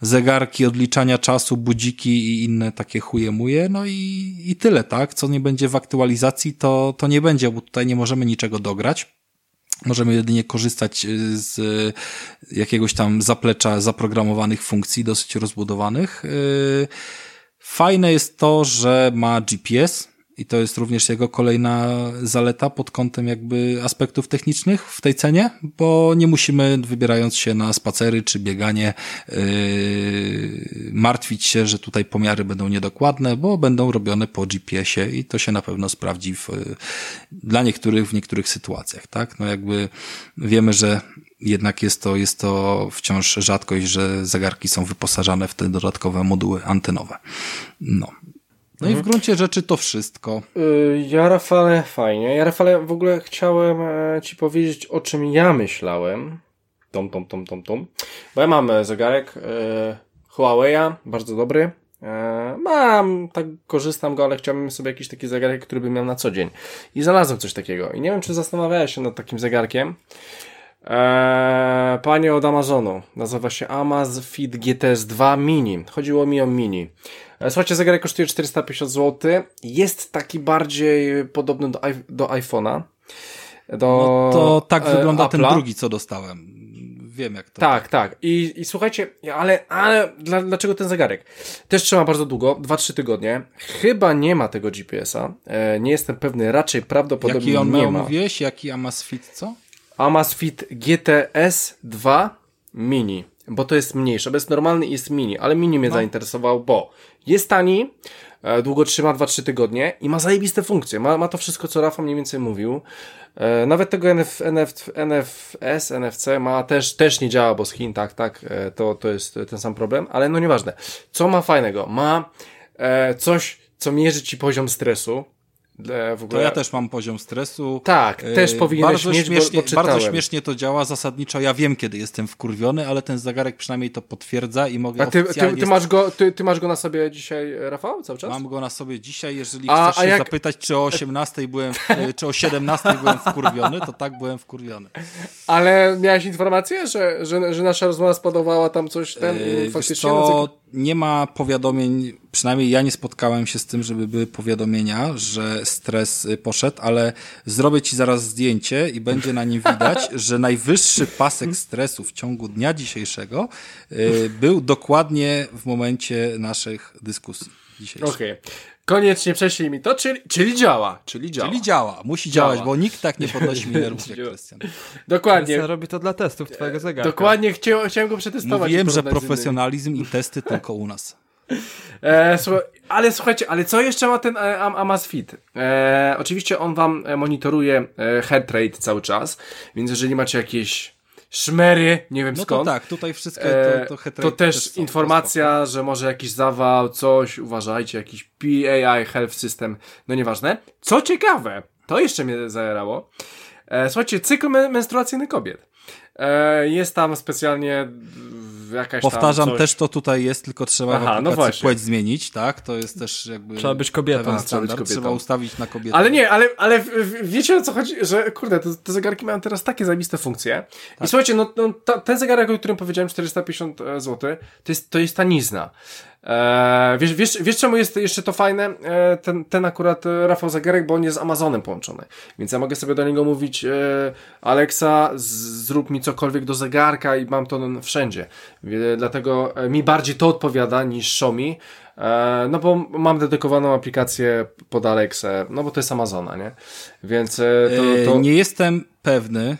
zegarki, odliczania czasu, budziki i inne takie chujemuje. No i, i tyle, tak? Co nie będzie w aktualizacji, to, to nie będzie, bo tutaj nie możemy niczego dograć. Możemy jedynie korzystać y, z jakiegoś tam zaplecza zaprogramowanych funkcji, dosyć rozbudowanych. Y, fajne jest to, że ma GPS, i to jest również jego kolejna zaleta pod kątem jakby aspektów technicznych w tej cenie, bo nie musimy wybierając się na spacery czy bieganie yy, martwić się, że tutaj pomiary będą niedokładne, bo będą robione po GPS-ie i to się na pewno sprawdzi w, dla niektórych w niektórych sytuacjach, tak? No jakby wiemy, że jednak jest to, jest to wciąż rzadkość, że zegarki są wyposażane w te dodatkowe moduły antenowe. No, no mhm. i w mhm. gruncie rzeczy to wszystko. Y, ja, Rafale, fajnie. Ja, Rafale, w ogóle chciałem e, Ci powiedzieć, o czym ja myślałem. Tom, tom, tom, tom, tom. Bo ja mam e, zegarek e, Huawei'a, bardzo dobry. Mam, tak korzystam go, ale chciałbym sobie jakiś taki zegarek, który bym miał na co dzień. I znalazłem coś takiego. I nie wiem, czy zastanawiałeś się nad takim zegarkiem. Eee, panie od Amazonu. Nazywa się Amazfit GTS 2 Mini. Chodziło mi o Mini. E, słuchajcie, zegarek kosztuje 450 zł. Jest taki bardziej podobny do, do iPhone'a. Do, no to tak e, wygląda Apple'a. ten drugi, co dostałem. Wiem, jak to. Tak, tak. I, i słuchajcie, ale, ale dla, dlaczego ten zegarek? Też trzyma bardzo długo, 2-3 tygodnie. Chyba nie ma tego GPS-a. E, nie jestem pewny, raczej prawdopodobnie Jaki on nie miał, ma. mówiłeś? Jaki Amazfit, co? Amazfit GTS 2 Mini, bo to jest mniejsze, bo jest normalny i jest mini, ale mini mnie no. zainteresował, bo jest tani, e, długo trzyma 2-3 tygodnie i ma zajebiste funkcje. Ma, ma to wszystko, co Rafa mniej więcej mówił. E, nawet tego NF, NF, NFS, NFC ma też, też nie działa, bo z Chin, tak, tak, e, to, to jest ten sam problem, ale no nieważne. Co ma fajnego? Ma coś, co mierzy ci poziom stresu, ogóle... To ja też mam poziom stresu. Tak, też e, powinieneś bardzo mieć, śmiesznie, bo, bo Bardzo śmiesznie to działa zasadniczo. Ja wiem, kiedy jestem wkurwiony, ale ten zegarek przynajmniej to potwierdza i mogę A ty, ty, ty masz go, ty, ty, masz go na sobie dzisiaj, Rafał, cały czas? Mam go na sobie dzisiaj. Jeżeli a, chcesz a się jak... zapytać, czy o 18 byłem, czy o 17 byłem wkurwiony, to tak byłem wkurwiony. Ale miałeś informację, że, że, że nasza rozmowa spodobała tam coś ten yy, faktycznie? Co, nie ma powiadomień, przynajmniej ja nie spotkałem się z tym, żeby były powiadomienia, że stres y, poszedł, ale zrobię ci zaraz zdjęcie i będzie na nim widać, że najwyższy pasek stresu w ciągu dnia dzisiejszego y, był dokładnie w momencie naszych dyskusji dzisiejszych. Okej. Okay. Koniecznie prześlij mi to, czyli, czyli działa. Czyli działa. Czyli działa. Musi działa. działać, bo nikt tak nie podnosi mi nerwów jak Krystian. Dokładnie. Krystian robi to dla testów twojego zegarka. Dokładnie, chciałem, chciałem go przetestować. Wiem, że profesjonalizm i testy tylko u nas. E, słuchaj, ale słuchajcie, ale co jeszcze ma ten e, Amazfit? E, oczywiście on wam e, monitoruje e, heart rate cały czas, więc jeżeli macie jakieś szmery, nie wiem no skąd. No tak, tutaj wszystko to, to, to też, też informacja, że może jakiś zawał, coś, uważajcie, jakiś PAI Health System, no nieważne. Co ciekawe, to jeszcze mnie zajerało. E, słuchajcie, cykl menstruacyjny kobiet. E, jest tam specjalnie jakaś Powtarzam, coś... też to tutaj jest, tylko trzeba Aha, no płeć zmienić, tak? To jest też jakby... Trzeba być kobietą. Trzeba, być kobietą. trzeba ustawić na kobietę. Ale nie, ale, ale wiecie o co chodzi? Że kurde, te, te zegarki mają teraz takie zajebiste funkcje. Tak. I słuchajcie, no, no ta, ten zegarek, o którym powiedziałem, 450 zł, to jest, to jest tanizna. E, wiesz, wiesz, wiesz czemu jest jeszcze to fajne? E, ten, ten akurat e, Rafał Zagarek, bo on jest z Amazonem połączony. Więc ja mogę sobie do niego mówić Alexa, zrób mi cokolwiek do zegarka i mam to wszędzie. Dlatego mi bardziej to odpowiada niż Xiaomi. No bo mam dedykowaną aplikację pod Alexę, no bo to jest Amazona, nie? Więc to, to... Nie jestem pewny,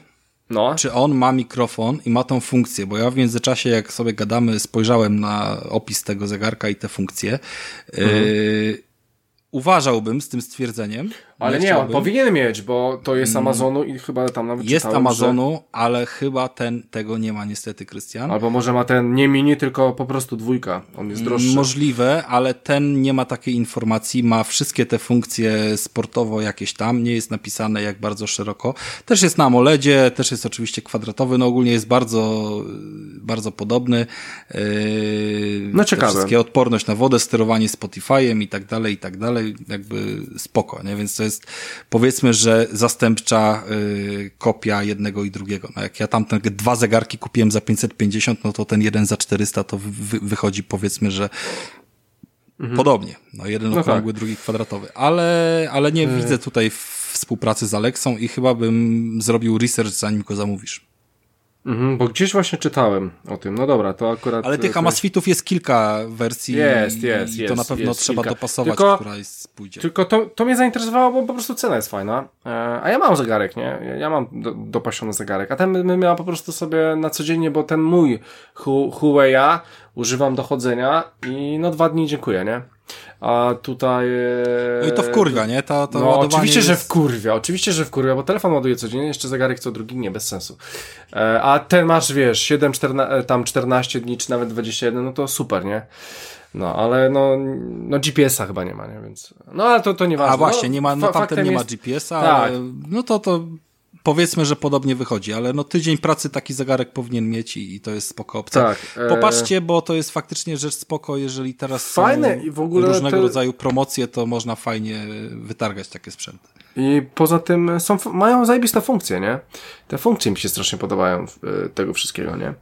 no. Czy on ma mikrofon i ma tą funkcję? Bo ja w międzyczasie, jak sobie gadamy, spojrzałem na opis tego zegarka i te funkcje. Mhm. Y uważałbym z tym stwierdzeniem. Ale nie, on powinien mieć, bo to jest mm. Amazonu i chyba tam nawet Jest Amazonu, że... ale chyba ten tego nie ma niestety, Krystian. Albo może ma ten nie mini, tylko po prostu dwójka. On jest droższy. Możliwe, ale ten nie ma takiej informacji. Ma wszystkie te funkcje sportowo jakieś tam. Nie jest napisane jak bardzo szeroko. Też jest na AMOLEDzie, też jest oczywiście kwadratowy. No ogólnie jest bardzo, bardzo podobny. Yy, no ciekawe. Wszystkie odporność na wodę, sterowanie Spotify'em i tak dalej, i tak dalej. Jakby spoko, nie? Więc to jest powiedzmy, że zastępcza y, kopia jednego i drugiego. No jak ja tam te dwa zegarki kupiłem za 550, no to ten jeden za 400 to wy, wychodzi powiedzmy, że mhm. podobnie. No jeden no okrągły, tak. drugi kwadratowy. Ale, ale nie y widzę tutaj współpracy z Alexą i chyba bym zrobił research zanim go zamówisz. Mhm, bo gdzieś właśnie czytałem o tym. No dobra, to akurat. Ale tych Amazfitów jest kilka wersji. Jest, jest, i jest. To na pewno jest trzeba kilka. dopasować, tylko, która jest pójdzie. Tylko to, to mnie zainteresowało, bo po prostu cena jest fajna. E, a ja mam zegarek, nie? Ja mam do, dopasiony zegarek. A ten my miała po prostu sobie na codziennie, bo ten mój Huawei używam do chodzenia i no dwa dni dziękuję, nie? A tutaj. No i to wkurwia, nie? To, to no, oczywiście, jest... że wkurwia, oczywiście, że wkurwia, bo telefon ładuje codziennie, jeszcze zegarek co drugi, nie, bez sensu. E, a ten masz, wiesz, 7, 14, e, tam 14 dni, czy nawet 21, no to super, nie? No, ale no, no GPS-a chyba nie ma, nie? Więc, no ale to, to nieważne. A właśnie, no, nie ma, no tamten nie ma GPS-a, tak. ale no to, to powiedzmy, że podobnie wychodzi, ale no tydzień pracy taki zegarek powinien mieć i, i to jest spoko opcja. Tak, e, Popatrzcie, bo to jest faktycznie rzecz spoko, jeżeli teraz Fajne i w ogóle różnego te... rodzaju promocje, to można fajnie wytargać takie sprzęty. I poza tym są, mają zajebiste funkcje, nie? Te funkcje mi się strasznie podobają e, tego wszystkiego, nie?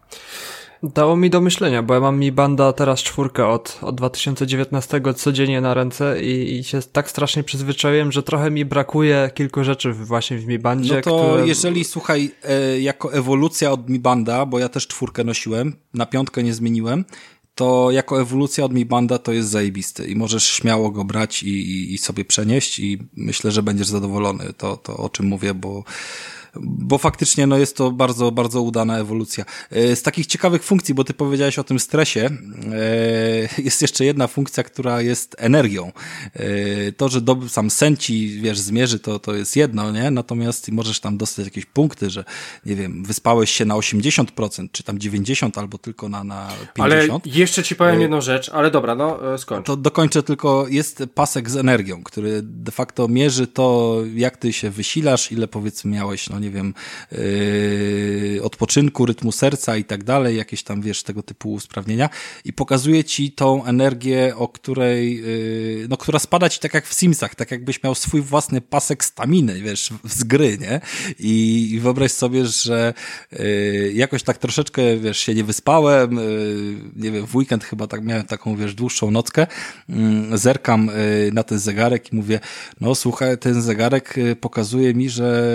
Dało mi do myślenia, bo ja mam mi banda teraz czwórkę od, od 2019 codziennie na ręce i, i się tak strasznie przyzwyczaiłem, że trochę mi brakuje kilku rzeczy właśnie w Mi Bandzie. No to które... jeżeli, słuchaj, e, jako ewolucja od Mi Banda, bo ja też czwórkę nosiłem, na piątkę nie zmieniłem, to jako ewolucja od Mi Banda to jest zajebisty i możesz śmiało go brać i, i, i sobie przenieść i myślę, że będziesz zadowolony. To, to o czym mówię, bo bo faktycznie no jest to bardzo, bardzo udana ewolucja. E, z takich ciekawych funkcji, bo ty powiedziałeś o tym stresie, e, jest jeszcze jedna funkcja, która jest energią. E, to, że sam sen ci, wiesz, zmierzy, to, to jest jedno, nie? Natomiast możesz tam dostać jakieś punkty, że, nie wiem, wyspałeś się na 80%, czy tam 90%, albo tylko na, na 50%. Ale jeszcze ci powiem jedną rzecz, ale dobra, no skończ. To dokończę tylko, jest pasek z energią, który de facto mierzy to, jak ty się wysilasz, ile powiedzmy miałeś, no nie wiem, yy, odpoczynku, rytmu serca i tak dalej, jakieś tam, wiesz, tego typu usprawnienia i pokazuje ci tą energię, o której, yy, no, która spada ci tak jak w Simsach, tak jakbyś miał swój własny pasek staminy, wiesz, z gry, nie? I, i wyobraź sobie, że yy, jakoś tak troszeczkę, wiesz, się nie wyspałem, yy, nie wiem, w weekend chyba tak miałem taką, wiesz, dłuższą nockę, yy, zerkam yy, na ten zegarek i mówię, no słuchaj, ten zegarek yy, pokazuje mi, że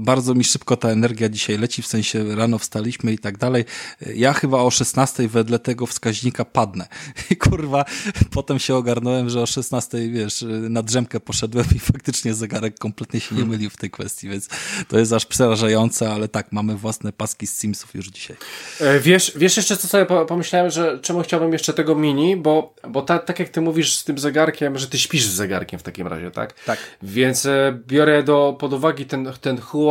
bardzo mi szybko ta energia dzisiaj leci, w sensie rano wstaliśmy i tak dalej. Ja chyba o 16 wedle tego wskaźnika padnę. I kurwa, potem się ogarnąłem, że o 16, wiesz, na drzemkę poszedłem i faktycznie zegarek kompletnie się nie hmm. mylił w tej kwestii, więc to jest aż przerażające, ale tak, mamy własne paski z Simsów już dzisiaj. E, wiesz, wiesz jeszcze co sobie pomyślałem, że czemu chciałbym jeszcze tego mini, bo, bo ta, tak jak ty mówisz z tym zegarkiem, że ty śpisz z zegarkiem w takim razie, tak? Tak. Więc e, biorę do, pod uwagi ten, ten Huawei,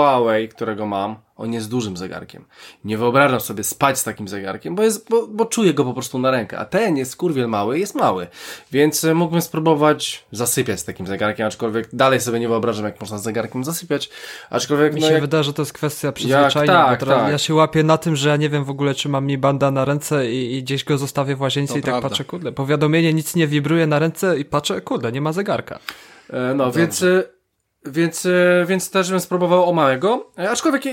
którego mam, on jest dużym zegarkiem. Nie wyobrażam sobie spać z takim zegarkiem, bo, jest, bo, bo czuję go po prostu na rękę. A ten jest kurwiel mały, jest mały. Więc e, mógłbym spróbować zasypiać z takim zegarkiem, aczkolwiek dalej sobie nie wyobrażam, jak można z zegarkiem zasypiać. Aczkolwiek. Mi no, się jak... wydaje, że to jest kwestia przyzwyczajenia. Tak, tak. Ja się łapię na tym, że ja nie wiem w ogóle, czy mam mi banda na ręce i, i gdzieś go zostawię w łazience to i tak prawda. tak patrzę, kurde, powiadomienie nic nie wibruje na ręce i patrzę, kurde, nie ma zegarka. E, no, więc. E, Więc, e, więc też bym spróbował o małego, e, aczkolwiek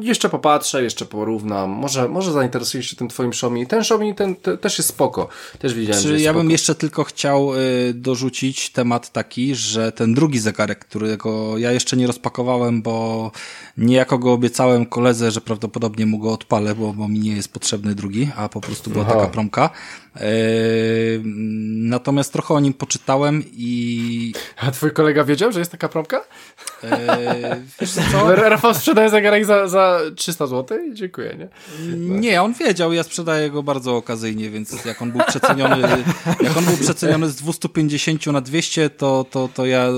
jeszcze popatrzę, jeszcze porównam, może, może zainteresuję się tym twoim Xiaomi. Ten Xiaomi ten, te, też jest spoko, też widziałem, Czy że jest ja bym spoko. jeszcze tylko chciał y, dorzucić temat taki, że ten drugi zegarek, którego ja jeszcze nie rozpakowałem, bo niejako go obiecałem koledze, że prawdopodobnie mu go odpalę, bo, bo mi nie jest potrzebny drugi, a po prostu była Aha. taka promka. Y, natomiast trochę o nim poczytałem i A twój kolega wiedział, że jest taka promka? y, wiesz co? Rafał sprzedaje zegarek za, za 300 zł? Dziękuję, nie? Nie, on wiedział, ja sprzedaję go bardzo okazyjnie, więc jak on był przeceniony, jak on był przeceniony z 250 na 200, to, to, to ja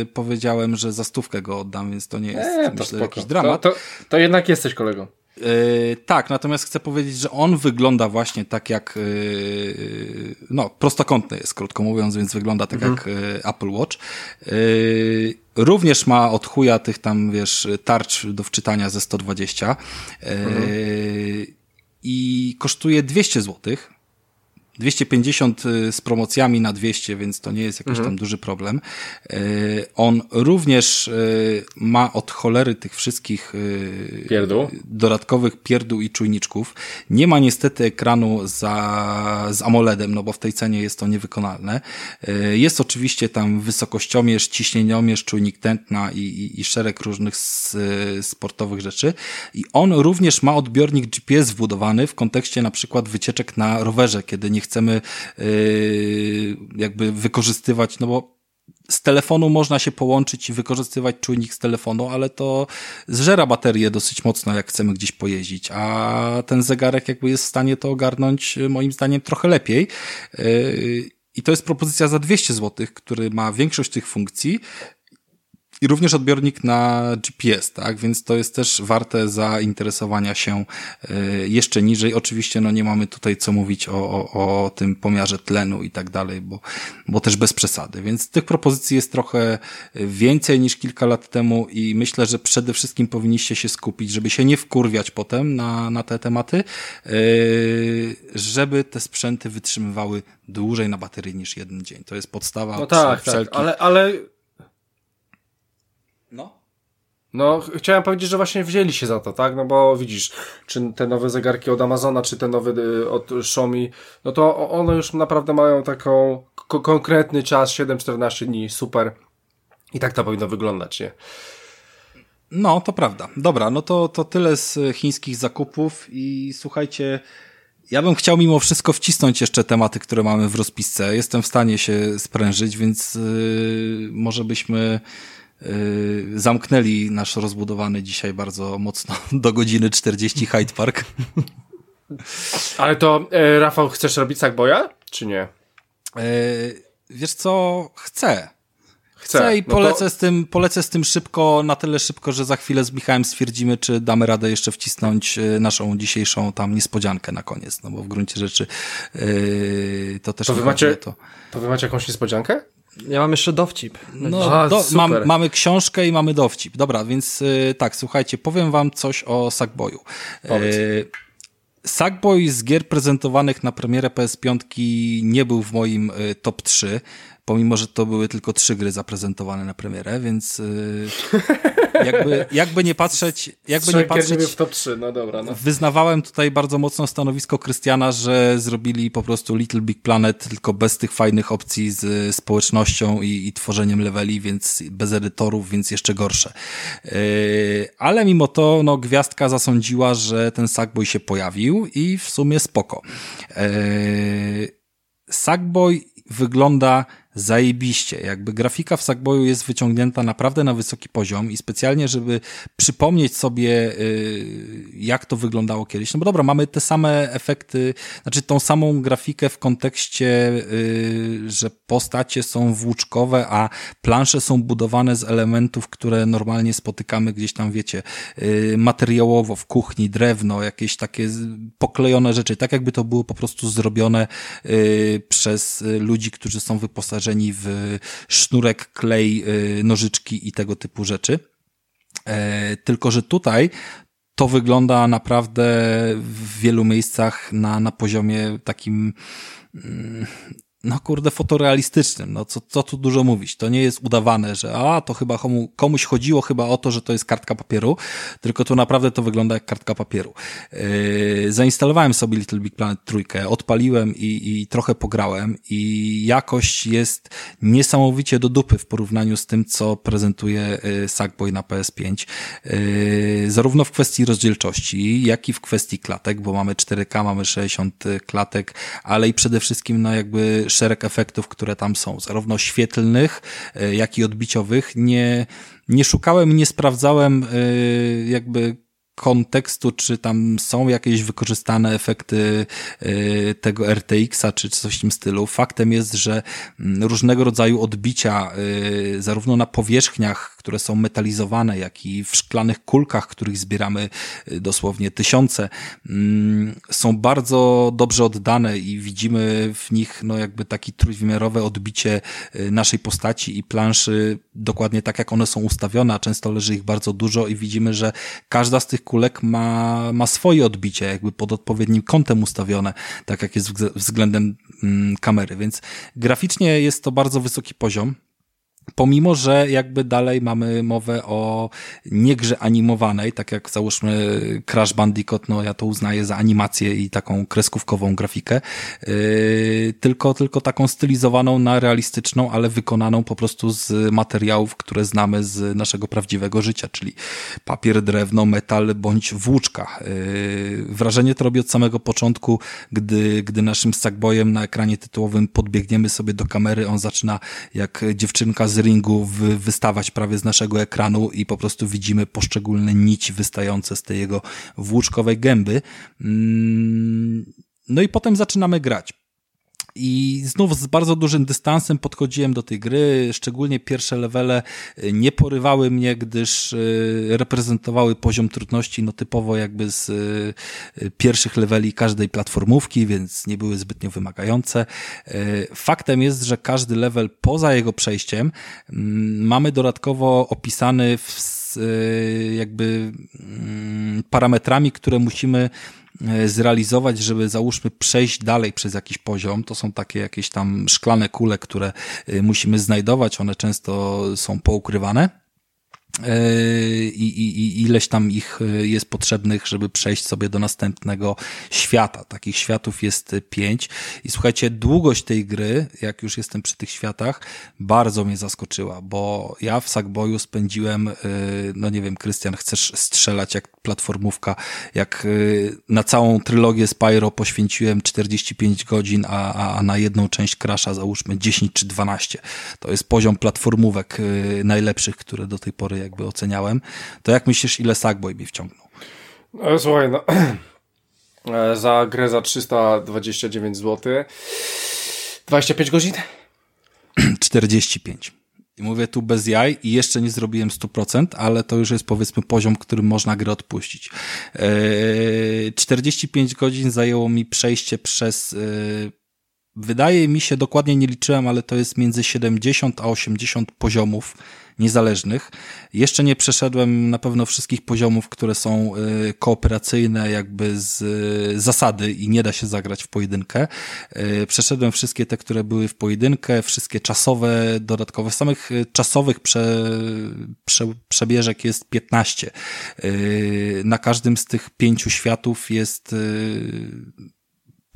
y, powiedziałem, że za stówkę go oddam, więc to nie jest, E, to myślę, spoko. jakiś dramat. To, to, to jednak jesteś kolegą. Yy, tak, natomiast chcę powiedzieć, że on wygląda właśnie tak jak, yy, no, prostokątny jest, krótko mówiąc, więc wygląda tak jak yy, Apple Watch. Również ma od chuja tych tam, wiesz, tarcz do wczytania ze 120 yy, i kosztuje 200 złotych. 250 y, z promocjami na 200, więc to nie jest jakiś tam duży problem. Y, On również y, ma od cholery tych wszystkich Pierdół. dodatkowych pierdół i czujniczków. Nie ma niestety ekranu za, z AMOLEDem, no bo w tej cenie jest to niewykonalne. Jest oczywiście tam wysokościomierz, ciśnieniomierz, czujnik tętna i, i, i szereg różnych s, sportowych rzeczy. I on również ma odbiornik GPS wbudowany w kontekście na przykład wycieczek na rowerze, kiedy nie chcemy y, jakby wykorzystywać, no bo z telefonu można się połączyć i wykorzystywać czujnik z telefonu, ale to zżera baterię dosyć mocno, jak chcemy gdzieś pojeździć, a ten zegarek jakby jest w stanie to ogarnąć y, moim zdaniem trochę lepiej. Yy, I to jest propozycja za 200 zł, który ma większość tych funkcji i również odbiornik na GPS, tak? Więc to jest też warte zainteresowania się y, jeszcze niżej. Oczywiście no nie mamy tutaj co mówić o, o, o tym pomiarze tlenu i tak dalej, bo, bo też bez przesady. Więc tych propozycji jest trochę więcej niż kilka lat temu i myślę, że przede wszystkim powinniście się skupić, żeby się nie wkurwiać potem na, na te tematy, y, żeby te sprzęty wytrzymywały dłużej na baterii niż jeden dzień. To jest podstawa No tak, tak, wszelkich... ale, ale No. No, ch- chciałem powiedzieć, że właśnie wzięli się za to, tak? No bo widzisz, czy te nowe zegarki od Amazona, czy te nowe y, od Xiaomi, no to one już naprawdę mają taką ko- konkretny czas, 7-14 dni, super. I tak to powinno wyglądać, nie? No, to prawda. Dobra, no to, to tyle z e, chińskich zakupów i słuchajcie, ja bym chciał mimo wszystko wcisnąć jeszcze tematy, które mamy w rozpisce. Jestem w stanie się sprężyć, więc yy, może byśmy zamknęli nasz rozbudowany dzisiaj bardzo mocno do godziny 40 Hyde Park. Ale to, e, Rafał, chcesz robić Sackboya, czy nie? Yy, wiesz co? Chcę. Chcę. Chcę i No to- polecę, z tym, polecę z tym szybko, na tyle szybko, że za chwilę z Michałem stwierdzimy, czy damy radę jeszcze wcisnąć y, naszą dzisiejszą tam niespodziankę na koniec, no bo w gruncie rzeczy yy, to też To wy macie- to. To wy macie jakąś niespodziankę? Ja mam jeszcze dowcip. No, A, do, super. mam, mamy książkę i mamy dowcip. Dobra, więc y, tak, słuchajcie, powiem wam coś o Sackboyu. Powiedz. Y, Sackboy z gier prezentowanych na premierę PS5 nie był w moim y, top 3, pomimo, że to były tylko trzy gry zaprezentowane na premierę, więc y, jakby, jakby nie patrzeć, jakby nie patrzeć, w top 3, no dobra, no. wyznawałem tutaj bardzo mocno stanowisko Krystiana, że zrobili po prostu Little Big Planet, tylko bez tych fajnych opcji z społecznością i, i tworzeniem leveli, więc bez edytorów, więc jeszcze gorsze. Yy, ale mimo to, no, gwiazdka zasądziła, że ten Sackboy się pojawił i w sumie spoko. Yy, Sackboy wygląda zajebiście. Jakby grafika w Sackboyu jest wyciągnięta naprawdę na wysoki poziom i specjalnie, żeby przypomnieć sobie, y, jak to wyglądało kiedyś. No bo dobra, mamy te same efekty, znaczy tą samą grafikę w kontekście, y, że postacie są włóczkowe, a plansze są budowane z elementów, które normalnie spotykamy gdzieś tam, wiecie, y, materiałowo w kuchni, drewno, jakieś takie poklejone rzeczy, tak jakby to było po prostu zrobione przez ludzi, którzy są wyposażeni w sznurek, klej, y, nożyczki i tego typu rzeczy. E, tylko, że tutaj to wygląda naprawdę w wielu miejscach na, na poziomie takim mm, no kurde, fotorealistycznym. No co, co tu dużo mówić. To nie jest udawane, że a, to chyba komu, komuś chodziło chyba o to, że to jest kartka papieru, tylko tu naprawdę to wygląda jak kartka papieru. Yy, zainstalowałem sobie Little Big Planet trójkę, odpaliłem i, i trochę pograłem i jakość jest niesamowicie do dupy w porównaniu z tym, co prezentuje yy, Sackboy na PS5. Yy, zarówno w kwestii rozdzielczości, jak i w kwestii klatek, bo mamy 4K, mamy 60 klatek, ale i przede wszystkim no jakby szereg efektów, które tam są, zarówno świetlnych, e, jak i odbiciowych. Nie, nie szukałem, nie sprawdzałem e, jakby kontekstu, czy tam są jakieś wykorzystane efekty y, tego RTX-a, czy coś w tym stylu. Faktem jest, że mm, różnego rodzaju odbicia, zarówno na powierzchniach, które są metalizowane, jak i w szklanych kulkach, których zbieramy y, dosłownie tysiące, mm, są bardzo dobrze oddane i widzimy w nich no jakby taki trójwymiarowe odbicie naszej postaci i planszy dokładnie tak, jak one są ustawione, a często leży ich bardzo dużo i widzimy, że każda z tych kulek ma, ma swoje odbicie, jakby pod odpowiednim kątem ustawione, tak jak jest względem mm, kamery, więc graficznie jest to bardzo wysoki poziom. Pomimo, że jakby dalej mamy mowę o niegrze animowanej, tak jak załóżmy Crash Bandicoot, no ja to uznaję za animację i taką kreskówkową grafikę, yy, tylko, tylko taką stylizowaną na realistyczną, ale wykonaną po prostu z materiałów, które znamy z naszego prawdziwego życia, czyli papier, drewno, metal bądź włóczka. Yy, wrażenie to robi od samego początku, gdy, gdy naszym Sackboyem na ekranie tytułowym podbiegniemy sobie do kamery, on zaczyna jak dziewczynka z z ringu wystawać prawie z naszego ekranu i po prostu widzimy poszczególne nici wystające z tej jego włóczkowej gęby. Mm, no i potem zaczynamy grać. I znów z bardzo dużym dystansem podchodziłem do tej gry, szczególnie pierwsze levele y, nie porywały mnie, gdyż y, reprezentowały poziom trudności no typowo jakby z y, pierwszych leveli każdej platformówki, więc nie były zbytnio wymagające. Faktem jest, że każdy level poza jego przejściem mm, mamy dodatkowo opisany w jakby mm, parametrami, które musimy E, zrealizować, żeby załóżmy przejść dalej przez jakiś poziom. To są takie jakieś tam szklane kule, które e, musimy znajdować. One często są poukrywane. E, i, i, ileś tam ich e, jest potrzebnych, żeby przejść sobie do następnego świata. Takich światów jest pięć. I słuchajcie, długość tej gry, jak już jestem przy tych światach, bardzo mnie zaskoczyła, bo ja w Sackboyu spędziłem, e, no nie wiem, Krystian, chcesz strzelać jak platformówka, jak na całą trylogię Spyro poświęciłem 45 godzin, a, a na jedną część Crasha załóżmy 10 czy 12. To jest poziom platformówek najlepszych, które do tej pory jakby oceniałem, to jak myślisz, ile Sackboy mi wciągnął? No, słuchaj, no, e, za grę za 329 zł 25 godzin? 45. I mówię tu bez jaj i jeszcze nie zrobiłem 100%, ale to już jest powiedzmy poziom, którym można grę odpuścić. 45 e, godzin zajęło mi przejście przez e, wydaje mi się, dokładnie nie liczyłem, ale to jest między 70 a 80 poziomów niezależnych. Jeszcze nie przeszedłem na pewno wszystkich poziomów, które są y, kooperacyjne jakby z y, zasady i nie da się zagrać w pojedynkę. Y, przeszedłem wszystkie te, które były w pojedynkę, wszystkie czasowe, dodatkowe. Samych czasowych prze, prze, przebieżek jest 15. Na każdym z tych pięciu światów jest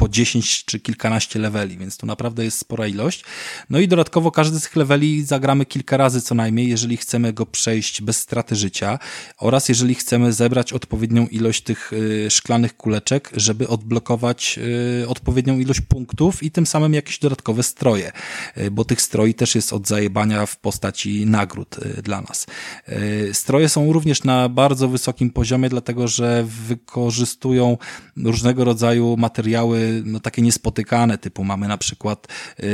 po 10 czy kilkanaście leveli, więc to naprawdę jest spora ilość. No i dodatkowo każdy z tych leveli zagramy kilka razy co najmniej, jeżeli chcemy go przejść bez straty życia oraz jeżeli chcemy zebrać odpowiednią ilość tych y, szklanych kuleczek, żeby odblokować y, odpowiednią ilość punktów i tym samym jakieś dodatkowe stroje, y, bo tych stroi też jest od zajebania w postaci nagród dla nas. Stroje są również na bardzo wysokim poziomie, dlatego że wykorzystują różnego rodzaju materiały no, takie niespotykane, typu mamy na przykład yy,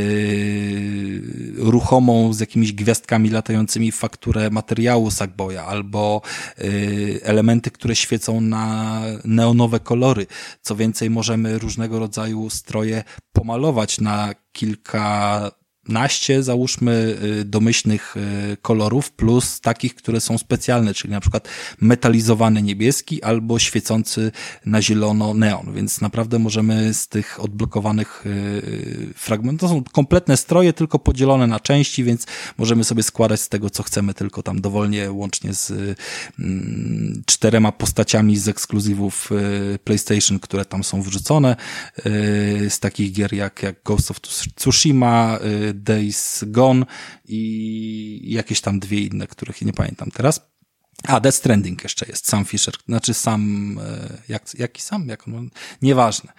ruchomą z jakimiś gwiazdkami latającymi fakturę materiału Sackboya, albo yy, elementy, które świecą na neonowe kolory. Co więcej, możemy różnego rodzaju stroje pomalować na kilka naście, załóżmy, y, domyślnych y, kolorów, plus takich, które są specjalne, czyli na przykład metalizowany niebieski albo świecący na zielono neon, więc naprawdę możemy z tych odblokowanych y, fragmentów, to są kompletne stroje, tylko podzielone na części, więc możemy sobie składać z tego, co chcemy, tylko tam dowolnie, łącznie z mm, czterema postaciami z ekskluzywów PlayStation, które tam są wrzucone, z takich gier jak, jak Ghost of Tsushima, Days Gone i jakieś tam dwie inne, których nie pamiętam teraz. A, Death Stranding jeszcze jest, Sam Fisher, znaczy sam, e, jak, jaki sam, jak on, nieważne.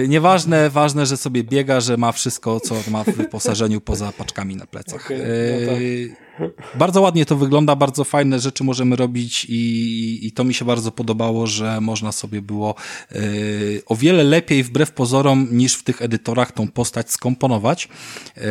Yy, nieważne, ważne, że sobie biega, że ma wszystko, co ma w wyposażeniu poza paczkami na plecach. Okay, no tak. Bardzo ładnie to wygląda, bardzo fajne rzeczy możemy robić i, i to mi się bardzo podobało, że można sobie było yy, o wiele lepiej wbrew pozorom niż w tych edytorach tą postać skomponować yy,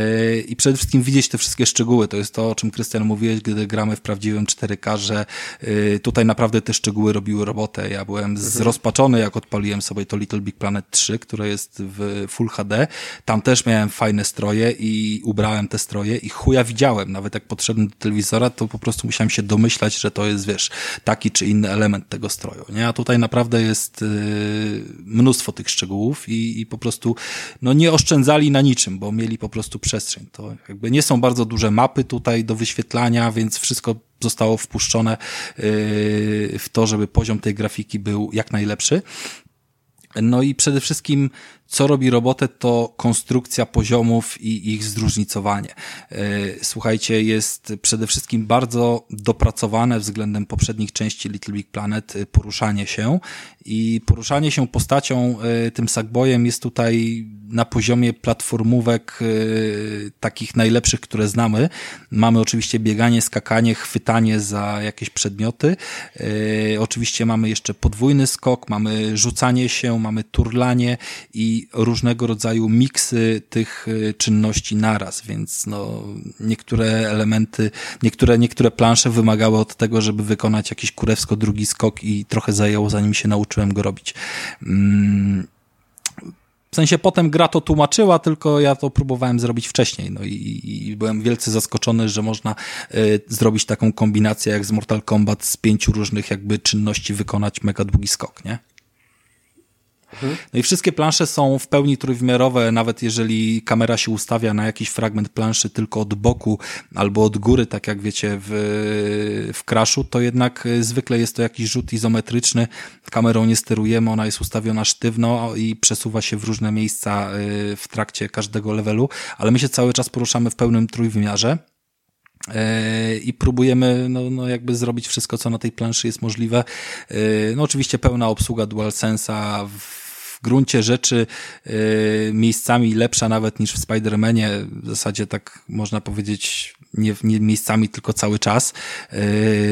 i przede wszystkim widzieć te wszystkie szczegóły. To jest to, o czym Krystian mówiłeś, gdy gramy w prawdziwym 4K, że yy, tutaj naprawdę te szczegóły robiły robotę. Ja byłem mhm. zrozpaczony, jak odpaliłem sobie to Little Big Planet 3, które jest w Full HD. Tam też miałem fajne stroje i ubrałem te stroje i chuja widziałem, nawet jak do telewizora, to po prostu musiałem się domyślać, że to jest, wiesz, taki czy inny element tego stroju, nie? A tutaj naprawdę jest yy, mnóstwo tych szczegółów i, i po prostu, no nie oszczędzali na niczym, bo mieli po prostu przestrzeń. To jakby nie są bardzo duże mapy tutaj do wyświetlania, więc wszystko zostało wpuszczone yy, w to, żeby poziom tej grafiki był jak najlepszy. No i przede wszystkim co robi robotę, to konstrukcja poziomów i ich zróżnicowanie. E, słuchajcie, jest przede wszystkim bardzo dopracowane względem poprzednich części Little Big Planet e, poruszanie się i poruszanie się postacią e, tym Sackboyem jest tutaj na poziomie platformówek takich najlepszych, które znamy. Mamy oczywiście bieganie, skakanie, chwytanie za jakieś przedmioty. Oczywiście mamy jeszcze podwójny skok, mamy rzucanie się, mamy turlanie i różnego rodzaju miksy tych y, czynności naraz, więc no, niektóre elementy, niektóre, niektóre plansze wymagały od tego, żeby wykonać jakiś kurewsko drugi skok i trochę zajęło, zanim się nauczyłem go robić. Mm. W sensie potem gra to tłumaczyła, tylko ja to próbowałem zrobić wcześniej. No i, i byłem wielce zaskoczony, że można y, zrobić taką kombinację jak z Mortal Kombat z pięciu różnych jakby czynności wykonać mega długi skok, nie? No i wszystkie plansze są w pełni trójwymiarowe, nawet jeżeli kamera się ustawia na jakiś fragment planszy tylko od boku albo od góry, tak jak wiecie w, w Crashu, to jednak zwykle jest to jakiś rzut izometryczny. Kamerą nie sterujemy, ona jest ustawiona sztywno i przesuwa się w różne miejsca y, w trakcie każdego levelu, ale my się cały czas poruszamy w pełnym trójwymiarze i próbujemy no, no jakby zrobić wszystko, co na tej planszy jest możliwe. Y, no oczywiście pełna obsługa DualSense'a w gruncie rzeczy y, miejscami lepsza nawet niż w Spider-Manie. W zasadzie tak można powiedzieć, nie, nie miejscami, tylko cały czas.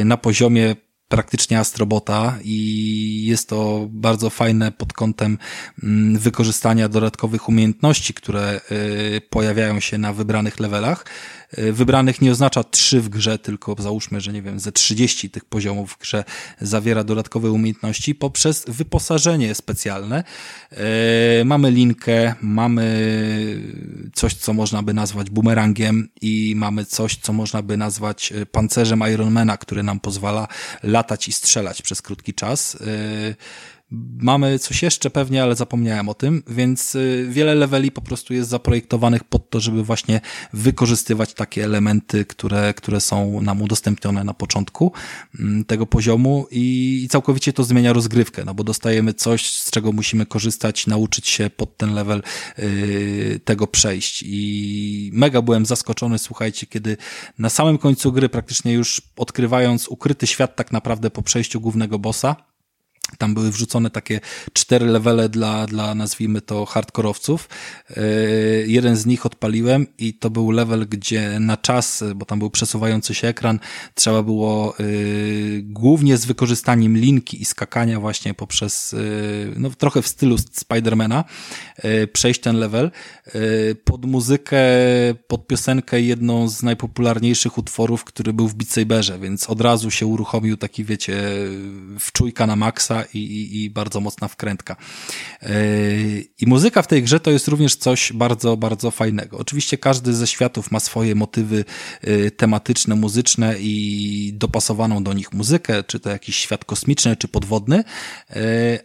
Na poziomie praktycznie astrobota i jest to bardzo fajne pod kątem mm, wykorzystania dodatkowych umiejętności, które pojawiają się na wybranych levelach. Y, wybranych nie oznacza trzy w grze, tylko załóżmy, że nie wiem, ze 30 tych poziomów w grze zawiera dodatkowe umiejętności poprzez wyposażenie specjalne. Y, mamy linkę, mamy coś, co można by nazwać bumerangiem i mamy coś, co można by nazwać pancerzem Ironmana, który nam pozwala latać i strzelać przez krótki czas. Mamy coś jeszcze pewnie, ale zapomniałem o tym, więc y, wiele leveli po prostu jest zaprojektowanych pod to, żeby właśnie wykorzystywać takie elementy, które, które są nam udostępnione na początku mm, tego poziomu i całkowicie to zmienia rozgrywkę, no bo dostajemy coś, z czego musimy korzystać, nauczyć się pod ten level yy, tego przejść. I mega byłem zaskoczony, słuchajcie, kiedy na samym końcu gry, praktycznie już odkrywając ukryty świat tak naprawdę po przejściu głównego bossa, tam były wrzucone takie cztery levele dla, dla nazwijmy to hardkorowców. E, jeden z nich odpaliłem i to był level, gdzie na czas, bo tam był przesuwający się ekran, trzeba było e, głównie z wykorzystaniem linki i skakania właśnie poprzez, e, no trochę w stylu Spidermana, przejść ten level. Pod muzykę, pod piosenkę jedną z najpopularniejszych utworów, który był w Beat Saberze, więc od razu się uruchomił taki, wiecie, wczujka na maksa i, i, i bardzo mocna wkrętka. Yy, I muzyka w tej grze to jest również coś bardzo, bardzo fajnego. Oczywiście każdy ze światów ma swoje motywy yy, tematyczne, muzyczne i dopasowaną do nich muzykę, czy to jakiś świat kosmiczny, czy podwodny, yy,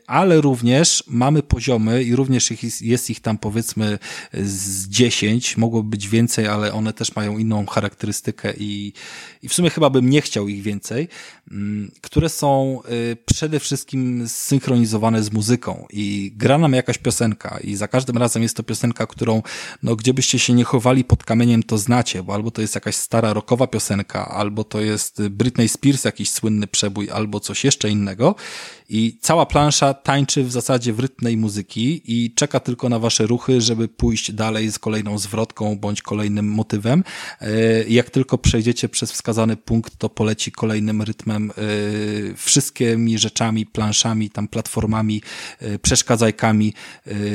ale również mamy poziomy i również jest ich tam powiedzmy z 10, mogłoby być więcej, ale one też mają inną charakterystykę i, i w sumie chyba bym nie chciał ich więcej, które są przede wszystkim zsynchronizowane z muzyką. I gra nam jakaś piosenka i za każdym razem jest to piosenka, którą, no gdzie byście się nie chowali pod kamieniem, to znacie, bo albo to jest jakaś stara rockowa piosenka, albo to jest Britney Spears jakiś słynny przebój, albo coś jeszcze innego i cała plansza tańczy w zasadzie w rytmie muzyki i czeka tylko na wasze ruchy, żeby pójść dalej z kolejną zwrotką bądź kolejnym motywem. E, jak tylko przejdziecie przez wskazany punkt, to poleci kolejnym rytmem e, wszystkimi rzeczami, planszami, tam platformami, e, przeszkadzajkami,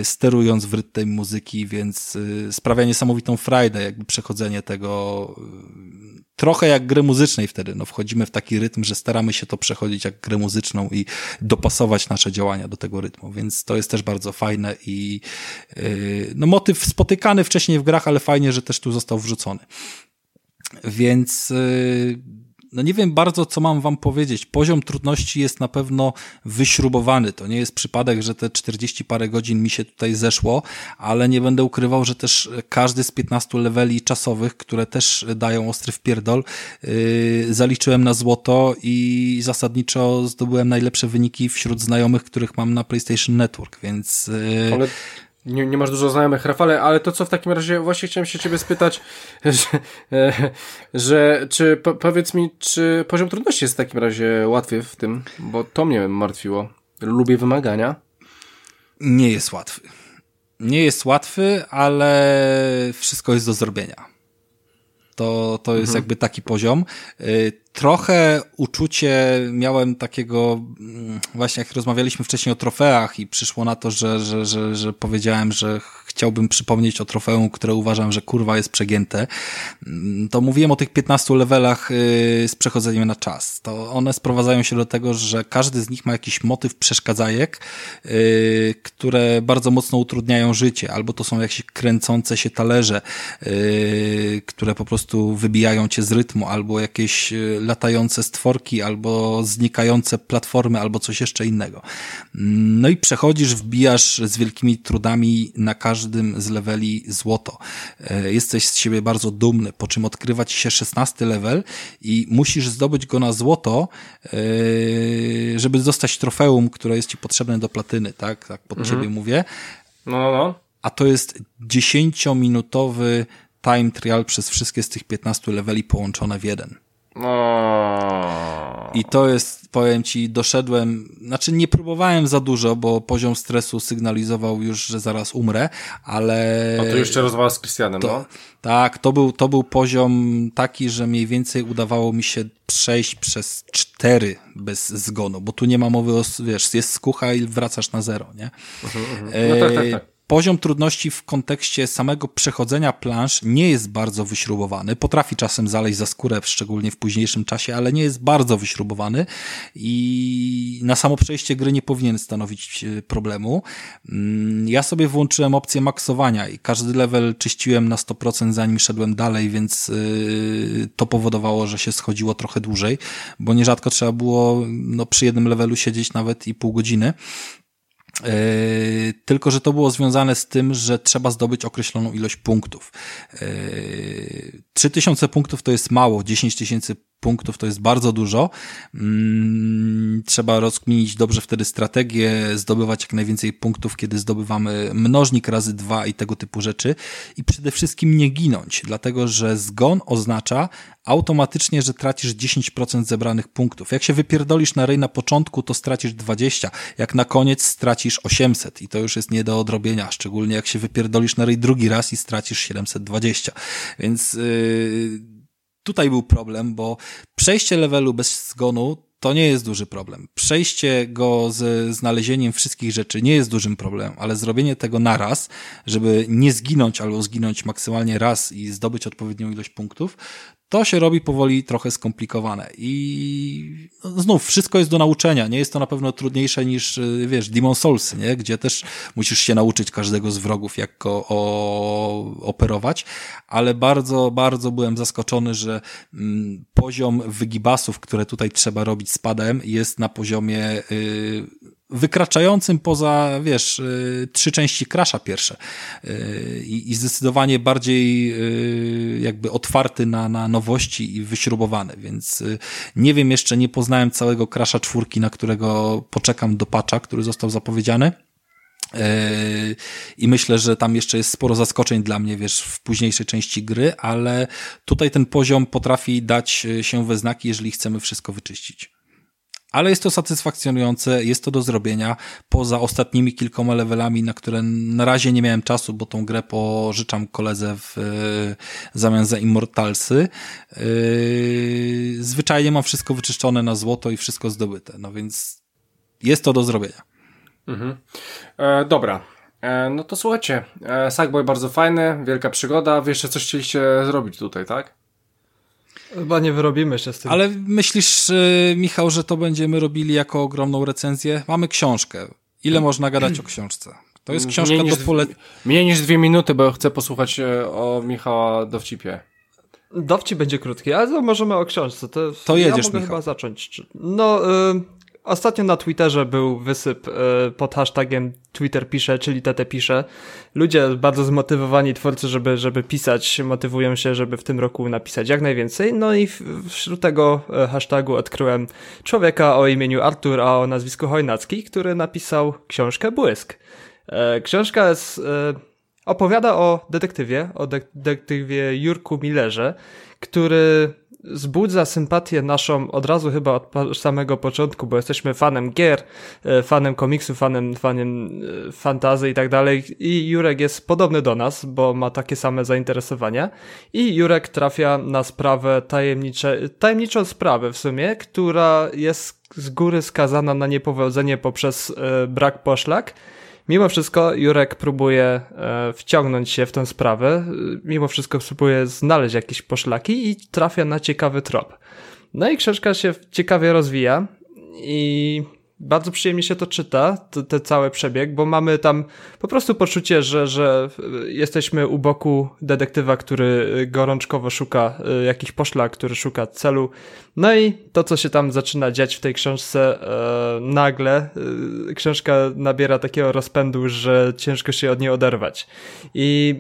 sterując w rytm muzyki, więc sprawia niesamowitą frajdę, jakby przechodzenie tego trochę jak gry muzycznej wtedy. No, wchodzimy w taki rytm, że staramy się to przechodzić jak grę muzyczną i dopasować nasze działania do tego rytmu, więc to jest też bardzo fajne i yy, no, motyw spotykany wcześniej w grach, ale fajnie, że też tu został wrzucony. Więc yy, no nie wiem bardzo, co mam wam powiedzieć. Poziom trudności jest na pewno wyśrubowany. To nie jest przypadek, że te 40 parę godzin mi się tutaj zeszło, ale nie będę ukrywał, że też każdy z 15 leveli czasowych, które też dają ostry wpierdol, yy, zaliczyłem na złoto i zasadniczo zdobyłem najlepsze wyniki wśród znajomych, których mam na PlayStation Network, więc... Yy, ale nie, nie masz dużo znajomych, Rafale, ale to co w takim razie, właśnie chciałem się ciebie spytać, że, e, że czy, po, powiedz mi, czy poziom trudności jest w takim razie łatwy w tym, bo to mnie martwiło. Lubię wymagania. Nie jest łatwy. Nie jest łatwy, ale wszystko jest do zrobienia. To, to jest mhm. jakby taki poziom. Y, trochę uczucie miałem takiego, mm, właśnie jak rozmawialiśmy wcześniej o trofeach i przyszło na to, że, że, że, że powiedziałem, że chciałbym przypomnieć o trofeum, które uważam, że kurwa jest przegięte, mm, to mówiłem o tych 15 levelach y, z przechodzeniem na czas. To one sprowadzają się do tego, że każdy z nich ma jakiś motyw przeszkadzajek, y, które bardzo mocno utrudniają życie, albo to są jakieś kręcące się talerze, które po prostu wybijają cię z rytmu, albo jakieś latające stworki, albo znikające platformy, albo coś jeszcze innego. No i przechodzisz, wbijasz z wielkimi trudami na każdym z leveli złoto. E, jesteś z siebie bardzo dumny, po czym odkrywa ci się 16 level i musisz zdobyć go na złoto, e, żeby dostać trofeum, które jest ci potrzebne do platyny, tak? Tak pod mhm. ciebie mówię. No, no, no. A to jest 10-minutowy time trial przez wszystkie z tych 15 leveli połączone w jeden. No. I to jest, powiem ci, doszedłem, znaczy nie próbowałem za dużo, bo poziom stresu sygnalizował już, że zaraz umrę, ale... No to jeszcze rozwała z Krystianem, to, no? Tak, to był, to był poziom taki, że mniej więcej udawało mi się przejść przez cztery bez zgonu, bo tu nie ma mowy o, wiesz, jest skucha i wracasz na zero, nie? Uh -huh, uh -huh. No tak, tak, tak. Poziom trudności w kontekście samego przechodzenia plansz nie jest bardzo wyśrubowany. Potrafi czasem zaleźć za skórę, szczególnie w późniejszym czasie, ale nie jest bardzo wyśrubowany i na samo przejście gry nie powinien stanowić e, problemu. Mm, ja sobie włączyłem opcję maksowania i każdy level czyściłem na 100% zanim szedłem dalej, więc e, to powodowało, że się schodziło trochę dłużej, bo nierzadko trzeba było no, przy jednym levelu siedzieć nawet i pół godziny. Yy, tylko, że to było związane z tym, że trzeba zdobyć określoną ilość punktów. Yy, 3000 punktów to jest mało, 10 tysięcy punktów to jest bardzo dużo. Mm, trzeba rozkminić dobrze wtedy strategię, zdobywać jak najwięcej punktów, kiedy zdobywamy mnożnik razy dwa i tego typu rzeczy. I przede wszystkim nie ginąć, dlatego że zgon oznacza automatycznie, że tracisz 10% zebranych punktów. Jak się wypierdolisz na rej na początku, to stracisz 20. Jak na koniec stracisz 800 i to już jest nie do odrobienia, szczególnie jak się wypierdolisz na rej drugi raz i stracisz 720. Więc yy, tutaj był problem, bo przejście levelu bez zgonu to nie jest duży problem. Przejście go ze znalezieniem wszystkich rzeczy nie jest dużym problemem, ale zrobienie tego naraz, żeby nie zginąć albo zginąć maksymalnie raz i zdobyć odpowiednią ilość punktów, to się robi powoli trochę skomplikowane. I znów, wszystko jest do nauczenia. Nie jest to na pewno trudniejsze niż, y, wiesz, Demon Souls, nie? Gdzie też musisz się nauczyć każdego z wrogów, jak go o, operować. Ale bardzo, bardzo byłem zaskoczony, że mm, poziom wygibasów, które tutaj trzeba robić z padem, jest na poziomie y, wykraczającym poza, wiesz, y, trzy części Crasha pierwsze. Y, i zdecydowanie bardziej y, jakby otwarty na, na nowości i wyśrubowany, więc nie wiem, jeszcze nie poznałem całego Crasha czwórki, na którego poczekam do patcha, który został zapowiedziany. I myślę, że tam jeszcze jest sporo zaskoczeń dla mnie, wiesz, w późniejszej części gry, ale tutaj ten poziom potrafi dać się we znaki, jeżeli chcemy wszystko wyczyścić ale jest to satysfakcjonujące, jest to do zrobienia poza ostatnimi kilkoma levelami, na które na razie nie miałem czasu, bo tą grę pożyczam koledze w w zamian za Immortalsy. Yy, zwyczajnie mam wszystko wyczyszczone na złoto i wszystko zdobyte, no więc jest to do zrobienia. Mhm. E, dobra, e, no to słuchajcie, e, Sackboy bardzo fajny, wielka przygoda, wy jeszcze coś chcieliście zrobić tutaj, tak? Chyba nie wyrobimy się z tym. Ale myślisz, y, Michał, że to będziemy robili jako ogromną recenzję? Mamy książkę. Ile można gadać o książce? To jest książka mniej do pole... Mniej niż dwie minuty, bo chcę posłuchać e, o Michała Dowcipie. Dowcip będzie krótki, ale możemy o książce. To, to jedziesz, ja mogę Michał. chyba zacząć. No, y, Ostatnio na Twitterze był wysyp e, pod hashtagiem Twitter pisze, czyli TT pisze. Ludzie bardzo zmotywowani, twórcy, żeby, żeby pisać, motywują się, żeby w tym roku napisać jak najwięcej. No i wśród tego e, hashtagu odkryłem człowieka o imieniu Artur, a o nazwisku Chojnacki, który napisał książkę Błysk. E, książka jest, opowiada o detektywie, o detektywie Jurku Millerze, który zbudza sympatię naszą od razu chyba od samego początku, bo jesteśmy fanem gier, e, fanem komiksu, fanem, fanem e, fantazy i tak dalej. I Jurek jest podobny do nas, bo ma takie same zainteresowania. I Jurek trafia na sprawę tajemnicze, tajemniczą sprawę w sumie, która jest z góry skazana na niepowodzenie poprzez e, brak poszlak Mimo wszystko Jurek próbuje e, wciągnąć się w tę sprawę, mimo wszystko próbuje znaleźć jakieś poszlaki i trafia na ciekawy trop. No i książka się ciekawie rozwija i bardzo przyjemnie się to czyta, ten cały przebieg, bo mamy tam po prostu poczucie, że, że jesteśmy u boku detektywa, który gorączkowo szuka y, jakiś poszlak, który szuka celu. No i to, co się tam zaczyna dziać w tej książce, e, nagle e, książka nabiera takiego rozpędu, że ciężko się od niej oderwać. I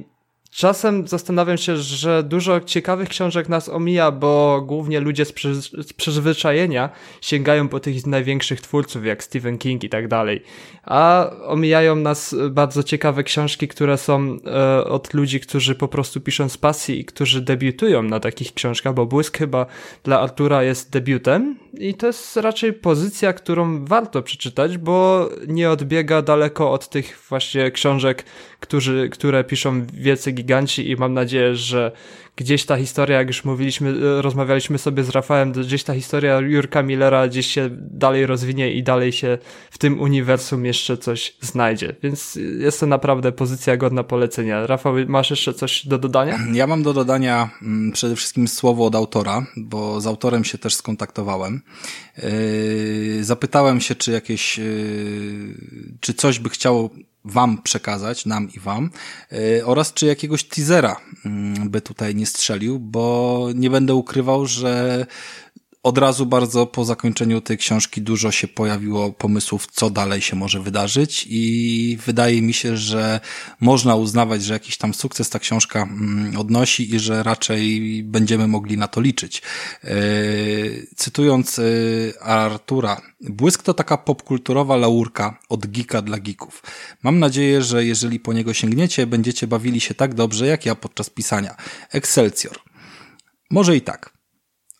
Czasem zastanawiam się, że dużo ciekawych książek nas omija, bo głównie ludzie z, przy, z przyzwyczajenia sięgają po tych największych twórców, jak Stephen King i tak dalej. A omijają nas bardzo ciekawe książki, które są e, od ludzi, którzy po prostu piszą z pasji i którzy debiutują na takich książkach, bo Błysk chyba dla Artura jest debiutem i to jest raczej pozycja, którą warto przeczytać, bo nie odbiega daleko od tych właśnie książek, którzy, które piszą wielcy giganci i mam nadzieję, że gdzieś ta historia, jak już mówiliśmy, rozmawialiśmy sobie z Rafałem, gdzieś ta historia Jurka Millera gdzieś się dalej rozwinie i dalej się w tym uniwersum jeszcze coś znajdzie. Więc jest to naprawdę pozycja godna polecenia. Rafał, masz jeszcze coś do dodania? Ja mam do dodania mm, przede wszystkim słowo od autora, bo z autorem się też skontaktowałem. Yy, zapytałem się, czy jakieś, yy, czy coś by chciało wam przekazać, nam i wam, yy, oraz czy jakiegoś teasera mm, by tutaj nie strzelił, bo nie będę ukrywał, że od razu bardzo po zakończeniu tej książki dużo się pojawiło pomysłów, co dalej się może wydarzyć i wydaje mi się, że można uznawać, że jakiś tam sukces ta książka mm, odnosi i że raczej będziemy mogli na to liczyć. E, cytując e, Artura, Błysk to taka popkulturowa laurka od geeka dla geeków. Mam nadzieję, że jeżeli po niego sięgniecie, będziecie bawili się tak dobrze jak ja podczas pisania. Excelsior. Może i tak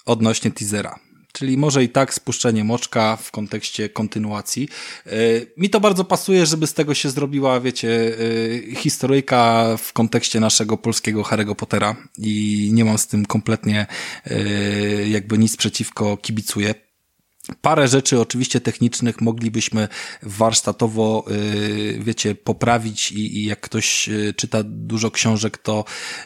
odnośnie teasera. Czyli może i tak spuszczenie moczka w kontekście kontynuacji. E, mi to bardzo pasuje, żeby z tego się zrobiła, wiecie, e, historyjka w kontekście naszego polskiego Harry'ego Pottera i nie mam z tym kompletnie e, jakby nic przeciwko, kibicuję. Parę rzeczy oczywiście technicznych moglibyśmy warsztatowo, yy, wiecie, poprawić i, i jak ktoś yy, czyta dużo książek, to,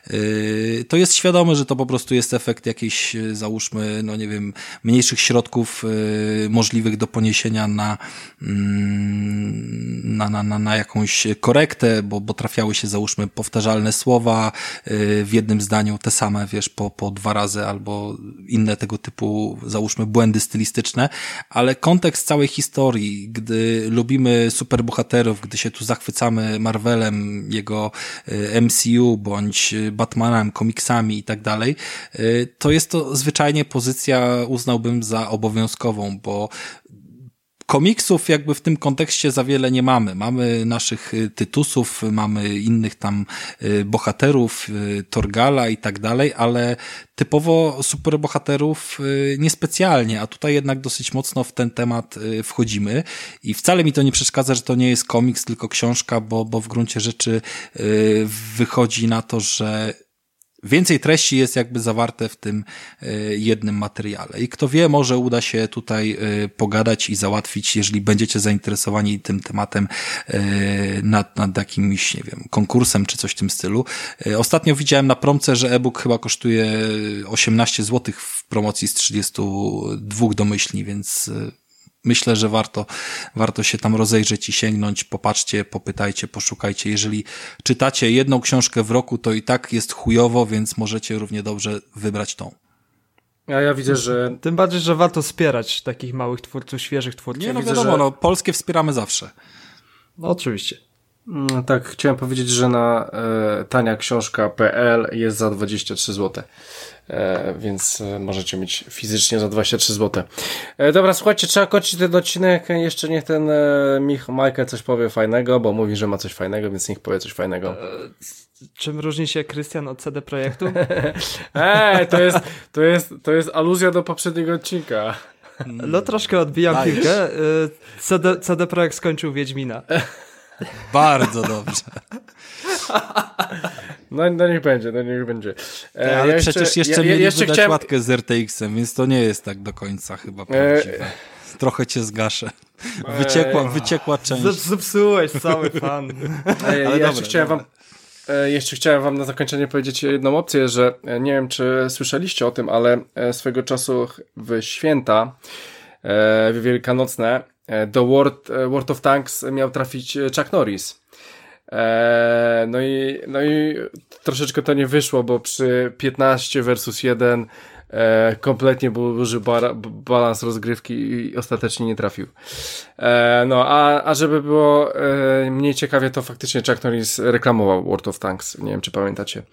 yy, to jest świadome, że to po prostu jest efekt jakiejś, załóżmy, no nie wiem, mniejszych środków możliwych do poniesienia na, mm, na, na, na, na jakąś korektę, bo, bo trafiały się, załóżmy, powtarzalne słowa w jednym zdaniu, te same, wiesz, po, po dwa razy albo inne tego typu, załóżmy, błędy stylistyczne ale kontekst całej historii, gdy lubimy superbohaterów, gdy się tu zachwycamy Marvelem, jego e, MCU, bądź Batmanem, komiksami i tak dalej, e, to jest to zwyczajnie pozycja, uznałbym za obowiązkową, bo komiksów jakby w tym kontekście za wiele nie mamy. Mamy naszych y, tytusów, mamy innych tam y, bohaterów, y, Torgala i tak dalej, ale typowo superbohaterów niespecjalnie, a tutaj jednak dosyć mocno w ten temat wchodzimy i wcale mi to nie przeszkadza, że to nie jest komiks, tylko książka, bo, bo w gruncie rzeczy wychodzi na to, że Więcej treści jest jakby zawarte w tym e, jednym materiale. I kto wie, może uda się tutaj e, pogadać i załatwić, jeżeli będziecie zainteresowani tym tematem e, nad, nad jakimś, nie wiem, konkursem czy coś w tym stylu. Ostatnio widziałem na promce, że e-book chyba kosztuje 18 zł w promocji z 32 domyślni, więc myślę, że warto, warto się tam rozejrzeć i sięgnąć, popatrzcie, popytajcie, poszukajcie. Jeżeli czytacie jedną książkę w roku, to i tak jest chujowo, więc możecie równie dobrze wybrać tą. A ja widzę, że... Tym bardziej, że warto wspierać takich małych twórców, świeżych twórców. Nie, no widzę, wiadomo, że... no, polskie wspieramy zawsze. No, oczywiście. No, tak, chciałem powiedzieć, że na e, taniaksiążka.pl jest za 23 zł. E, więc e, możecie mieć fizycznie za 23 zł. E, dobra, słuchajcie, trzeba kończyć ten odcinek. Jeszcze niech ten Mich Michael coś powie fajnego, bo mówi, że ma coś fajnego, więc niech powie coś fajnego. Czym różni się Krystian od CD Projektu? Ej, to jest, to, jest, to jest aluzja do poprzedniego odcinka. No troszkę odbijam Dajesz. piłkę. CD, CD Projekt skończył Wiedźmina. Bardzo dobrze. No, no niech będzie, no niech będzie. E, ale ja przecież jeszcze, ja, mieli jeszcze wydać chciałem... łatkę z RTX-em, więc to nie jest tak do końca chyba e, prawdziwe. E... Trochę cię zgaszę. Wyciekła, e... wyciekła część. Zepsułeś cały fan. E, ale ja jeszcze chciałem wam e, jeszcze chciałem wam na zakończenie powiedzieć jedną opcję, że e, nie wiem, czy słyszeliście o tym, ale swego czasu w święta w wielkanocne do World, World of Tanks miał trafić Chuck Norris. Eee, no, i, no i troszeczkę to nie wyszło, bo przy 15 versus 1 e, kompletnie był duży balans rozgrywki i ostatecznie nie trafił. E, no, a, a żeby było e, mniej ciekawie, to faktycznie Chuck Norris reklamował World of Tanks. Nie wiem, czy pamiętacie.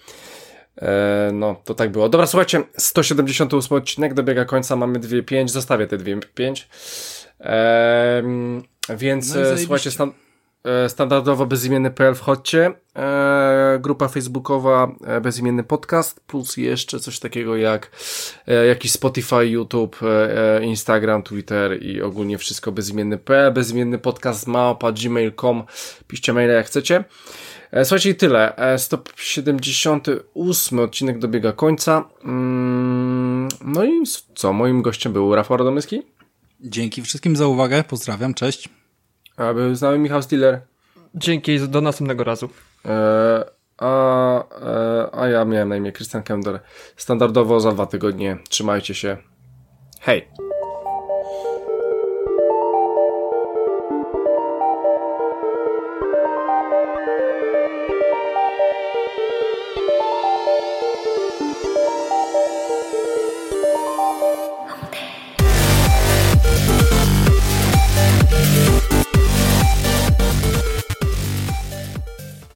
E, no, to tak było. Dobra, słuchajcie, 178 odcinek dobiega końca, mamy 2.5, zostawię te 2.5. E, więc no słuchajcie, stan E, standardowo bezimienny.pl wchodźcie, e, grupa facebookowa e, bezimienny podcast, plus jeszcze coś takiego jak jakiś Spotify, YouTube, Instagram, Twitter i ogólnie wszystko bezimienny.pl, bezimienny podcast małpa gmail.com, piszcie maile jak chcecie. Słuchajcie i tyle. 178 odcinek dobiega końca. Mm, no i co? Moim gościem był Rafał Radomyski. Dzięki wszystkim za uwagę. Pozdrawiam. Cześć. A był z nami Michał Stiller. Dzięki, do następnego razu. E, a, e, a ja miałem na imię Christian Kender. Standardowo za dwa tygodnie. Trzymajcie się. Hej!